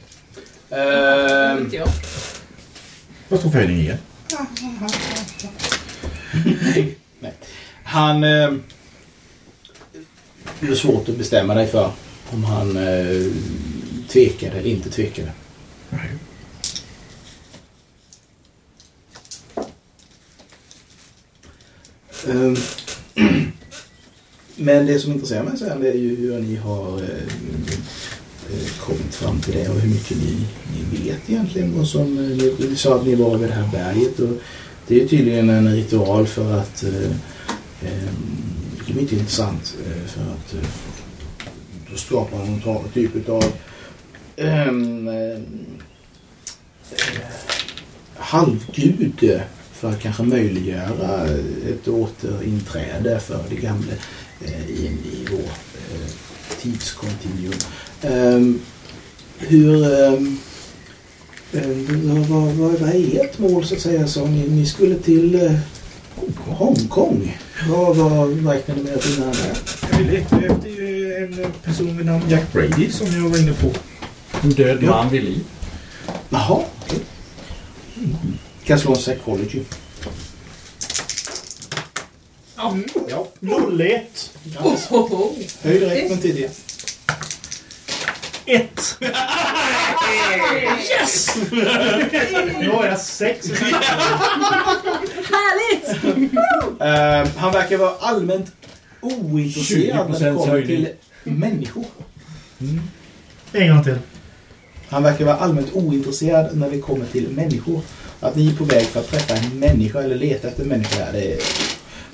Eh, jag. Vad står följningen igen? Nej. Han... Eh, det är svårt att bestämma dig för om han eh, tvekade eller inte tvekade. Eh, Men det som intresserar mig sen det är ju hur ni har eh, eh, kommit fram till det och hur mycket ni, ni vet egentligen. Vad som, eh, ni, ni sa att ni var vid det här berget och det är tydligen en ritual för att eh, ehm, det är mycket intressant eh, för att eh, då skapar man någon typ av ehm, eh, halvgud för att kanske möjliggöra ett återinträde för det gamla eh, in i vår eh, tidskontinuum. Ehm, hur ehm, vad, vad, vad är ert mål så att säga? Så ni, ni skulle till eh, Hongkong. Vad, vad räknar ni med att finna där? Vi letade efter ju en person vid namn Jack Brady som jag var inne på. En död man vid liv. Jaha, okej. Mm. Kan slå en psychology. Ja. 01. Oh, oh. Höj direkt från tidigare. 1. Yes! Nu har jag 6 Härligt! Eh, han verkar vara allmänt ointresserad när det 20% kommer höjning. till människor. En gång till. Han verkar vara allmänt ointresserad när det kommer till människor. Att ni är på väg för att träffa en människa eller leta efter en människa det är...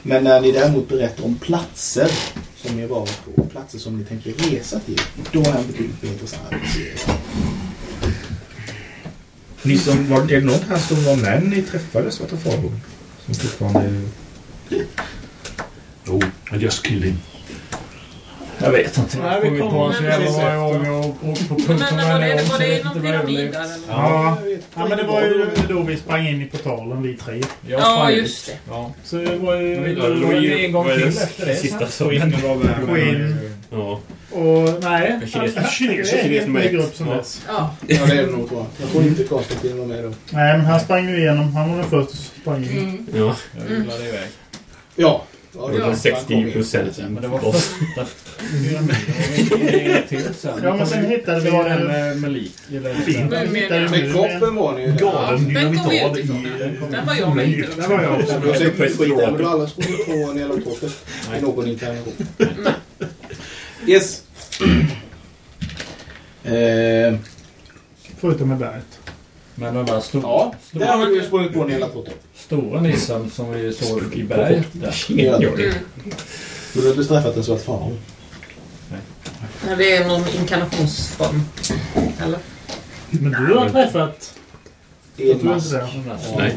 Men när ni däremot berättar om platser som ni har varit på, platser som ni tänker resa till, då är han betydligt mer intressant. Ni som, var, är det någon här som var med när ni träffade Svarta Farbrorn? Som fortfarande... Oh, I just killed him. Jag vet inte. Nej, vi kommer på så jävla många gånger och åkt på Men, punkten var det, med var det någon, så någon jag vet inte pyramid vad jag där? eller? Ja. ja, men det var ju då vi sprang in i portalen, vi tre. Ja, just det. Ja. Så det var ju... Det var låg ju en gång till efter det. sista väl... Skinn. Ja. Och nej, Kines- han- kines- det är kines en med grupp som Ja. dess. Ja. Ja, det är det nog tror jag. Tror inte Konstantin var med då. Nej, men han sprang ju igenom. Han var den första som sprang in. Mm. ja. Jag rullade iväg. Ja. Det var 60 procent. Men det var första pyramiden. Ja, men sen hittade vi... Det var den med, med lik. Eller. Men- med- kroppen var ni ju. Ja, Galen den dynamital i... Den var jag med. Där var jag också. Du har säkert skit där, men du har aldrig sprungit på en jävla toppen i någon inkarnation. Yes. eh, Förutom med berget. Men den där stora, ja, stora, där har du ju sprungit på en jävla toppen. stora nissen som vi såg i berget där. Mm. Du har inte träffat en svart farao. Ja, Det är någon inkarnationsform. Eller? Men du har träffat... En Jag mask. Nej.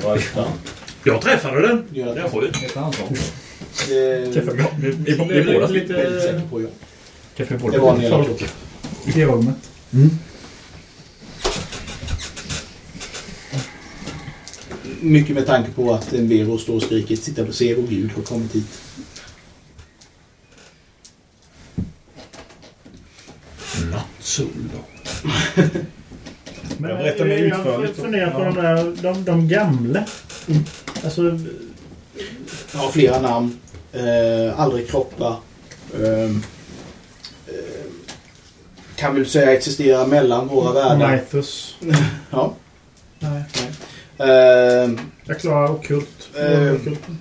Jag träffade den. Ja, Det det är sjukt. Heter han så? Träffar det vi båda. Det var en jävla klocka. I rummet. Mycket med tanke på att en Vero står och skriker Sitta på se vår gud har kommit hit. Nattsol då. Men Jag berättar mer jag utförligt. funderar på de där, de, de gamla. Alltså, Jag har flera namn. Eh, aldrig kroppar. Ehm, eh, kan väl säga existerar mellan våra världar. Mythos. Ja. Nej. Ehm, Jag klarar ockult. Eh.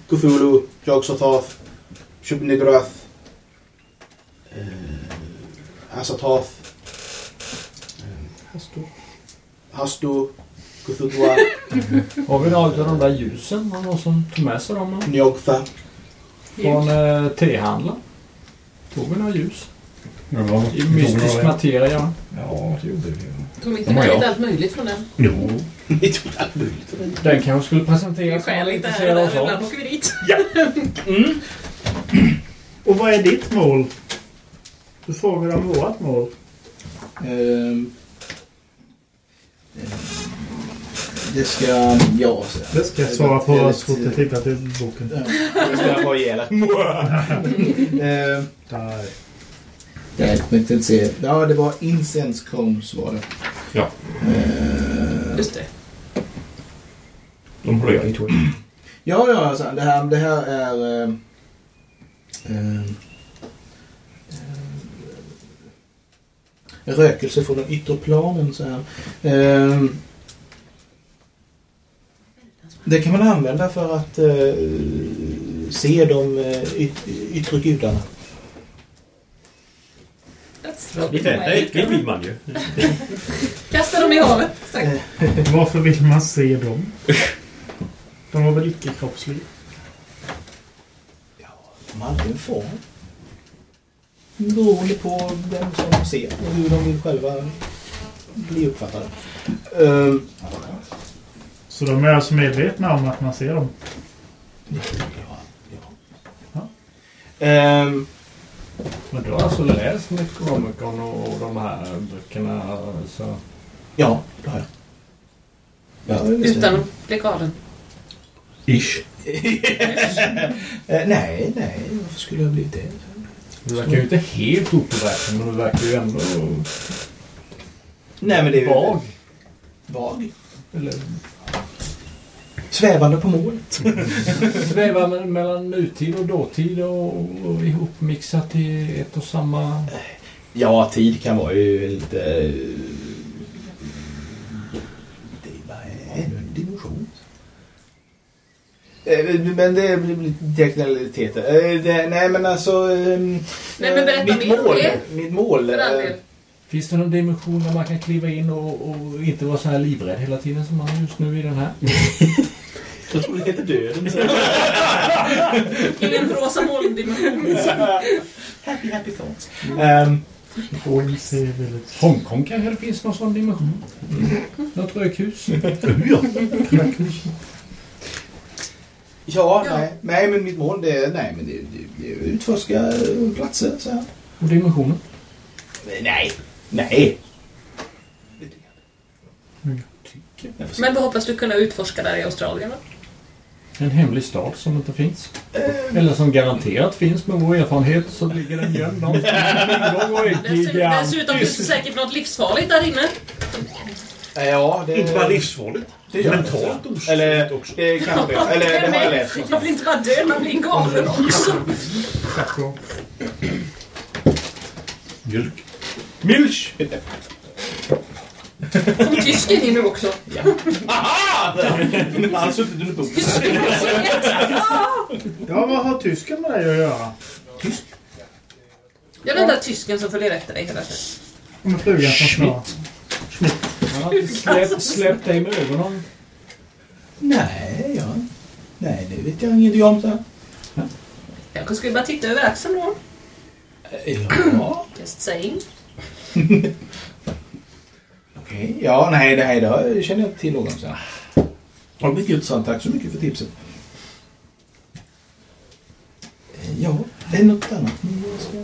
Cthulhu, Jogg-Sothoth, Shub-Niggurath, eh, Azathoth, Hastor. Hastu, Cthulhu, Har vi några av de där ljusen? Har någon som tog med sig dem? Njogtha. Från eh, tehandlaren? Tog vi några ljus? Ja, I mystisk materia. Ja, det gjorde vi. Tog inte De har med allt möjligt från den? Jo. Ni tog allt möjligt. Den kanske skulle presenteras som man är skäligt där intresserad och där. Ibland åker vi dit. Och vad är ditt mål? Du frågar om vårt mål. Ehm, det ska... Ja, så. Det ska jag svara på så fort jag tittar till boken. Det ska jag ha ihjäl Ehm. Jag inte se. Ja, det var Incense Combs var det. Ja. Ehm, Just det. De håller jag i tror jag. Ja, ja, alltså, det här, det här är... Eh, eh, eh, rökelse från den yttre planen. Så här. Eh, det kan man använda för att eh, se de eh, yt, yttre gudarna. Det vill man ju. Kasta dem i havet. Tack. Varför vill man se dem? De var väl icke-kroppsliga? De har alltid en form. Beroende på vem som ser och hur de vill själva bli uppfattade. Eh, Så de är alltså medvetna om att man ser dem? ehm, Men du har alltså läst Necronomicon och de här böckerna? Så. ja, det har jag. Ja. Utan att bli galen. Ish. Eh, nej, nej. Varför skulle jag bli det? Du verkar ju inte helt opåverkad men du verkar ju ändå Nej, men det är ju... vag. Vag. Eller... Svävande på målet. Svävar me- mellan nutid och dåtid och, och ihopmixat i ett och samma... ja, tid kan vara ju lite... eh, Det är bara ännu en dimension. Eh, Men det blir lite teknikaliteter. Eh, Nej, men alltså... ehm, Nej, men berätta mitt mål. Mitt mål. Eh. Finns det någon dimension där man kan kliva in och, och inte vara så här livrädd hela tiden som man är just nu i den här? Jag tror det heter döden. Ingen rosa molndimension. happy, happy thoughts. Um, Hongkong kanske det finns någon sån dimension? Något rökhus? ja, nej. nej, men mitt mål det är, nej, men det, det, det är utforska platser. Så här. Och dimensioner? Nej, nej. Men vad hoppas du kunna utforska där i Australien då? En hemlig stad som inte finns. Eller som garanterat finns med vår erfarenhet så ligger den gömd någonstans Dessutom, finns det säkert något livsfarligt där inne. Ja, det... Inte bara livsfarligt. Det gör Mentalt osunt Eller, också. det kan det. Eller, det har jag läst. Man blir inte bara död, man blir galen också. Mjölk. Milch! Kom tysken in nu också. Aha! Han har suttit under bordet. Ja, vad har tysken med dig att göra? Ja, den där tysken som följer efter dig hela tiden. Med som snart. Han har inte släppt, släppt dig med ögonen. Nej, ja. Nej, det vet jag ingenting om. Så. här. Jag kanske skulle bara titta över axeln då. Ja, Just saying. okej. Ja, nej, det här det känner jag inte till någonsin. Ja, mycket intressant. Tack så mycket för tipset. Eh, Ja, är det något annat ni ska...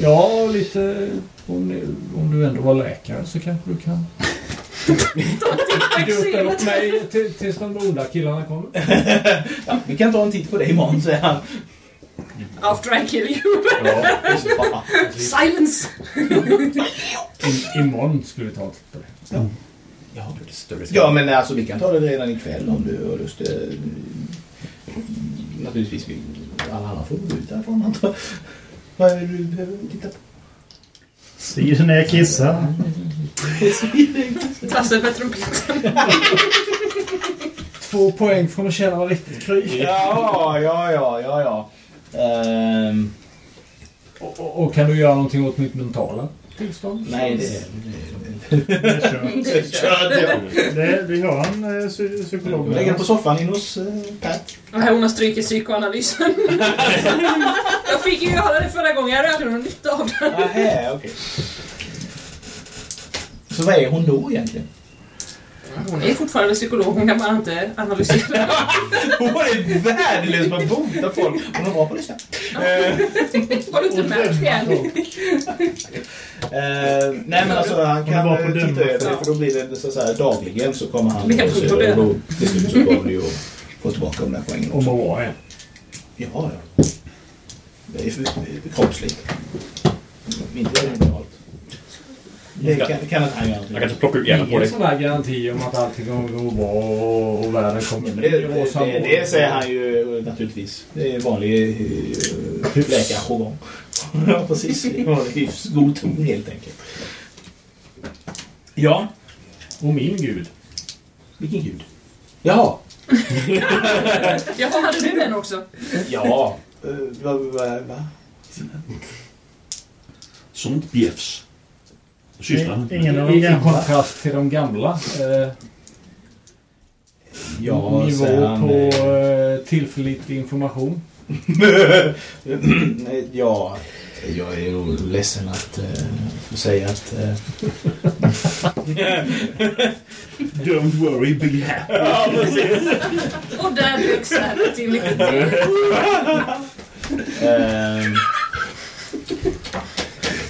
Ja, lite... Om, ni- om du ändå var läkare så kanske du kan... Dutta upp mig till- tills de onda killarna kommer. Ja, vi kan ta en titt på det imorgon, säger han. After I kill you. Ja. Silence! I, imorgon skulle vi ta en titt på det. Ja. Större ja, men alltså vi kan ta det redan ikväll om du har lust. eh, Naturligtvis, vi, alla andra får gå ut därifrån antar jag. Vad är det du behöver titta på? Stiger ner och kissar. Trassel med trumpeten. Två poäng från att känna mig riktigt kry. Ja, ja, ja, ja, ja. Ehm, Och, och, och kan du göra någonting åt mitt mentala tillstånd? nej, det är Det är kört. det är kört. ja. Det, vi har en eh, psy- psykolog Lägger med på soffan in hos eh, Pat. Och här hon har strykit psykoanalysen. jag fick ju göra det förra gången, jag hade aldrig någon nytta av det. Nähä, okej. Så vad är hon då egentligen? Hon är fortfarande psykolog, hon kan bara inte analysera. Hon är värdelös på att bota folk. Hon är bra på att lyssna. Har du inte märkt det? Eh, nej men alltså han Hon är kan på eh, döma. titta över det för då blir det så, här, dagligen så kommer han och se på det det. och då till slut så kommer det ju få tillbaka de där poängen Och också. må vara en. Ja, ja. Det är kroppsligt. Inte mentalt. Det kan, han göra Jag någonting. kan inte plocka ut hjärnan på Ingen dig. sån där garanti om att allting kommer gå bra och, och världen kommer det, det, det, det säger han ju naturligtvis. Det är vanlig uh, läkarjargong. ja, precis. God ton helt enkelt. Ja, Och min gud. vilken gud. Jaha. Jaha, hade du den också? Ja. Uh, va, va, va? Sånt bjäfs. Ingen av de I, kontrast till de gamla. Eh, Ja, nivå på eh, eh, tillförlitlig information. Ja, jag är nog ledsen att uh, få säga att... eh, Don't worry, be happy. ja, precis. Och där dök till lite till.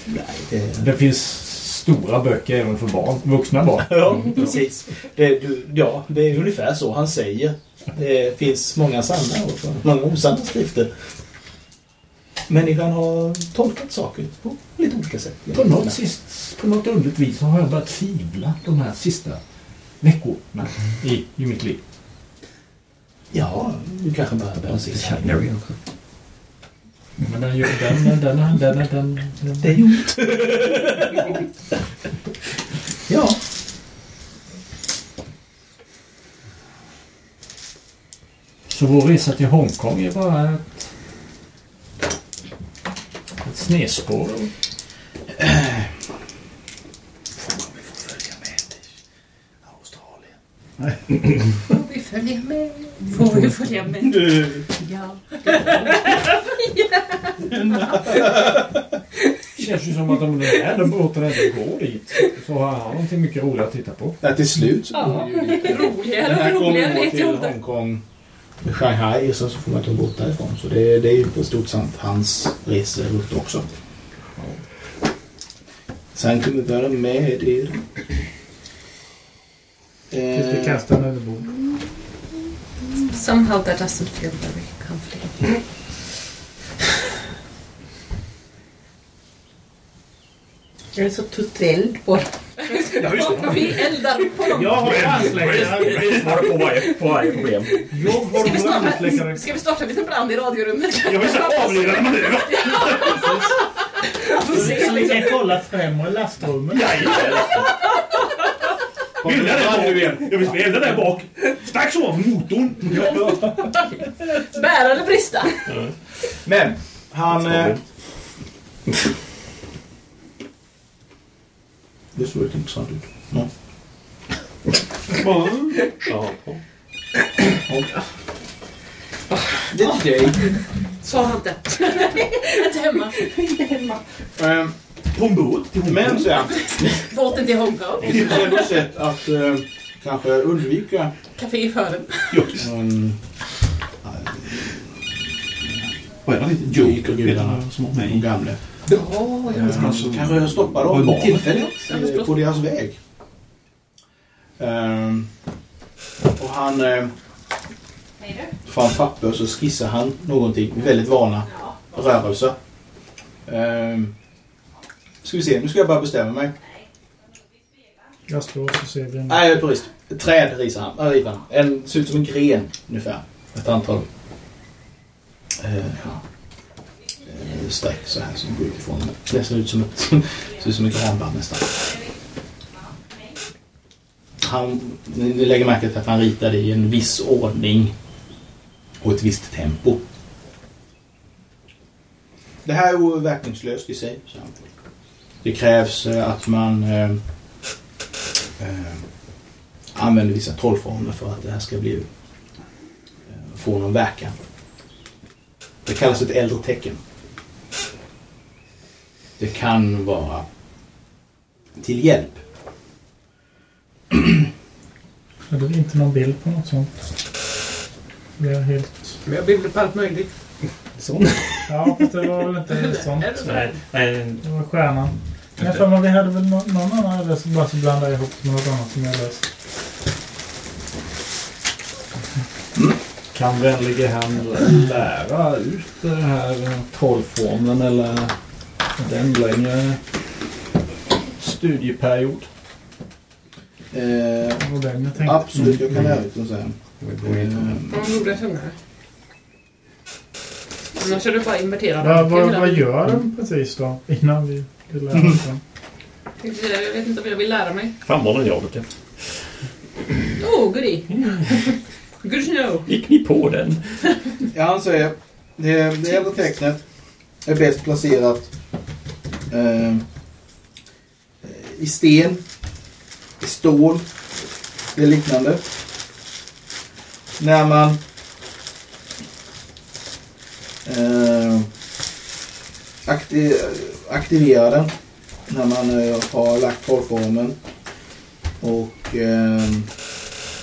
Nej, det... Det finns stora böcker även för barn, vuxna barn. Ja, precis. Det, du, ja, det är ungefär så han säger. Det finns många sanna och många osanna skrifter. Människan har tolkat saker på lite olika sätt. På något, sist, på något underligt vis har jag börjat tvivla de här sista veckorna i, i mitt liv. Ja, du kanske börjar börja se. Men den, den, den, den, den. Det är gjort. ja. Så vår resa till Hongkong är bara ett, ett snedspår. Får vi följa med? Får vi följa med? Ja. Det känns ju som att om den här båten ändå går dit så har han någonting mycket roligt att titta på. Ja, till slut så Ja, blir det ju lite... Den roligare här och kommer roligare gå vet till jag inte. Hongkong, Shanghai och sen så får man ta en båt därifrån. Så det, det är ju på stort sant hans reserutt också. Sen kommer vi vara med er. Tills vi Eh, kastar den över bord. Somehow that doesn't feel very comfortable. Jag är så tuteld på det. Vi eldar på dem. Jag har brandsläckare. Svarar på varje, på varje problem. Jag har brandsläckare. ska vi starta en liten brand i radiorummet? Jag vill säga avledande manöver. Så vi kan kolla främre lastrummet. Elda där bak. Jag vill elda där bak. Strax ovanför motorn. Bära eller brista? men han... Eh, det såg lite intressant ut. Ja. Ja. Det är till dig. Han inte. Inte hemma. Inte hemma. På en båt. till men Hongkong. så ja, Båten till Hongkong. det finns ändå sätt att eh, kanske undvika Café i fören. en Vad är det? Joker gudarna. som har de med. gamla. Ja, Eh, Så kanske stoppa dem tillfälligt eh, på deras väg. Ehm, och han eh, fram papper så skissar han någonting. Väldigt vana rörelser. Ehm, ska vi se, nu ska jag bara bestämma mig. Jag står så ser vi en... Nej, turist. Ett träd risar han. Äh, han. En, ser ut som en gren ungefär. Ett antal eh, eh, streck så här som går. Det ser ut som ett, ser ut som ett granband nästan. Han, ni lägger märke till att han ritar det i en viss ordning och ett visst tempo. Det här är overkningslöst i sig. Så han. Det krävs eh, att man eh, eh, använder vissa trollformler för att det här ska bli eh, få någon verkan. Det kallas ett äldre tecken. Det kan vara till hjälp. Är det inte någon bild på något sånt? Det är helt... Vi har bilder på allt möjligt. Sån. Ja, fast det var väl inte sånt. Nej, nej. Det var stjärnan. Jag för mig vi hade väl nå- någon annan där som bara så blandade ihop med något annat som jag läst. Kan vänlige han lära ut den här trollformeln eller är det en längre studieperiod? Eh, Det den jag absolut, jag kan lära ut den sen. Eh, Om gjorde tunnare. Annars är det bara invertera Vad, vad, vad gör den precis då? Innan vi vi lär oss den? Tänkte säga, Jag vet inte om jag vill lära mig. Den jag inte. Oh, goodie. Good to know. Gick ni på den? Ja, han säger det, det äldre tecknet är bäst placerat eh, i sten, i stål eller liknande. När man eh, akti, aktivera den, när man eh, har lagt trollformen och eh,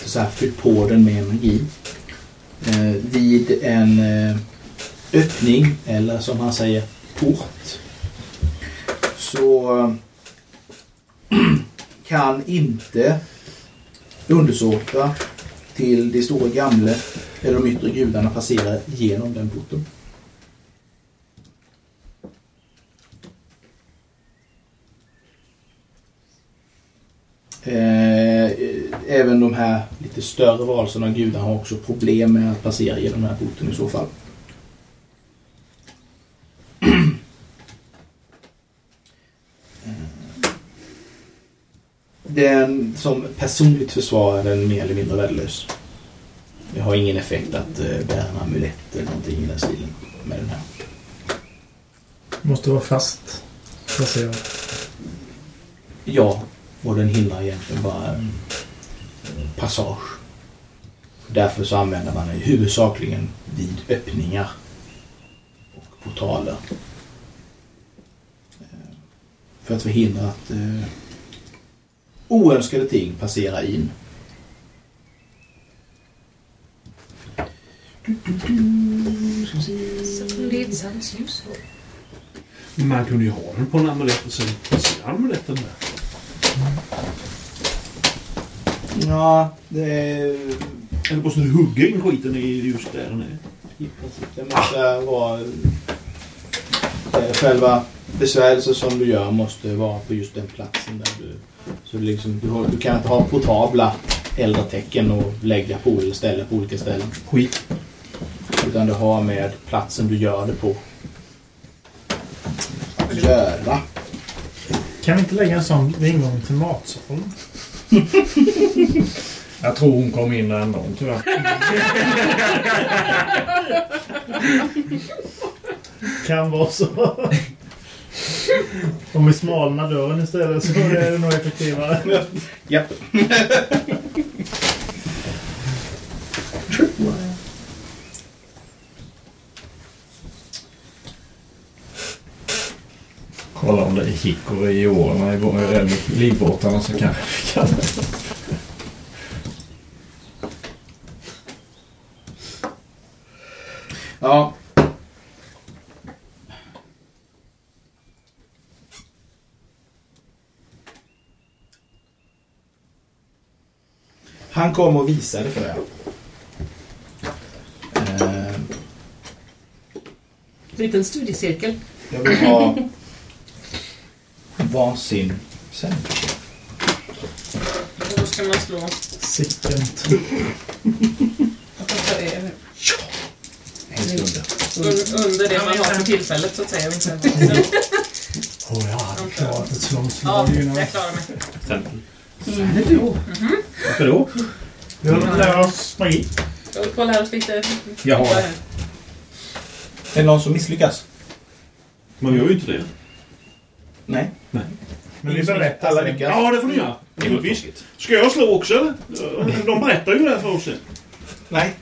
så här fyllt på den med energi eh, vid en eh, öppning eller som han säger port så kan inte undersåtar till de stora gamla eller de yttre gudarna passera genom den porten. Eh, även de här lite större varelserna av gudar har också problem med att passera genom den här porten i så fall. Den som personligt försvarar den mer eller mindre värdelös. Det har ingen effekt att eh, bära en amulett eller någonting i den stilen med den här. Måste vara fast placerad. Ja, och den hindrar egentligen bara... passage. Därför så använder man det huvudsakligen vid öppningar och portaler. Eh, För att förhindra att eh, oönskade ting passerar in. It sounds useful. Man kunde ju ha den på en amulett och sen placera amuletten där. Ja, det är... Eller måste du hugga in skiten i just där är? I princip. Det måste vara... eh, Själva besvärjelsen som du gör måste vara på just den platsen där du... Så du, liksom, du, har, du kan inte ha portabla eldtecken och lägga på olika ställen på olika ställen. Skit. Utan du har med platsen du gör det på. Göra. Kan vi inte lägga en sån vid ingången till matsalen? Jag tror hon kom in där ändå, tyvärr. kan vara så. Om vi smalnar dörren istället så är det nog effektivare. Japp. Kolla om det är hickory i åren i våra livbåtarna så kanske vi kan... Ja. Han kommer och visar det för er. Eh, Liten studiecirkel. jag vill ha varsin sen. Och då ska man slå... Sicken. Vad kostar det nu? En stund. Un- Under det man har för tillfället så att säga. Åh, jag hade klarat ett Ja, slag innan. jag klarar mig. Sen. Varför då? Vi håller lära oss magi. Jag håller på att lära oss lite... Jag har det. Är det någon som misslyckas? Man gör ju inte det. Nej. Men vi Ingen som- berättar Alla lyckas. Ja, det får du göra. Visst. Ska jag slå också eller? De berättar ju det här för oss. sen. Nej.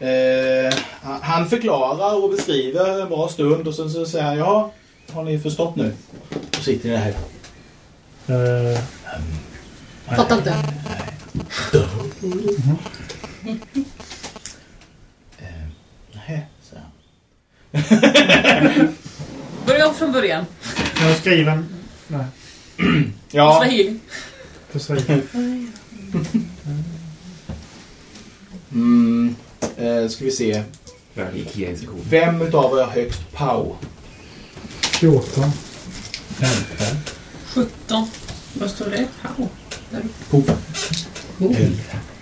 Eh, han förklarar och beskriver en bra stund och sen så säger han ja, har ni förstått nu? Då sitter ni här. Eh, Fattar inte. Eh, nej, säger han. Börja om från början. jag skriver en... Nej, Ja, Swahili. precis. mm, eh, ska vi se. Vem utav er har högst pow? 14. 17. Vad står det? How? Pow.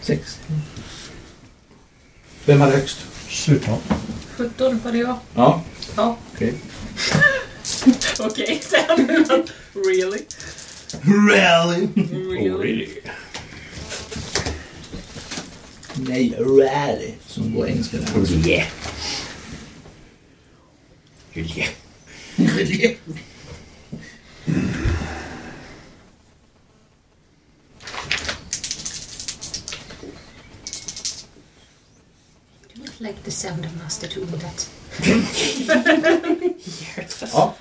Sex. Vem hade högst? 17. 17 var det jag. Ja, Ja. okej. Okej, säger han. Really? Rally. Oh, really? Nej, rally. Som går engelska. Yeah. I don't like the sound of Master doing that. Ja.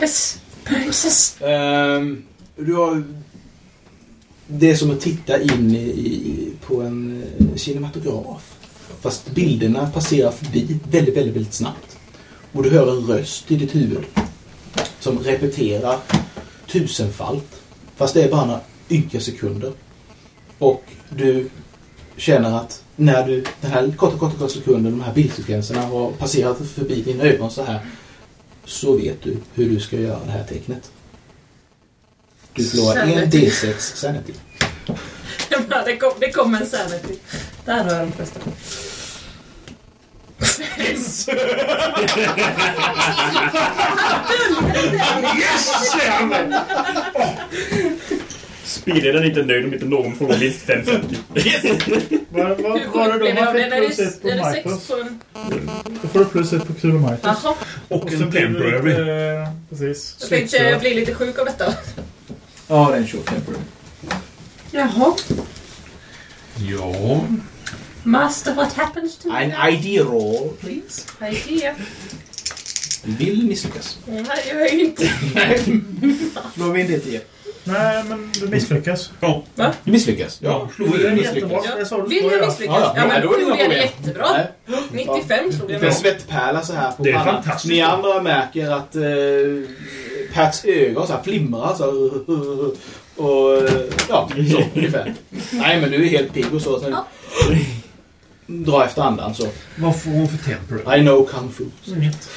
Yes. Princess. Um, ehm, du har... Det är som att titta in i, i, på en eh, kinematograf. cinematograf. Fast bilderna passerar förbi väldigt, väldigt, väldigt snabbt. Och du hör en röst i ditt huvud. Som repeterar tusenfalt. Fast det är bara några ynka sekunder. Och du känner att när du, den här korta, korta, korta sekunden, de här bildsekvenserna har passerat förbi dina ögon så här. Så vet du hur du ska göra det här tecknet. Du förlorar en Sanity. D6 sanity. det, kom, det kom en sanity. Där har jag den första. Speedern är inte nöjd om inte någon får minst 5 centi. Vad vad Hur var det då det man fick den? Är plus det, ett på det en... Då får du plus ett på. Jaha. Och så en blir det temporary. lite, Precis. Jag tänkte jag blir lite sjuk av detta. Ja, det är en short temporary. Jaha. Ja. Master, what happens to En ID roll, please. Idea. Vill misslyckas. Nej, jag är inte. Slår vi in det till er. Nej, men du misslyckas. Ja. Du misslyckas? Ja. Det är misslyckas. jättebra. Det sa du göra. misslyckas? Ja, Ja, ja. men Ja, då är det då gjorde inga jag det problem. jättebra. Nej. 95 slog jag Det är svettpärla så här på Det är pannan. fantastiskt. Ni andra märker att eh, Pats ögon så här flimrar så här, Och eh, ja, så ungefär. Nej men du är helt pigg och så. Sen, Dra efter andan så. Vad får hon för temper? I know kung fu. Inget.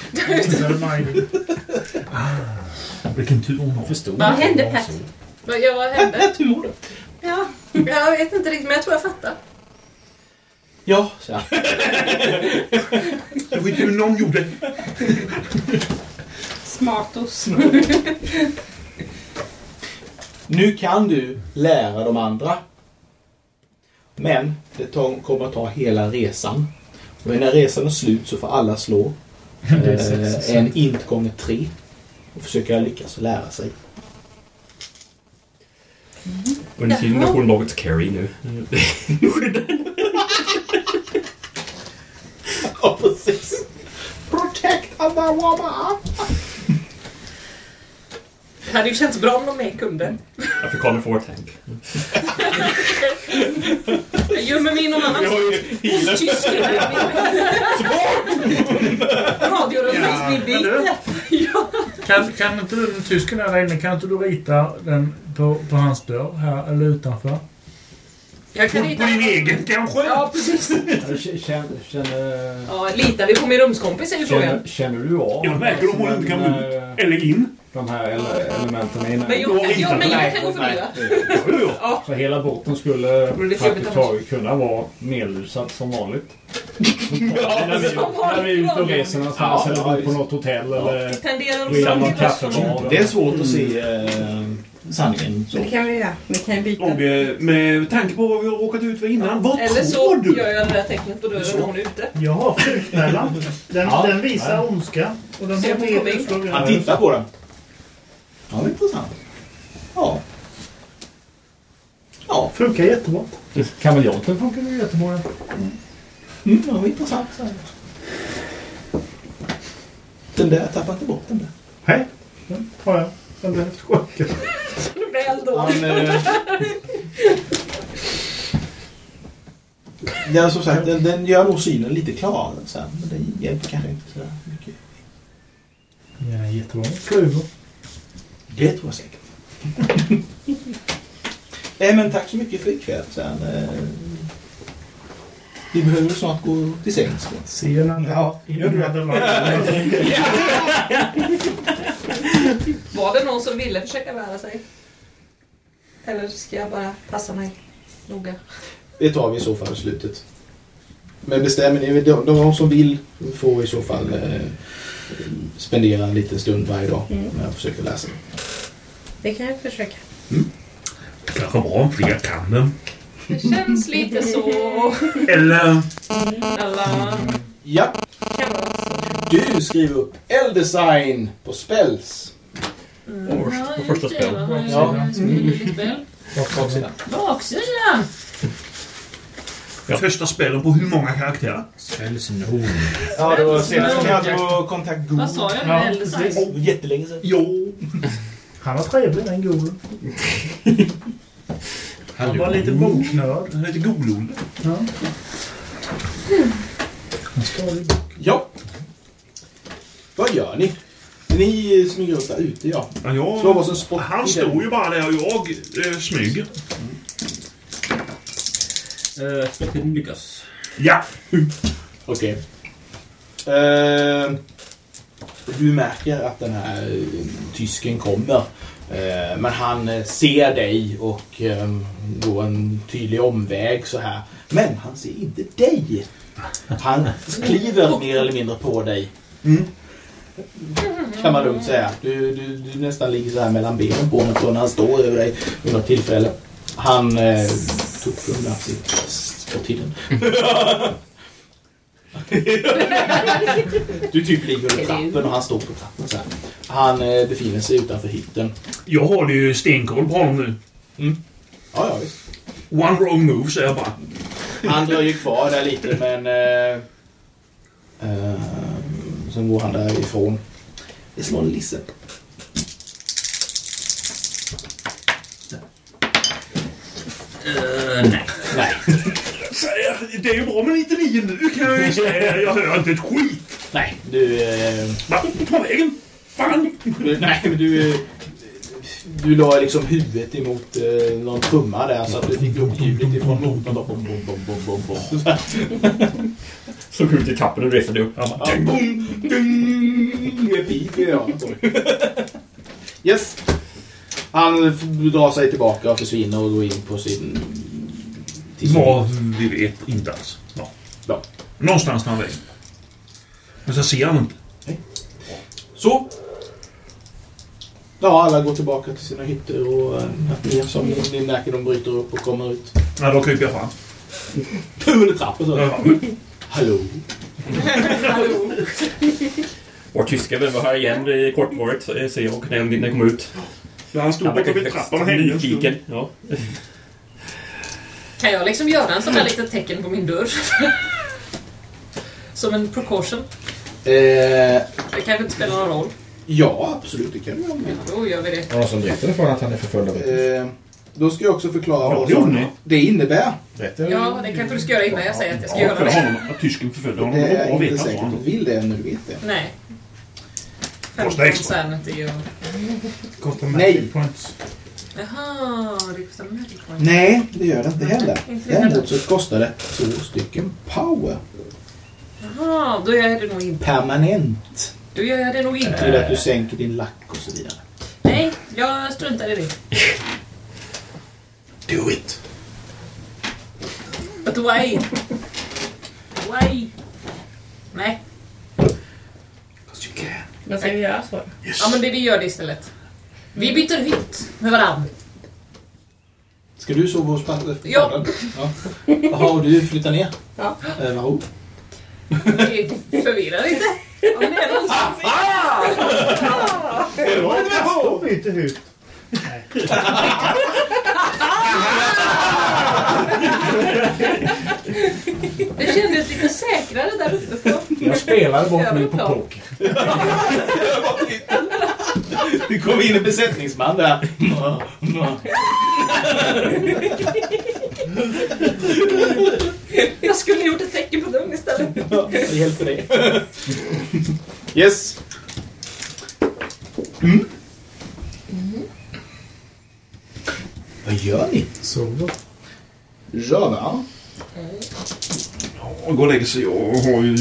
Vilken tur hon har. Förstod Vad hände, Pat? Vad ja, vad hände? Hur mår du? Ja, jag vet inte riktigt, men jag tror jag fattar. Ja, så. Det var ju tur någon gjorde. Smartos. Nu kan du lära de andra. Men det tar, kommer att ta hela resan. Och när resan är slut så får alla slå eh, en int gånger tre. Och försöka lyckas lära sig. Under tiden har hon lagat Carrie nu. Ja, precis. Protect other woman. Det hade ju känts bra om de mer kunde. Afrikaner får tank. Jag gömmer mig i någon annans tysk. Radiorummet blir byte. Ja. Kan, kan inte du, den tysken där inne, kan inte du rita den på, på hans dörr här eller utanför? Jag kan På rita. din egen kanske? Ja, precis. Känner, känner, Ja, litar vi på min rumskompis är ju känner, frågan. känner du av Jag märker om hon inte kan gå här, Eller in. De här ele- elementen inne? Men Då jag, men jag Nej, kan gå förbi Jo, jo. Så hela båten skulle är praktiskt taget kunna vara nedlusad som vanligt. när, vi, som vanligt. när vi är ute och reser någonstans Ja, eller bor på något hotell eller någon kaffebar. Det är svårt att se eh, sanningen. Så. Men det kan vi göra. Vi kan byta. Och eh, med tanke på vad vi har råkat ut för innan. Vad Eller tror så du? gör jag det där tecknet på dörren när hon är ute. Jag har flygfällan. Den, Ja. den visar ondska. Och den Se har om hon kommer tre in. utslag. Han tittar på den. Ja, det är intressant. Ja. Ja, Funkar jättebra. Kameleonten funkar ju jättebra. mm, ja intressant. Så här. Den där, tappa inte bort den där. Hej. Den har jag. Den där efter chocken. Väl då. Han, eh... Ja, som sagt, den, den gör nog synen lite klarare sen. Men den hjälper kanske inte så mycket. Ja, jättebra. Flugor. Det tror jag säkert. Nej, men tack så mycket för ikväll. Sen, eh... Vi behöver snart gå till sängs. Se en annan. Ja, gör du det? Var det någon som ville försöka lära sig? Eller ska jag bara passa mig noga? Det tar vi i så fall i slutet. Men bestämmer ni, de, de som vill får i så fall eh, spendera en liten stund varje dag Mm. när jag försöker läsa. Det kan jag försöka. Kanske bra om fler kan den. Det känns lite så. Eller... Alla Ja, du skriver upp L-design på spells. Vår vår första spel. Ja. Spel. Baksidan. Baksidan! Första spelen på hur många karaktärer? Spelsnon. Ja, det var senast ni hade på kontakt Google. Vad sa jag? Ja, precis. Jättelänge sedan. Jo. Han var trevlig den golen. Han var lite boknörd. Heter Golol. Ja. Ja. Vad gör ni? Ni smyger upp där ute, ja. Ja, jag... Slå. Han står ju bara där och jag eh, smyger. Uh, Spekulation lyckas. Ja. Okej. Eh, du märker att den här eh, tysken kommer. Eh, men han eh, ser dig och eh, går en tydlig omväg så här. Men han ser inte dig. Han kliver mer eller mindre på dig. Mm. Kan man lugnt säga. Du, du, du nästan ligger så här mellan benen på honom så när han står över dig vid något tillfälle. Han eh, tog undan sitt sporttiden. Du typ ligger under trappen och han står på trappen så här. Han eh, befinner sig utanför hytten. Jag har ju stenkoll på honom nu. Mm. Ja, ja, visst. One wrong move säger jag bara. Han dröjer kvar där lite men... Eh, eh, sen går han därifrån. Det slår en lisse. nej. Det är ju bra med 99 nu kan jag ju säga. Jag hör inte ett skit. Nej, du... Eh, Va? Ta vägen. Fan. nej, men du... eh, Du la liksom huvudet emot eh, någon trumma där så att du fick upp ljudet ifrån motorn. Bom, bom, bom, bom, bom. Såg ut i kappen och reste dig upp. Ja, bom, ding, det är pip i det. Yes. Han drar sig tillbaka och försvinner och går in på sin... sin- Vad vi vet inte alls. Ja. Ja. Någonstans tar han vägen. Men så ser han inte. Så. Ja, alla går tillbaka till sina hytter och äh, som ni märker de bryter upp och kommer ut. Ja, då kryper jag fram. Under trappen så. Ja. Hallå. Vår tyska vän var här igen i kortvarigt, ser jag, när när jag kom ut. Ja, han stod borta vid trappan och hängde nyfiken. Ja. Kan jag liksom göra en sån här litet tecken på min dörr? Som en precaution. Eh, Det kanske inte spelar någon roll. ja, absolut. Det kan du göra. med. Då gör vi det. Någon som berättade för att han är förföljd av ett Eh, då ska jag också förklara Ja, vad det gjorde som ni. det innebär. Ja, det kanske du ska göra innan jag säger att jag ska Ja, göra för det. honom. Att tysken förföljde honom. Det Det var är inte säkert att han. du vill det när du vet det. Nej. Kostar 15 extra. sanity och... Kostar Nej. points. Jaha, det kostar magic point. Nej, det gör det inte heller. Inte det. Däremot så kostar det två stycken power. Jaha, då gör jag det nog inte. Permanent. Då gör jag det nog Det inte. betyder att du sänker din lack och så vidare. Nej, jag struntar i det. Do it. But why? Why? Nej. Because you can. Vad ska vi göra så? Ja, men det vi gör det istället. Vi byter hytt med varandra. Ska du sova hos pappa? Ja. ja. Jaha, och du flyttar ner? Ja. Eh, vaho? Det förvirrar inte. Ja, men det är någon som- De byter hus. Det kändes lite säkrare där uppe på... Jag spelade bort mig på poker. Det kom in en besättningsman där. Jag skulle gjort ett tecken på dörren istället. Ja, det hjälper dig. Yes. Mm. Vad gör ni? Sover. Och gå och lägga sig och har ju...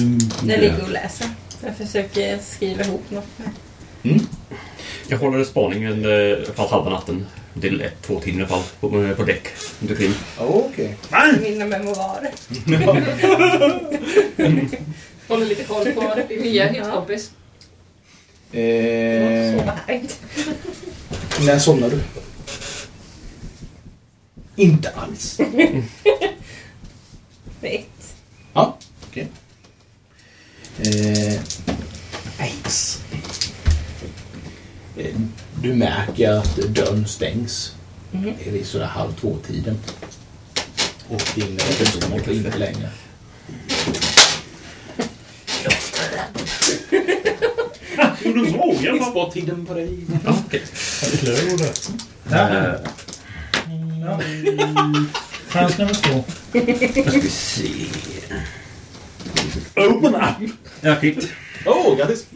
Jag ligger och läser. Jag försöker skriva ihop något. Jag håller spaningen eh, för halva natten. Till ett, två timmar i alla fall. På, eh, på däck. Okej. Mina memoarer. Håller lite koll på nya hyttkompis. Eh, när somnar du? Inte alls. Vet. Ja, okej. Eh, Ace. Eh, Du märker att dörren stängs. Mhm. Det är sådär halv två-tiden. Och din person åker inte längre. Gjorde en så alla fall. Sporttiden på dig. Ja, okej. Där. Ja. Chans nummer två. Då ska vi se. Open up! Ja, kvitt. Åh, oh, grattis!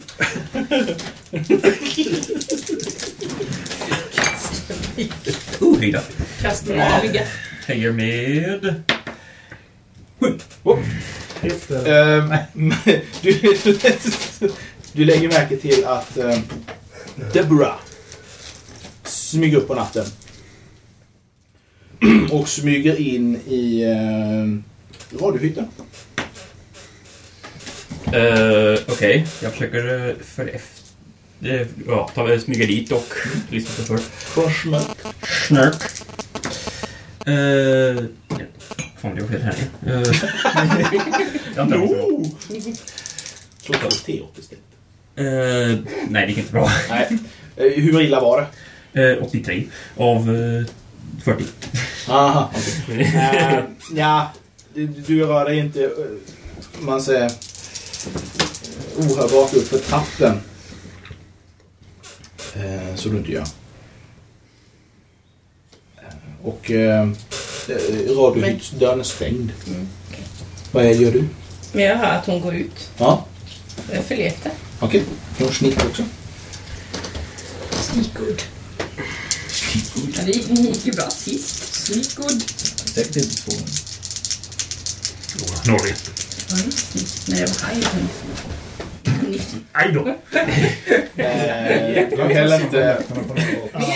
Oh, hej då. Kasta ner ryggen. Höjer med... Ehm, du, du lägger märke till att um, Deborah smyger upp på natten. Och smyger in i uh, radiohytten. Uh, Okej, jag försöker uh, för efter... Uh, ja, ta, smyga dit och lyssna på för. Crushman. Snark. Uh, fan, det var fel här. Uh, jag har inte no. Slå ett T8 istället. uh, Nej, det gick inte bra. Nej. Eh, hur illa var det? Uh, 83 av uh, 40. Aha. Eh, ja, du, du rör dig inte, eh, man säger, ohörbart upp för trappen. Eh, så du inte gör. Och eh, radiohyttsdörren är stängd. Mm. Vad är, gör du? Men jag hör att hon går ut. Ja, Jag följer efter. okej. Okay. snitt också. Sneakgood. Ja, det gick, det gick ju bra sist. Sneakgood. Säkert inte två. Ja, Nej, det var high. Aj då! Eh, jag är heller inte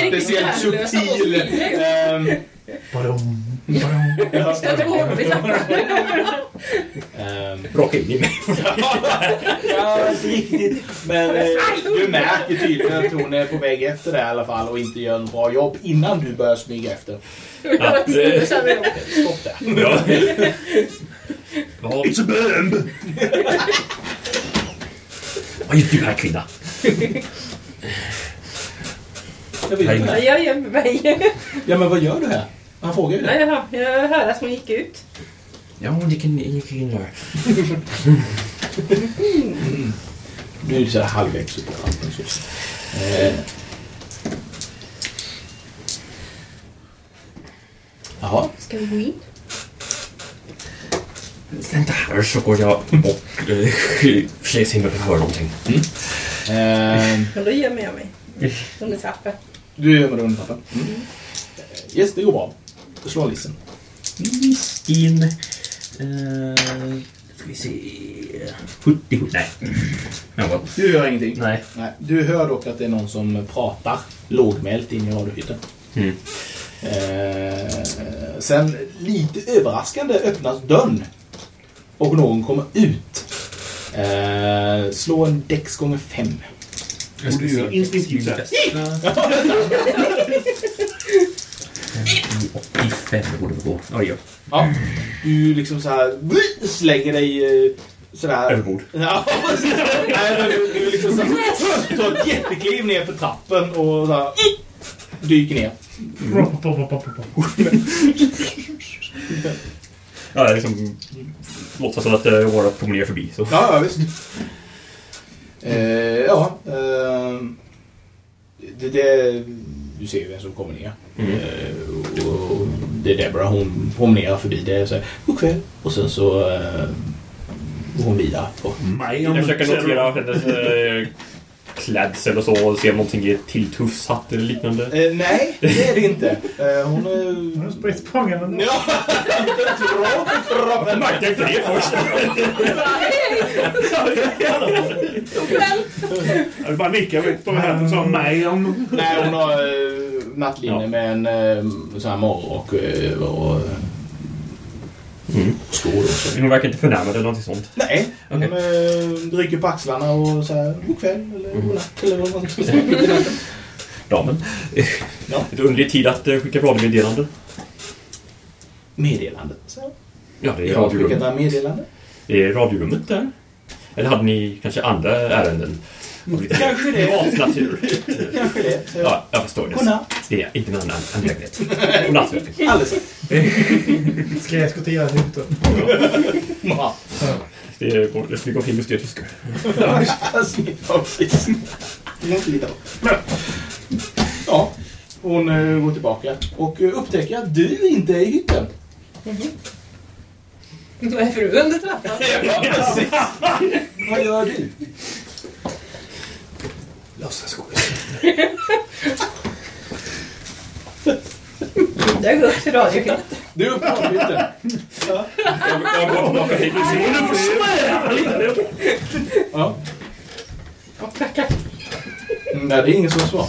speciellt subtil. Ehm, Badum, ja. Stöter på honom i trappan. Ehm, Raka in i mig. Ja, inte riktigt. Men eh, du märker tydligt att hon är på väg efter det i alla fall och inte gör en bra jobb innan du börjar smyga efter. Att, eh, Stopp där. ja. Vad It's a bomb! vad gör du här kvinna? Jag vet inte. Ja, Jag gömmer mig. Ja, men vad gör du här? Han frågar ju det. jaha, jag hörde att hon gick ut. Ja, hon gick in, gick in där. Nu är du så här halvvägs upp i. Så. Eh. Jaha. Ska vi gå in? Vänta här så går jag och eh, se om jag hör någonting. Eh, Men då gömmer jag mig. Under trappan. du gömmer dig under trappen. Mm. Yes, det går bra. Slå listen. In... Uh, ska vi se... 77. Nej. Vad? Du gör ingenting. Nej. Nej. Du hör dock att det är någon som pratar lågmält in i radiohytten. Mm. Eh, sen lite överraskande öppnas dörren. Och någon kommer ut. Eh, slå en dex gånger fem. Och du gör instinktivt så här. 85 borde det gå. Oj, ja. Ja, du liksom så här slänger dig eh, sådär... Överbord. Ja, Nej, du, du liksom så här, tar ett jättekliv ner för trappen och så här, dyker ner. Ja, jag liksom låtsas som att uh, Wara promenerar förbi. Så. Ja, ja visst. Eh, ja, eh, det, det, du ser ju vem som kommer ner. Mm. Eh, och, och det är Deborah, hon promenerar förbi det och säger god kväll. Och sen så eh, går hon vidare. Och, Jag försöker notera hennes uh, klädsel och så och se om någonting är tilltufsat eller liknande. eh, nej, det är det inte. Eh, hon är... Hon har spritt sprången ändå. Ja, bra på Jag kroppen. märkte inte det först. Jag vill bara nicka vet, på henne och sa mig om... Nej, hon har eh, nattlinne Ja. med en eh, sån här morgonrock eh, och eh, Mm. skor. Och så. Men hon verkar inte förnärmad eller någonting sånt. Nej, hon Okej. eh, rycker på axlarna och här god kväll eller god natt eller vad man ska säga. Damen. Ja. Ett underlig tid att uh, skicka radiomeddelanden. Meddelande. Så. Ja, det är Jag har skickat radiorummet. där meddelande. Det är radiorummet där. Eller hade ni kanske andra ärenden? Kanske det. privat natur. Kanske det. Så. Ja, jag förstår det. Godnatt. Det är inte någon annan angelägenhet. Godnatt. Alldeles. Ska jag eskortera hytten? Ja. Det går- det skulle gå till just tyskar. Snitt, ja, hon eh, går tillbaka och eh, upptäcker att du inte är i hytten. Vad är fru under trappan? Vad gör du? Jag går upp till radiohytten. Du är uppe på hytten. Ja. Jag går tillbaka hit. Ja. Och knackar. Mm, Nej, det är ingen som svarar.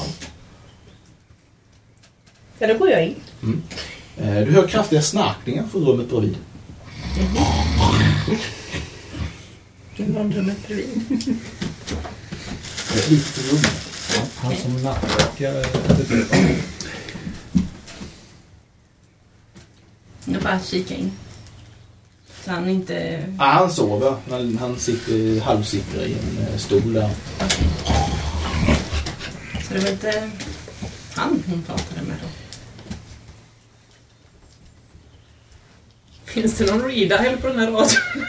Ja, då går jag in. Eh, Du hör kraftiga snarkningar från rummet bredvid. Från rummet bredvid. Ett litet rum. Han som nattverkar. Jag bara kikar in. Så han inte... Ja, han sover. Han, han sitter, halvsitter i en eh, stol där. Så det var inte han hon pratade med då? Finns det någon redial på den här radion?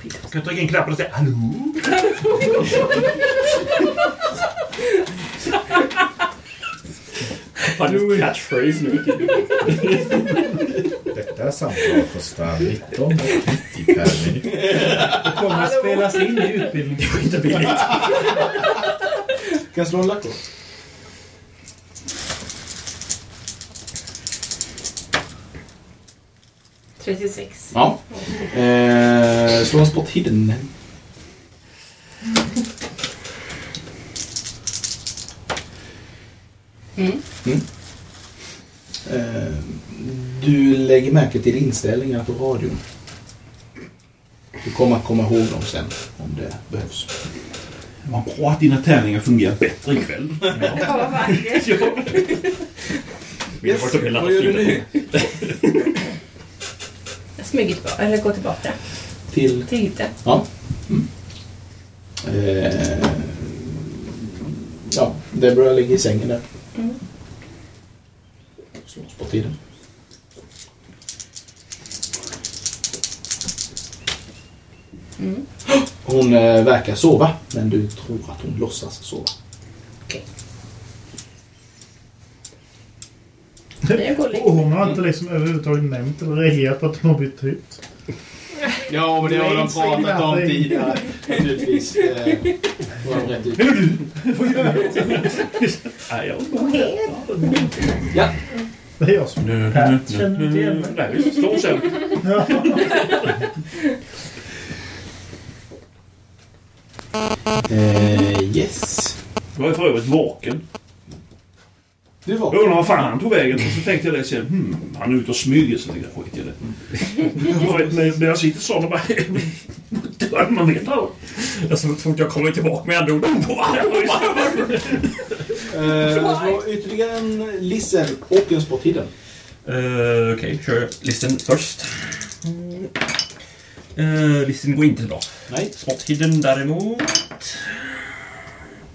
Kan du trycka in knappen och säga hallå? Hallå! Catchphrase nu. Detta samtal kostar 19,90 per minut. Det kommer att spelas in i utbildningen. Skitbilligt. Kan jag slå en lackkort? 36. Ja. Eh, slå en spot hidden. Mm. Mm. Eh, du lägger märke till inställningar på radion. Du kommer att komma ihåg dem sen om det behövs. Vad bra att dina tärningar fungerar bättre ikväll. Ja, vad vackert. Yes. Vad gör du nu? Smyger tillbaka, eller går tillbaka Till... till hytten. Ja. Mm. Eh, ja, Deborah ligger i sängen där. Mm. Slås på tiden. Mm. Hon eh, verkar sova, men du tror att hon låtsas sova. Jag går och hon har inte liksom överhuvudtaget nämnt eller reagerat på att hon har bytt hytt. Ja, men det har de pratat om tidigare. Naturligtvis. Eh, var de rätt ut. Nej, jag Ja. Det är jag som Pat känner inte igen mig. Nej, vi slår sen. Eh, yes. Jag är för övrigt vaken. Jag var. undrar var fan han tog vägen. Och så tänkte jag det sen. Hmm, han är ute och smyger så tänkte jag skit i det. Jag vet, när- jag sitter så och bara... Man vet aldrig. Jag så fort jag kommer tillbaka med andra ord. Eh, ytterligare en listen och en spot hidden. Uh, Okej, kör listen först. Uh, listen går inte så bra. Nej. Spot hidden däremot...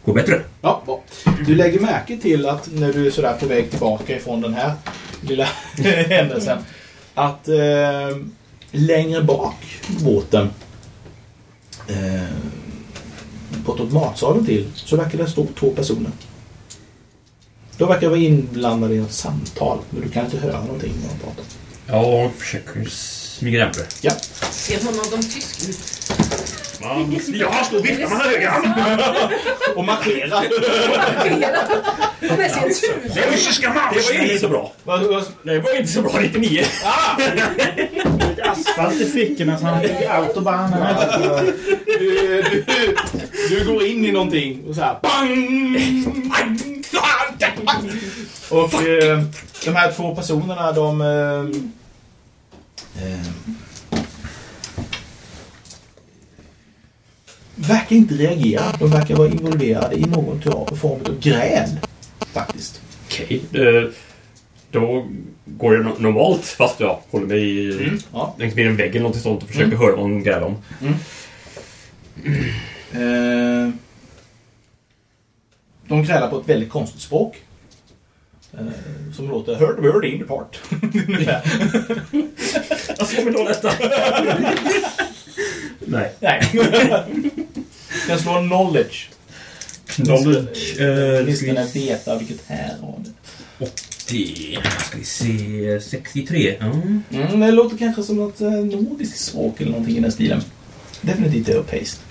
Går bättre. Ja, bra. Du lägger märke till att när du är sådär på väg tillbaka ifrån den här lilla händelsen att eh, längre bak båten eh, bortåt matsalen till så verkar det stå två personer. De verkar vara inblandade i något samtal men du kan inte höra någonting när de pratar. Jag försöker smyga närmare. Ja. Ser hon någon tysk ut? Man, jag står och viftar med högan. Och marscherar. Är sin tur. Det var inte så bra. Det var inte så bra 99. Asfalt i fickorna så han fick autobahnen. Du, du, du går in i någonting och så här bang! Och eh, de här två personerna de... Eh, verkar inte reagera. De verkar vara involverade i någon typ form av gräl. Faktiskt. Okej. eh, Då går no- normalt fast jag håller mig Mm, ja. längs med en vägg eller något sånt och försöker höra vad de grälar om. Eh, de grälar på ett väldigt konstigt språk. Eh, som låter Heard word in the part. Jag mig då detta. Nej. Nej. Jag slår knowledge. Knowledge. eh, är veta vilket här har det. 80. Ska vi se. 63. Ja. Mm, det låter kanske som något eh, nordiskt språk eller någonting i den stilen. Definitivt europeiskt.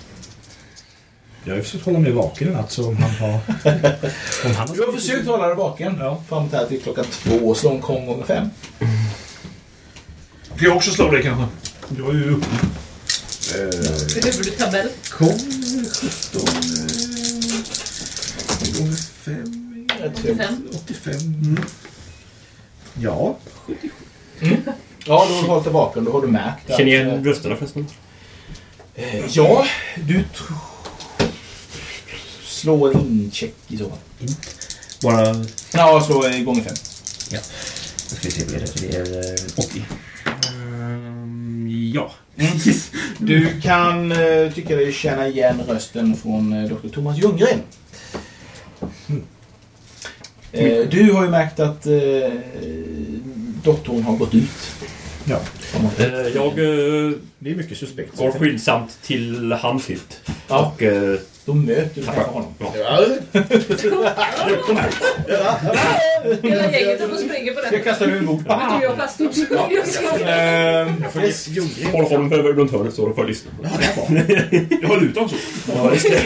Jag har ju försökt hålla mig vaken i natt så om han har... om han har Du har försökt hålla dig vaken fram till, här till klockan två och slå en kong gånger fem. Ska jag också slå det kanske? Jag är ju uppe. Behöver du tabell? Kom 17... Gånger 5... Rätt högt. Fem. 85. Mm. Ja. Ja, då har du hållit vaken. Då har du märkt att... Känner igen rösterna förresten? Eh, ja, du... tr- Slå en incheck i så fall. Bara... Ja, slå eh, gånger fem. Då ska vi se vad det är. Det är eh, 80. Ja. Du kan eh, tycka dig känna igen rösten från eh, Dr. Thomas Ljunggren. Eh, du har ju märkt att eh, doktorn har gått ut. Ja. Eh, Jag eh, Det är mycket suspekt. går skyndsamt till hans hytt. Ja. Och... eh, Då möter du kanske honom. Hela gänget håller och springer på den. Jag kastar en bok. Men du pastor. Jag Eh, Yes, Ljunggren. Håll honom runt hörnet så du får lyssna. Jag ut dem så. Ja, just det.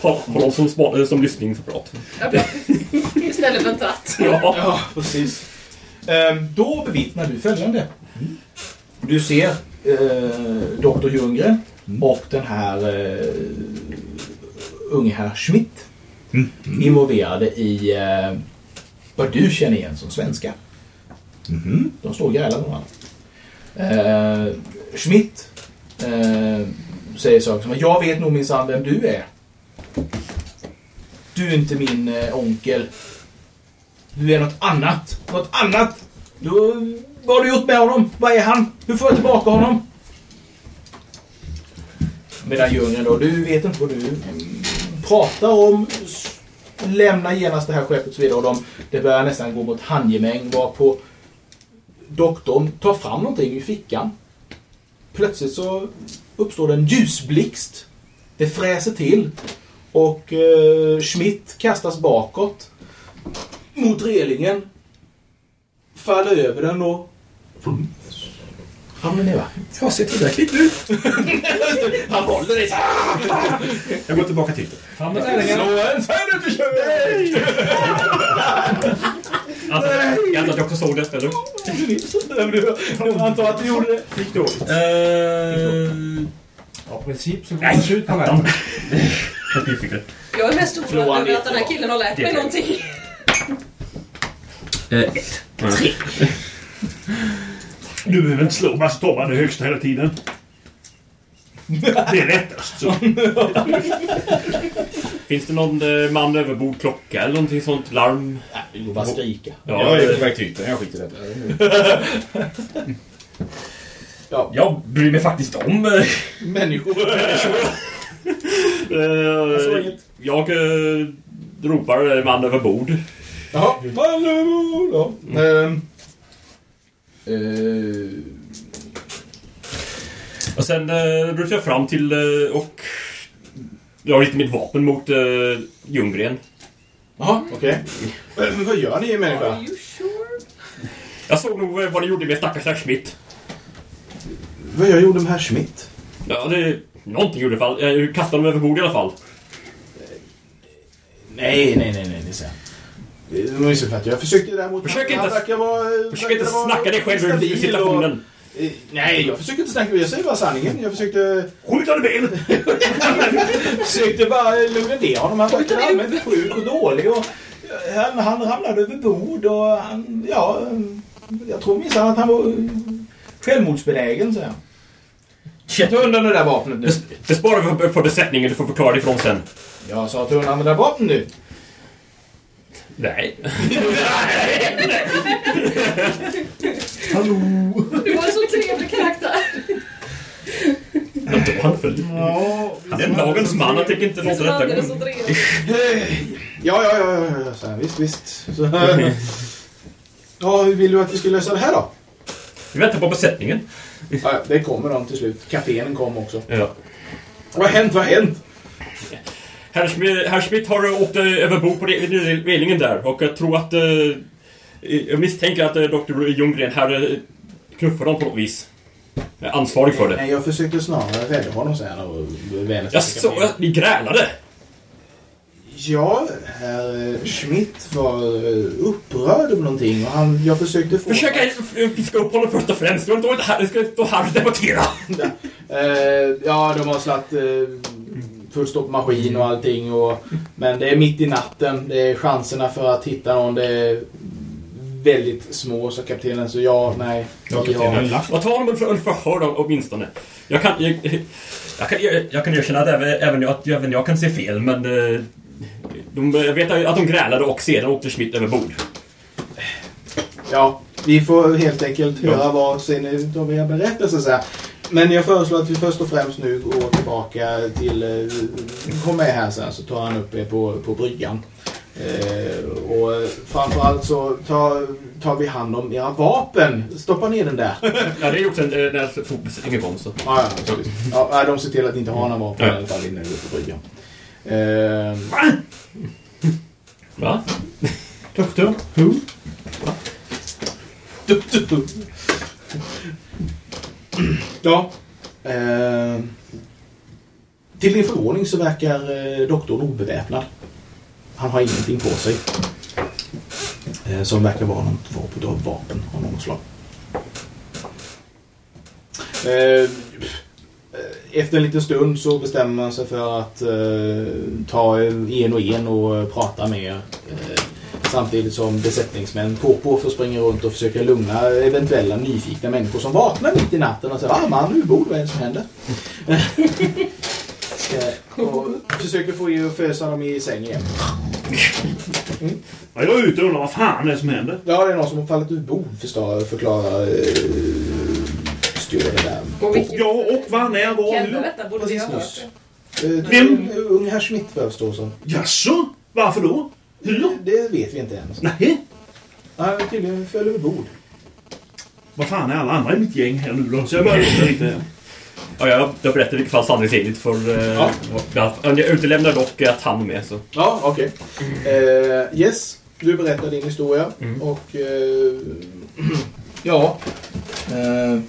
Håll honom som, spa- som lyssningsapparat. Istället för en tratt. Ja. Ja, precis. Ehm, då bevittnar du följande. Du ser eh, Dr. Ljunggren och den här eh, unge herr Schmidt involverade i eh, vad du känner igen som svenska. Mhm. De står och grälar med varandra. Eh, Schmidt eh, säger saker som Jag vet nog minsann vem du är. Du är inte min eh, onkel. Du är något annat. Något annat. Du, vad har du gjort med honom? Vad är han? Hur får jag tillbaka honom? Medan Ljunggren då, du vet inte vad du mm, pratar om. Lämna genast det här skeppet och så vidare. Och de, det börjar nästan gå mot handgemäng varpå doktorn tar fram någonting ur fickan. Plötsligt så uppstår det en ljusblixt. Det fräser till. Och eh, Schmidt kastas bakåt mot relingen. Faller över den och ramlar ner va? Jag har sett tillräckligt nu. Han håller dig så. Jag går tillbaka till det. Fram med tärningarna. Slå en färdig till kör! Alltså, jag antar att jag också såg det, eller? Jag antar att du gjorde det. Gick dåligt. Uh, Ja, i princip så går det ut på vägen. Jag är mest oroad han över att den här killen har lärt mig någonting. Du behöver inte slå bara så tar man det högsta hela tiden. Det är lättast så. Finns det någon eh, man överbord klocka eller någonting sånt? Larm? Nej, du går bara skrika. Ja, Jag är på väg till hytten. Jag skiter i detta. Ja, jag bryr mig faktiskt om... eh, människor. eh, jag eh, ropar eh, man överbord. Jaha. Hallå! Ja. Ehm. Eh, Och sen eh, rusar jag fram till eh, och drar lite mitt vapen mot eh, Ljunggren. Jaha, okej. Men Vad gör ni människa? Are you sure? Jag såg nog eh, vad ni gjorde med stackars herr Schmidt. Vad jag gjorde med herr Schmidt? Ja, det... Någonting gjorde i alla fall. Jag kastade honom över bord i alla fall. Nej, nej, nej, nej, det säger jag. Det var missuppfattat. Jag försökte däremot... Försök inte- verkar vara... Försök inte vara snacka dig själv ur situationen. Och, eh, nej, jag försöker inte snacka. Jag säger bara sanningen. Jag försökte... Skjut honom i benet! försökte bara lugna ner honom. Han verkade allmänt sjuk och dålig. Och han, han ramlade över bord och han... Ja... Jag tror minsann att han var eh, självmordsbenägen, säger jag. Ta undan det där vapnet nu. Det, sparar vi på- på besättningen. Du får förklara ifrån sen. Jag sa ta undan det där vapnet nu. Nej. Du var en så trevlig karaktär. Men då han följde. Han är en lagens man. Han tänker inte låta detta gå. Ja, ja, ja, ja, ja, så här, visst, visst. Så, ja, hur vill du att vi ska lösa det här då? Vi väntar på besättningen. Ja, det kommer de till slut. Kaptenen kom också. Ja. Vad har hänt? Vad har hänt? Herr Schmidt, herr Schmidt har åkt eh, över bord på re- relingen där och jag tror att... Eh, jag misstänker att eh, Dr. Ljunggren här eh, knuffar dem på något vis. Jag är ansvarig för det. Nej, jag försökte snarare rädda honom, han. Och. Jag såg att ni grälade. Ja, herr Schmidt var eh, upprörd över någonting och han, jag försökte få... Försöka eh, fiska upp honom först och främst. Jag ska stå här och debattera. Eh, ja, de har slatt eh, fullstopp maskin och allting. Och, men det är mitt i natten. Det är chanserna för att hitta någon. Det är väldigt små, så kaptenen. Så ja, nej. Ja, kaptenen lapp. Och ta under förhör då, åtminstone. Jag kan, jag, jag kan, jag, jag kan erkänna att även, även, jag, att även jag kan se fel, men... eh, De, jag vet att de grälade och sedan åkte Schmidt över bord. Ja, vi får helt enkelt höra vad sen av era berättelser. Så här. Men jag föreslår att vi först och främst nu går tillbaka till... eh, Kom med här sen så tar han upp er på, på bryggan. Eh, och framförallt så tar, tar vi hand om era vapen. Stoppa ner den där. Ja, det är ju också en, en, en fokus, ingen gång så. Ja, ja, ja, de ser till att inte ha några vapen i alla fall inne ute på bryggan. Eh, Va? Doktor? Who? Ja. Eh, till din förvåning så verkar eh, doktorn obeväpnad. Han har ingenting på sig. Eh, som verkar vara någon form av vapen av något slag. Eh, eh, efter en liten stund så bestämmer man sig för att eh, ta en och en och prata med er. Eh, samtidigt som besättningsmän på får springa runt och försöka lugna eventuella nyfikna människor som vaknar mitt i natten och säger ah, man ubåt, vad är det som händer? Eh, och försöker få er att fösa dem i säng igen. Ja, jag är ute och undrar vad fan det är som händer. Ja, det är någon som har fallit ur bord, förstår, förklarar eh, stewaren där. Och Ja, och vad, när, var, hur? detta? Borde hört det? Eh, Vem? Ung herr Schmidt vad jag förstår som. Jaså? Varför då? Hur? Det vet vi inte än. Nej. Han tydligen föll över bord. Vad fan är alla andra i mitt gäng här nu då? Så jag börjar undra lite. Ja, jag, jag berättar i vilket fall sanningsenligt för... Eh, Ja. ja. Jag utelämnar dock att han är med så. Ja, okej. Eh, yes, du berättar din historia. Mm. Och eh, ja. Eh,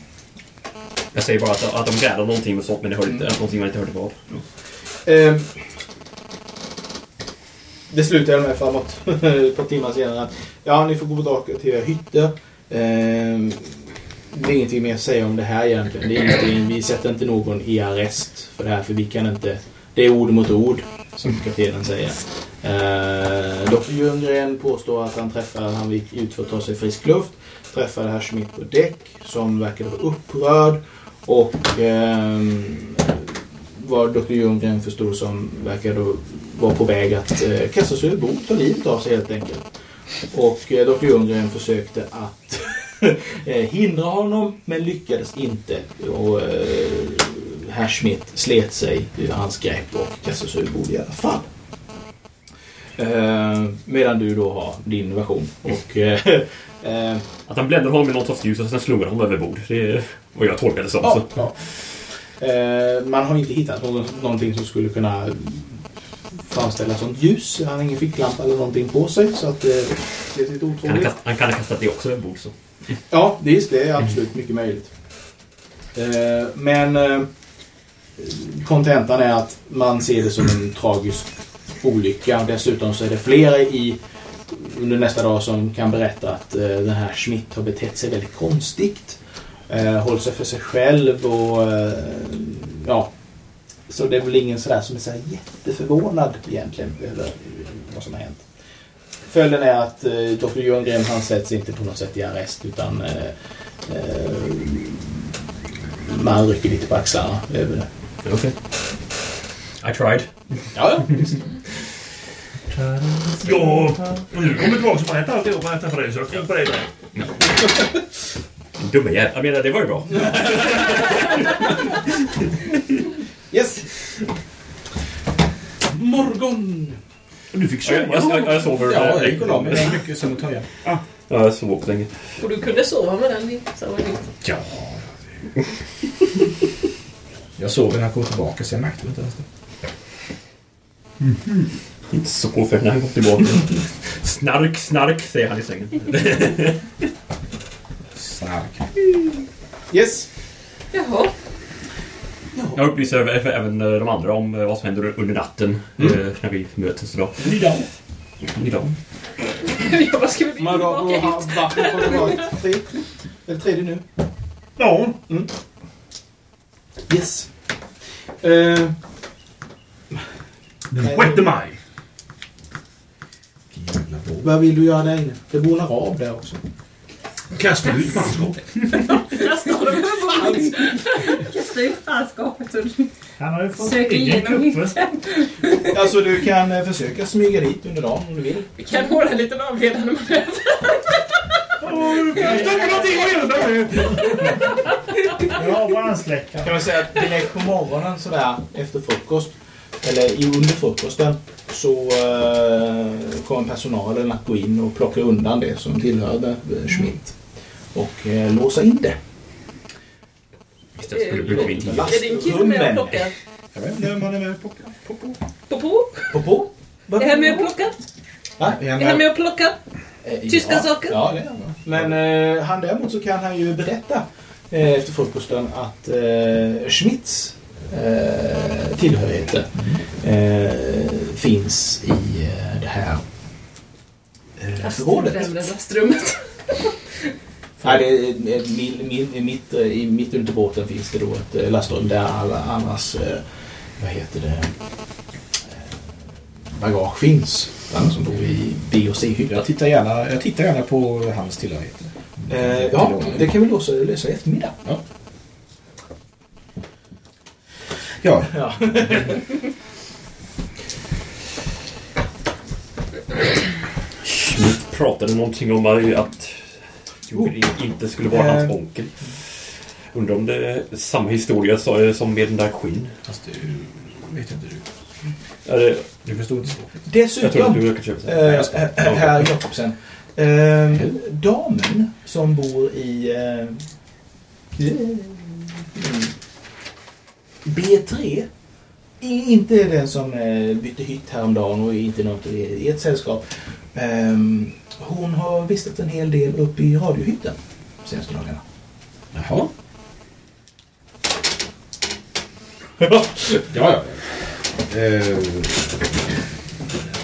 Jag säger bara att, att de grälar någonting med sånt men jag hörde inte, någonting man inte hörde vad. eh, det slutar med framåt ett par timmar senare. Ja, ni får gå tillbaka till er hytter. Eh, det är ingenting mer att säga om det här egentligen. Det är ingenting, vi sätter inte någon i arrest för det här för vi kan inte... Det är ord mot ord, som kaptenen säger. Eh, Dr Ljunggren påstår att han träffade, han gick ut för att ta sig frisk luft, träffade herr Schmidt på däck som verkade vara upprörd och eh, vad Dr Ljunggren förstod som verkade då vara på väg att eh, kasta sig över bord, ta livet av sig helt enkelt. Och eh, Dr Ljunggren försökte att eh, hindra honom men lyckades inte. Och eh, herr Schmidt slet sig ur hans grepp och kastade sig över bord i alla fall. Eh, medan du då har din version. Och, eh, eh, Att han bländade honom med någon sorts ljus och sen slungade honom över bord. Det är vad jag tolkade det som. Ja, så. ja. Eh, man har inte hittat någon, någonting som skulle kunna framställa sånt ljus. Han har ingen ficklampa eller någonting på sig så att eh, det är lite otroligt. han kan ha kastat det också över bord. Så. Ja, visst, det är absolut mycket möjligt. Eh, men eh, kontentan är att man ser det som en tragisk olycka. Dessutom så är det flera i under nästa dag som kan berätta att eh, den här Schmidt har betett sig väldigt konstigt. Eh, hållit sig för sig själv och eh, ja. Så det är väl ingen sådär som är så jätteförvånad egentligen över vad som har hänt. Följden är att eh, Dr. Ljunggren han sätts inte på något sätt i arrest utan eh, eh, man rycker lite på axlarna över det. Okej. I tried. Ja, ja. Ja, nu kommer jag tillbaka och berättar alltihop vad jag träffade dig så jag kan på dig direkt. Dumma jävlar. Jag menar, det var ju bra. Yes! Morgon! Du fick Jag, jag, jag, jag sover. Ja, jag gick och la mig. Det var mycket som att ta igen. Ja, jag sov också länge. Och du kunde sova med den i samma. Ja. Jag sov när jag kom tillbaka så jag märkte inte ens det. Inte sover när han går tillbaka. Snark, snark, säger han i sängen. Snark. Yes! Jaha. Jag upplyser även- även eh, de andra om eh, vad som händer under natten Mm. eh, när vi möts idag. Idag. Idag. ja, vad ska vi bli Man då, tillbaka hit? varför tre? Eller tredje nu? Ja. Yes. Eh, Den 6 maj. Vad vill du göra där inne? Det bonar av där också. Kasta ut manskap. Där står det fan. Kasta ut fanskapet och Han har ju fått söker igenom hytten. Alltså du kan eh, försöka smyga dit under dagen om du vill. Vi kan hålla en liten avledande manöver. Jag har brandsläckare. Kan man säga att direkt på morgonen sådär efter frukost eller i under frukosten så eh, kommer personalen att gå in och plocka undan det som tillhörde eh, Schmidt och eh, låsa in det. Istället skulle det bli kvinnor. Är din kille med och plockar? Jag vet inte om han är med och plockar. Popo? Popo? Är han med och plockar? Va? Är han med och plockar? Eh, Tyska ja. saker? Ja, det är han. Men eh, han däremot så kan han ju berätta eh, efter frukosten att eh, Schmitts eh, tillhörigheter eh, finns i eh, det här eh, förrådet. Lastrummet. Nej, det är, min, min, mitt, eh, i, mitt under båten finns det då ett eh, lastrum där alla annars, eh, vad heter det, eh, bagage finns. Alla som bor i B och C-hyddor. Jag tittar gärna, jag tittar gärna på hans tillhörigheter. Eh, ja, det kan vi lösa, lösa i eftermiddag. Ja. Ja, Ja. Schmidt pratade någonting om att Jungren inte skulle vara hans Eh. onkel. Undrar om det är samma historia så- som med den där Quinn. fast du vet inte du. Är det, Du förstod inte så. jag tror Dessutom, att du köpa sig. eh, herr Jakobsen. Eh, damen som bor i eh, B3 i- inte den som eh, bytte hytt häromdagen och inte något i ett sällskap. Ehm, hon har vistats en hel del uppe i radiohytten de senaste dagarna. Jaha. ja, ja. Eh,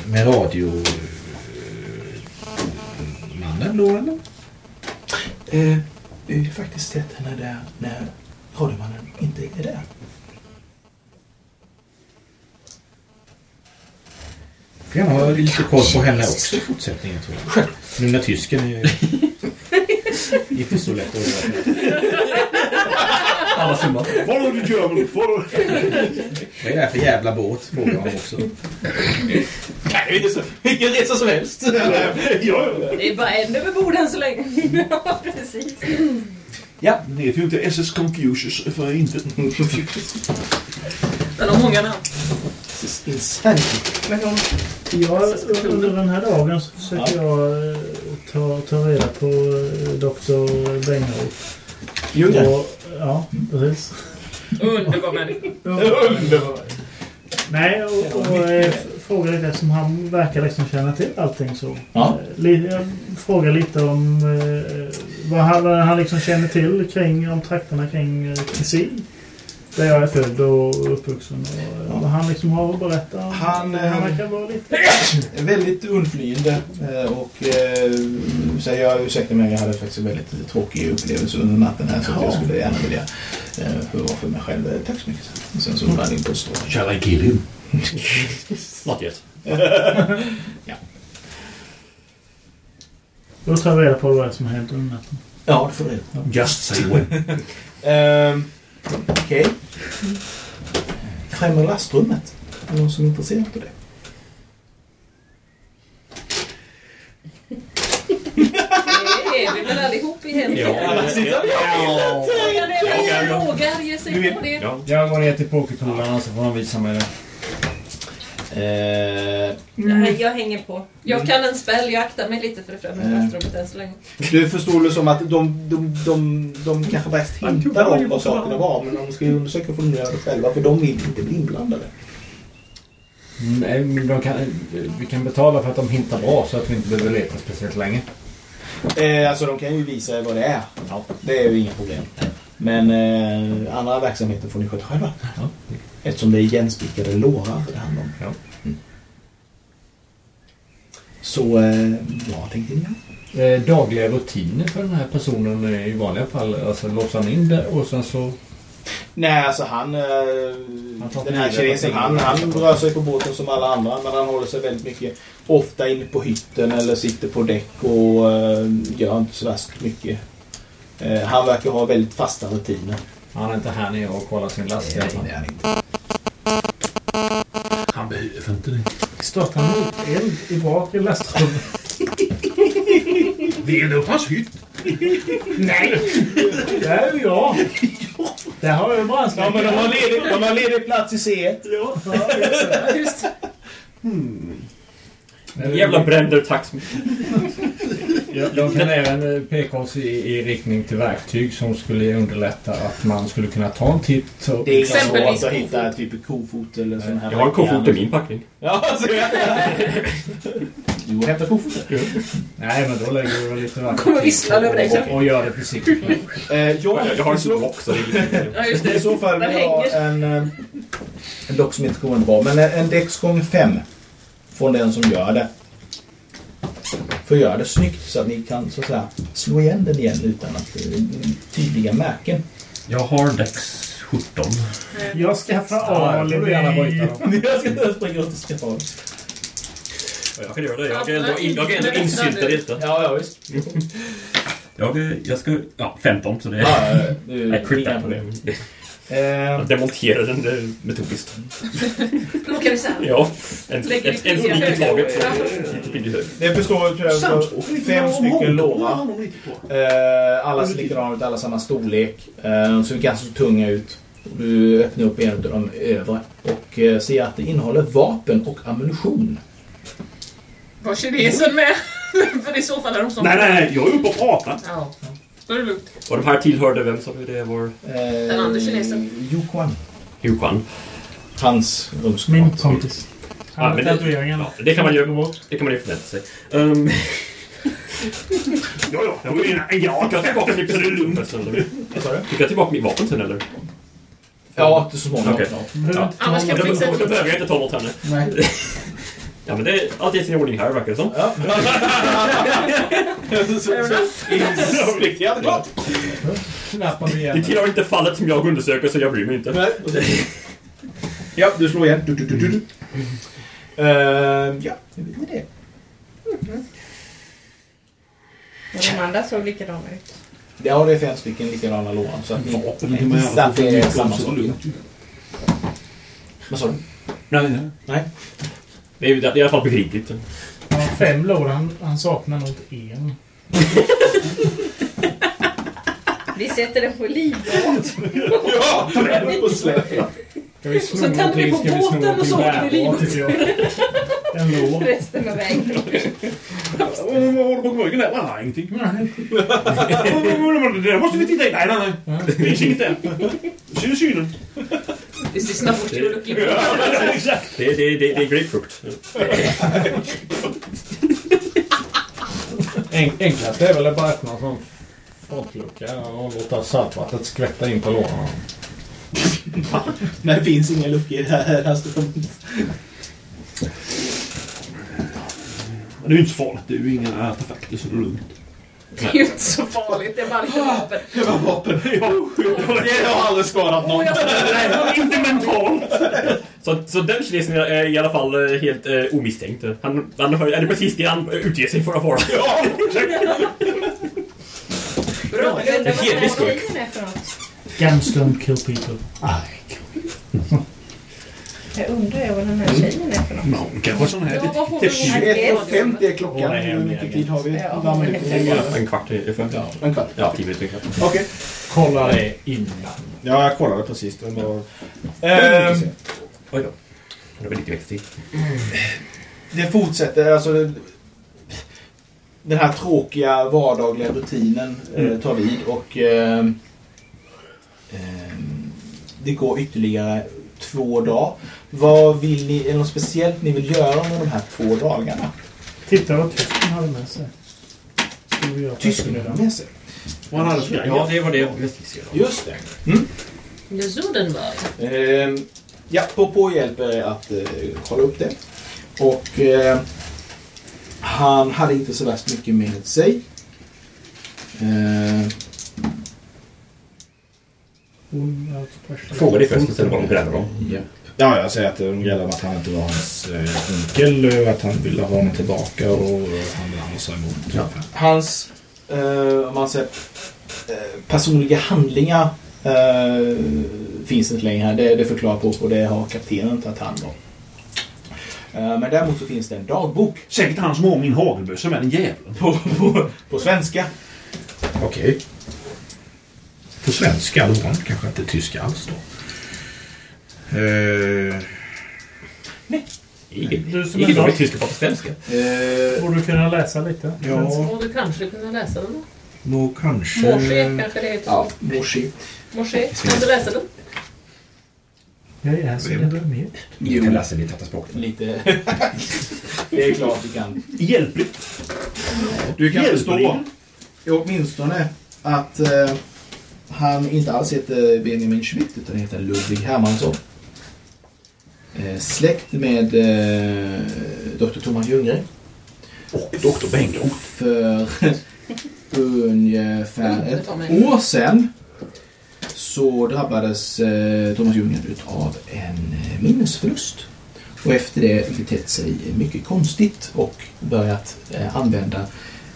med radio... eh, Mannen då eller? Eh, vi har ju faktiskt sett henne där när radiomannen inte är där. Får gärna ha lite koll på henne också i fortsättningen tror jag. Själv. Nu när tysken är inte så lätt att övervaka. Alla simmar. Follow the German. Follow... Vad är det här för jävla båt? Frågar man också. Nej, vilken, så- vilken resa som helst. Det är bara en över bord än så länge. ja, precis. ja. Den heter ju inte SS Confucius för inte. Den har många namn. Insanity. Men hon... Ja, under den här dagen så försöker jag eh, ta, ta reda på eh, Dr. Bengeroth. Ljunggren. Och- Ja, precis. Underbar människa. Underbar. Nej, och, och eh, fråga lite eftersom han verkar liksom känna till allting så. Ja. Eh, Jag frågar lite om eh, vad han, vad han liksom känner till kring om trakterna kring eh. Där jag är född och uppvuxen. Och, Vad han liksom har att berätta. om. Han, eh, han verkar vara lite... Väldigt undflyende eh, och eh, säger jag ursäkta mig, jag hade faktiskt en väldigt tråkig upplevelse under natten här så att jag skulle gärna vilja höra för mig själv. Tack så mycket. Och sen så drar han in på strå. Shall I kill him? Not yet. Då tar vi reda på vad som har hänt under natten. Ja, det får du Just say when. Ehm, Okej. Främre lastrummet. Är det någon som är intresserad av det? Det är vi väl allihop i hemmet. Ja, Alla sitter Ja, vem ja. som vågar ge sig på det. Ja. Jag går ner till pokerpolarna så får de visa mig det. Eh, Nej, jag hänger på. Jag kan en spell, jag aktar mig lite för det främre Mm. lastrummet än så länge. Du förstod det som att de, de, de, de kanske bäst hintar om vad sakerna var men de ska ju undersöka får de det själva för de vill inte bli inblandade. Nej, men de kan, vi kan betala för att de hintar bra så att vi inte behöver leta speciellt länge. Eh, alltså de kan ju visa vad det är. Ja. Det är ju inga problem. Men eh, andra verksamheter får ni sköta själva. Ja. Eftersom det är igenspickade lårar det handlar om. Ja. Så eh, vad tänkte ni? Eh, dagliga rutiner för den här personen är i vanliga fall alltså låsa han in det och sen så... Nej, alltså han... Eh, Han den här kinesen, han, han rör sig på båten som alla andra. Men han håller sig väldigt mycket ofta inne på hytten eller sitter på däck och eh, gör inte så värst mycket. Eh, han verkar ha väldigt fasta rutiner. Han är inte här nere och kollar sin last i alla fall. är han inte. Han behöver inte det. Startar han ut eld i bak i lastrummet? Det är upp hans hytt. Nej! Det är ju jag. Där har jag Ja, brandsläckare. men de har ledig, de har ledig plats i C1. Ja, Just det. Jävla bränder, tack så Ja, de kan även eh, peka oss i, i riktning till verktyg som skulle underlätta att man skulle kunna ta en titt. Och, Det är Exempelvis att hitta typ kofot eller sån här. Jag har en kofot i min packning. Ja, så jag. Jo, hämta kofoten. Nej, men då lägger vi väl lite verktyg Kommer visslan över dig, och, och gör det försiktigt. Eh, jag, Jag har en stor box. så det är I så fall vill jag ha en, eh, en dock som inte kommer bra. Men en- en Dex gånger fem från den som gör det. För att göra det snyggt så att ni kan så att säga, slå igen den igen utan att eh, tydliga märken. Jag har Dex 17. Jag skaffar Ja, alibi. jag ska springa runt och skaffa av. Jag kan göra det. Jag är ändå, in, jag är ändå insyltad detta. Ja, ja visst. Jag, är- jag ska... Ja, 15 så det är... Ja, ja, du, Nej, crit inga problem. Eh, Jag demonterar den metodiskt. Plockar isär. Ja, en, spring i taget. Det består tror jag av fem stycken lårar. Eh, alla ser likadana ut, alla samma storlek. Eh, ser ganska så tunga ut. Du öppnar upp en av de övre och eh, ser att det innehåller vapen och ammunition. Var kinesen med? För i så fall är de som... Nej, nej, nej. Jag är uppe och pratar. Ja. Då är det lugnt. Och de här tillhörde vem sa du det var? Eh, Den andra kinesen. Yuquan. Hans rumskamrat. Min kompis. Ja, Han men har det-. Ja, det kan man ju, det kan man ju förvänta sig. Um, Ja, ja. Ja, jag tillbaka mitt vapen sen eller? Vad sa du? Skickar jag tillbaka mitt vapen sen eller? Ja, så småningom. Okej. Ja. Annars kan vi då, fixa behöver jag inte ta något henne. Nej. Ja men det är allt i sin ordning här verkar det som. Ja. Knappar Det tillhör inte fallet som jag undersöker så jag bryr mig inte. Nej. Ja, du slår igen. Du, du, du, du. Eh, ja, det ni det. Och de andra såg likadana ut. Ja, det är fem stycken likadana lårar. Så att ni gissar att det är samma Så sak. Vad sa du? Nej, nej. Nej. Det är, det är i alla fall begripligt. Han har fem lådor. Han, han saknar nog en. Vi sätter den på livbåt. Ja, ta med den på släp. Ska vi sno Så tänder vi någonting? på Ska vi sno båten och så någonting åker vi bärbart, tycker jag. En lår. Resten av vägen. Vad håller du på med ryggen där? Nej, ingenting. Det där måste vi titta i. Nej, nej, nej. Det finns inget där. Syn du synen? This not what you're looking for. Exakt. Det, är grapefrukt. Enklast är väl att bara öppna en sån frontlucka och låta saltvattnet skvätta in på lådan. Nej, det finns inga luckor i det här. Det är ju inte så farligt. Det är ju inga artefakter så det är lugnt. Det är ju inte så farligt. Det är bara lite vapen. Det var vapen. Det har aldrig skadat någon. Nej, inte mentalt. Så, så den kinesen är i alla fall eh, helt eh, omisstänkt. Han, han är det precis det han utger sig för att vara? Ja. Bra. Jag undrar vad den här är för något. Guns don't kill people. Jag undrar ju vad den här tjejen är för något. No, kanske sån här. Det- vi 21.50 är klockan. Hon Hur mycket tid har vi? Ja, hon. En kvart ungefär. Ja, en kvart. Ja, tio minuter. Okej. Kolla det innan. Ja, jag kollade precis. Det var... Ehm, Oj då. Det var lite växttid. det fortsätter, alltså det, den här tråkiga vardagliga rutinen eh, tar vid och ehm, det går ytterligare två dagar. Vad vill ni, är det något speciellt ni vill göra under de här två dagarna? Titta vad tysken hade med sig. Tysken har med sig. Och han hade så Ja, det var det jag ville se. Just det. Det är så den var. Ehm, ja, Popo hjälper er att eh, kolla upp det. Och eh, han hade inte så värst mycket med sig. Första. Fråga dig först, sen bara de gräver dem. Ja. ja, jag säger att det gäller om att han inte var hans eh, onkel och att han ville ha honom tillbaka och han vill ha sig emot. Ja. hans eh, om man säger, eh, personliga handlingar eh, finns inte längre här. Det, det förklarar Popo och det har kaptenen tagit hand om. Eh, men däremot så finns det en dagbok Säkert han som har min hagelbössa med den jäveln. på, på, på svenska. Okej. På svenska då, kanske inte tyska alls då. Eh, Ingen, Du som ingen är dålig tysk att prata svenska. Eh, Borde du kunna läsa lite? Ja, Och du kanske kunde läsa den då? nog kanske... Morse kanske det heter. ja, morse. Morse. Kan du läsa den? Jag är så jävla med. Vi kan läsa lite språk. Lite. det är klart vi kan. Hjälpligt. Du kan Hjälper förstå, åtminstone, att eh, han inte alls heter Benjamin Schmidt utan heter Ludvig Hermansson. Eh, släkt med eh, Dr. Thomas Ljunggren. Och Dr. Bengt. För ungefär ett år sedan så drabbades eh, Thomas Ljunggren av en minnesförlust. Och efter det betett sig mycket konstigt och börjat eh, använda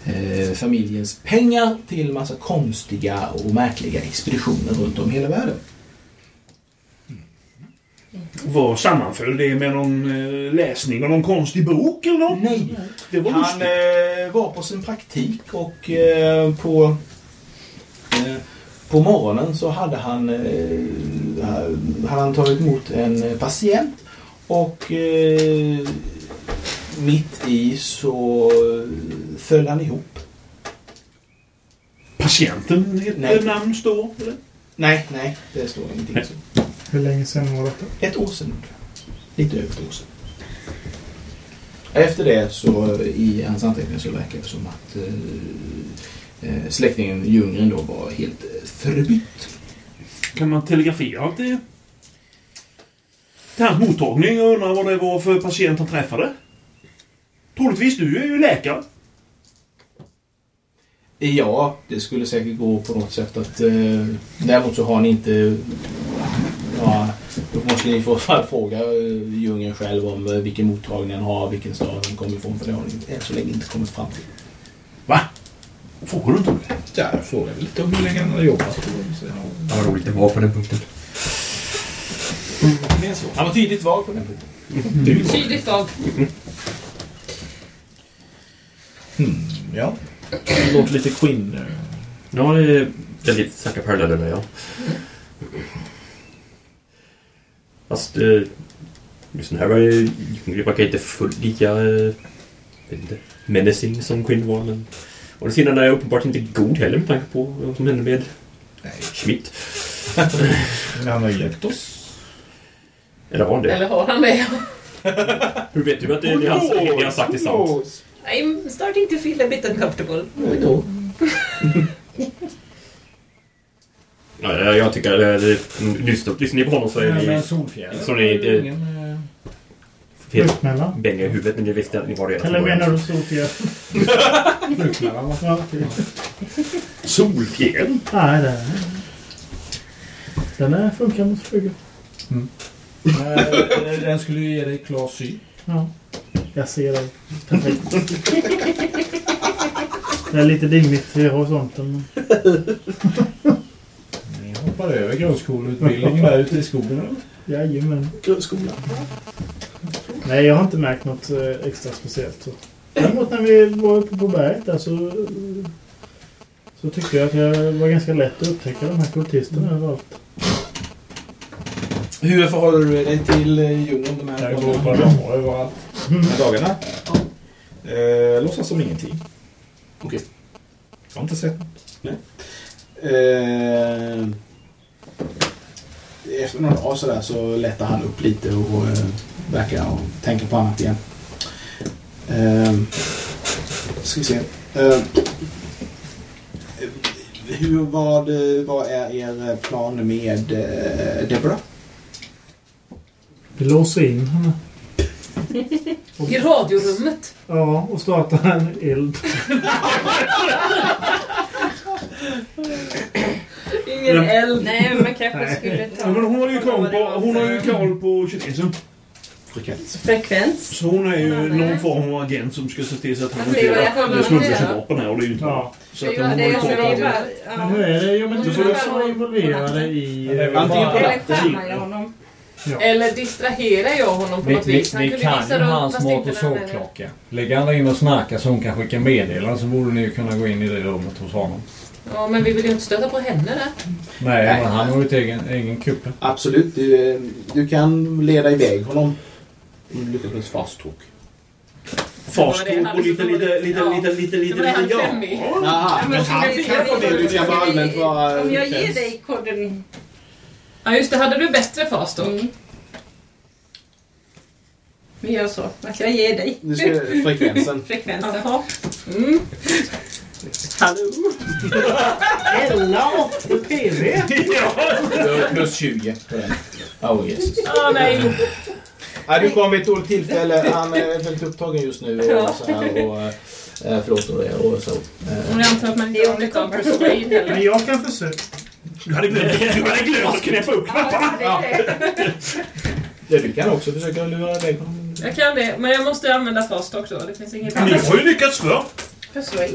eh, familjens pengar till massa konstiga och märkliga expeditioner runt om i hela världen. Vad sammanföll det med någon eh, läsning av någon konstig bok eller något? Nej. Det var Han lustigt. eh, var på sin praktik och eh, på, på morgonen så hade han, hade han tagit emot en patient och mitt i så föll han ihop. Patienten Nej. namn står? Eller? Nej, nej, det står ingenting. så. Hur länge sedan var detta? Ett år sedan. Lite över ett år sedan. Efter det så i hans anteckningar så verkar det som att eh, eh, släktingen Ljunggren då var helt eh, förbytt. Kan man telegrafera allt det? Till hans mottagning och undra vad det var för patient han träffade? Troligtvis, du är ju läkare. Ja, det skulle säkert gå på något sätt att... Eh, däremot så har ni inte... Ja, då måste ni i så fall fråga eh, Ljunggren själv om eh, vilken mottagning han har, vilken stad han kommer ifrån. För det har ni än så länge inte kommit fram till. Frågar du inte det? Ja, jag frågade lite om hur länge han har jobbat. Ja, vad roligt det var på den punkten. Han var tydligt vag på den punkten. Tydligt dag. Hmm, ja. Det låter lite Queen. Ja, det är väldigt starka paralleller där, ja. Fast eh, just den här var ju- det verkar inte fullt lika eh, inte, menacing som Quinn var. Men å andra sidan är jag uppenbart inte god heller med tanke på vad som hände med Nej. Schmidt. Men han har hjälpt oss. Eller har han det? Eller har han det? Hur vet du att det, det, han, det han sagt är sant? I'm starting to feel a bit uncomfortable. Ja, jag- jag tycker att det, lyssnar, lyssnar ni på honom så är Men ni... en solfjäder. Så ni inte... Ingen, eh, Helt bänga i huvudet, men det visste att ni var redan Eller menar du solfjäder? Solfjäder? Nej, det Den är funkar mot flugor. Eh, Den skulle ju ge dig klar syn. Ja. Jag ser dig. Perfekt. Det är lite dimmigt i horisonten. men- hoppar över grundskoleutbildningen där ute i skogen. eller? Jajamän. Grundskolan. Nej, jag har inte märkt något eh, extra speciellt. Så. Däremot när vi var uppe på berget där så, så tyckte jag att det var ganska lätt att upptäcka de här kultisterna överallt. Hur förhåller du dig till eh, djungeln de här går dagarna? bara damer överallt. De här dagarna? Eh, låtsas som ingenting. Okej. Jag har inte sett Nej. Eh, efter några dagar sådär så lättar han upp lite och eh, verkar och tänka på annat igen. Eh, ska vi se. Eh, hur, vad, vad är er plan med eh, Deborah? Vi låser in henne. I radiorummet. Ja, och startar en eld. Ingen Ja. eld. Nej, men kanske skulle ta... Ja, men hon har ju koll på, hon har ju koll på kinesen. Frekvens. Frekvens. Så hon är ju Nej. någon form av agent som ska se till så att han inte smugglar sig vapen här och det är ju inte Ja. bra. Så att hon ju- har ju koll ju- på det är det. bara- Men hur är det? Jo, men Du får så involverade i... Antingen på natten. honom. Eller distraherar jag honom på Vi, något vi, vis? Han vi kunde kan visa ju hans mat och sovklocka. Lägger han in och snackar så hon kan skicka meddelanden så borde ni ju kunna gå in i det rummet hos honom. Ja, men vi vill ju inte stöta på henne där. Nej, Nej. han har ju ett egen, egen kuppe. Absolut. Du, du kan leda iväg honom Om du lyckas med ett fast talk. Fast talk och lite, lite, lite, Ja. lite, lite, lite, lite, i. ja. Aha, Ja, men han jag få det lite grann vad allmänt vad... Om jag ger dig koden... Ja, just det. Hade du bättre fast då? Mm. Vi gör så att jag ger dig Du ska, frekvensen. frekvensen. Jaha. Mm. Hallå? Ella 8 TV. Du har plus 20 på den. Oh yes. Ah, nej. Ja, du kom vid ett dåligt tillfälle. Han är väldigt upptagen just nu. Och, så här, och, eh, förlåt och, och så. Eh, Och jag antar att man inte har nytta av persuade heller. Men jag kan försöka. Du hade glömt, du hade glömt att knäppa upp knapparna. Ja. Ja, du kan också försöka lura iväg honom. Jag kan det, men jag måste använda fast också. Det finns inget Ni annat. har ju lyckats förr. Persuade?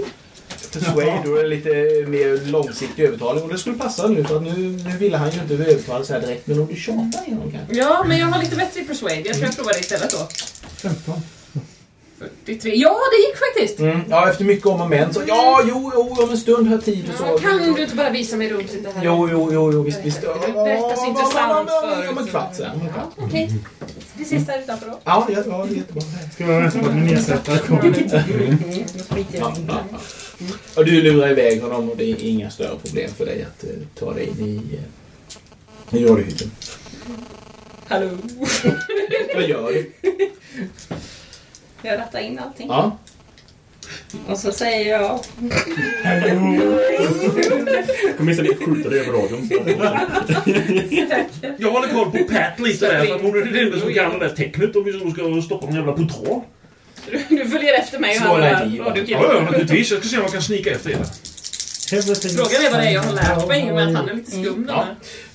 Persuade, det lite mer långsiktig övertalning. Och det skulle passa nu, för att nu, nu ville han ju inte övertala så här direkt. Men om du tjatar igenom kanske? Ja, men jag har lite bättre i persuade. Jag tror jag provar det istället då. 15. 43. Ja, det gick faktiskt! Mm. Ja, efter mycket om och men så ja, jo, jo, om en stund har tid och så. Ja, kan du inte bara visa mig runt lite här? Jo, jo, jo, jo visst, visst. Det berättas Ja, intressant ja, ja, förut. Om en kvart sen. om en kvart. Okej. Det sista utanför då. Ja, ja, ja, det är jättebra. Ska vi vänta på att min ersättare kommer? Ja, ja, ja. Och du lurar iväg honom och det är inga större problem för dig att eh, ta dig in i, uh, i radiohytten. Hallå? Vad gör du? Jag rattar in allting. Ja. Och så säger jag... Jag kommer istället skjuta dig över radion. Jag håller koll på Pat lite där, för hon är den enda som kan det där tecknet om vi ska stoppa en jävla portal. Du följer efter mig och Slå en andra ID, va? radiokillar. Ja, ja, naturligtvis. Jag ska se om jag kan snika efter er. Frågan är vad det är jag har lärt mig, men att han är lite skum Ja.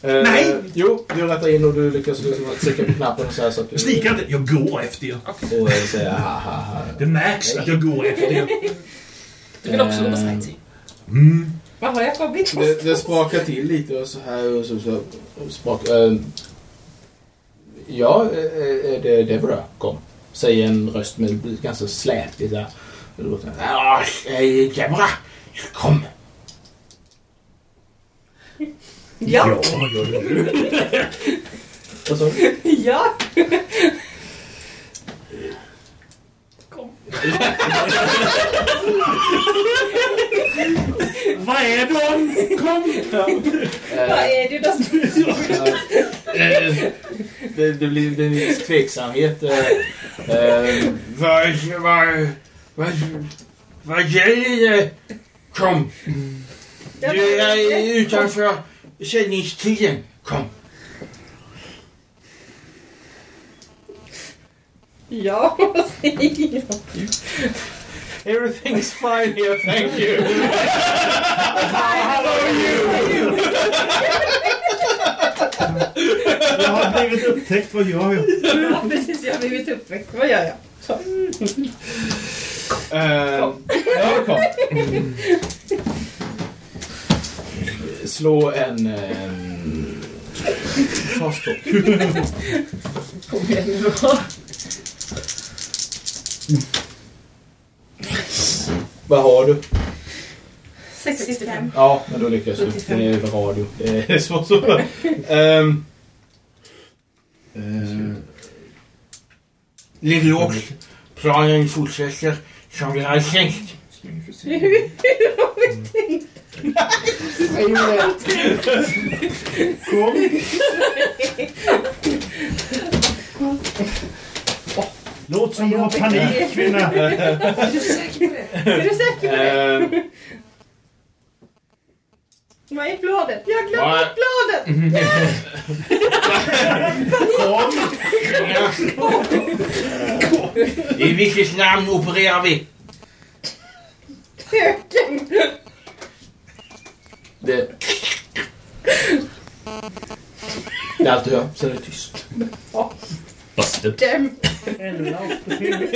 Eh, Nej. Jo, du rattar in och du lyckas liksom trycka på knappen och så här så att du... Jag snikar inte, jag går efter er. Och eh, säga ha ha ha. Det märks att jag går efter er. Du vill också Eh, vara sightseeing. Mm. Vad har jag kommit Det, det sprakar till lite och så här och så, så sprak, eh, Ja, eh, eh, det, är bra. Kom. Säger en röst med ganska släpig där. Det låter, eh, Deborah, kom. Ja. Vad sa du? Ja. Vad är de? Kom! Vad är det? Eh, det, det blir en viss tveksamhet. eh, eh, Vad, vad, vad, vad gäller det? Kom. Du är utanför sändningstiden. Kom. Ja, vad säger jag? Everything's fine here, thank you. Jag har blivit upptäckt. Vad gör jag? Ja, precis. Jag har blivit uppväckt. Vad gör jag? Så. Uh, ja, kom. Slå en... Um, fast talk. Kom igen nu då. Vad har du? 65. Ja, men då lyckas du. 75. Det är över radio. Det är svårt så. um, uh, Ligg lågt. Planen fortsätter som vi har tänkt. Hur har vi tänkt? Kom. Låt som du har panik, kvinna. Är du säker på det? Är du säker på det? Ehm, Vad är bladet? Jag har Ja. glömt bladet! I vilket namn opererar vi? Höken! Det... Det är allt du hör, sen är det tyst. Busted. Dem. Ella 8 TV.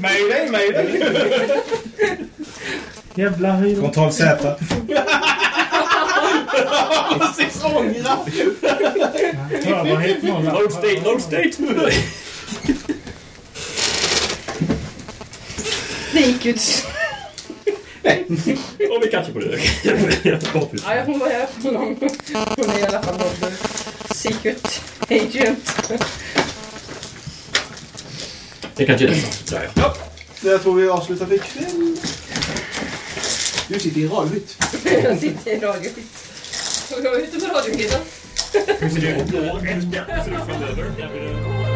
Mayday, mayday! Jävla hyra. Kontroll Z. Precis, ångra! Hörbarhet noll. North State, North State! Det ut. Och vi kanske på. Barfota. Ja, hon var här för någon. Hon är i alla fall vår secret agent. Det kanske är det. Där, ja. Jag tror vi avslutar för ikväll. Du sitter i radiohytt. Jag sitter i radiohytt. Och jag är ute med radiohyddan. Hur ser det ut år efter? Framöver?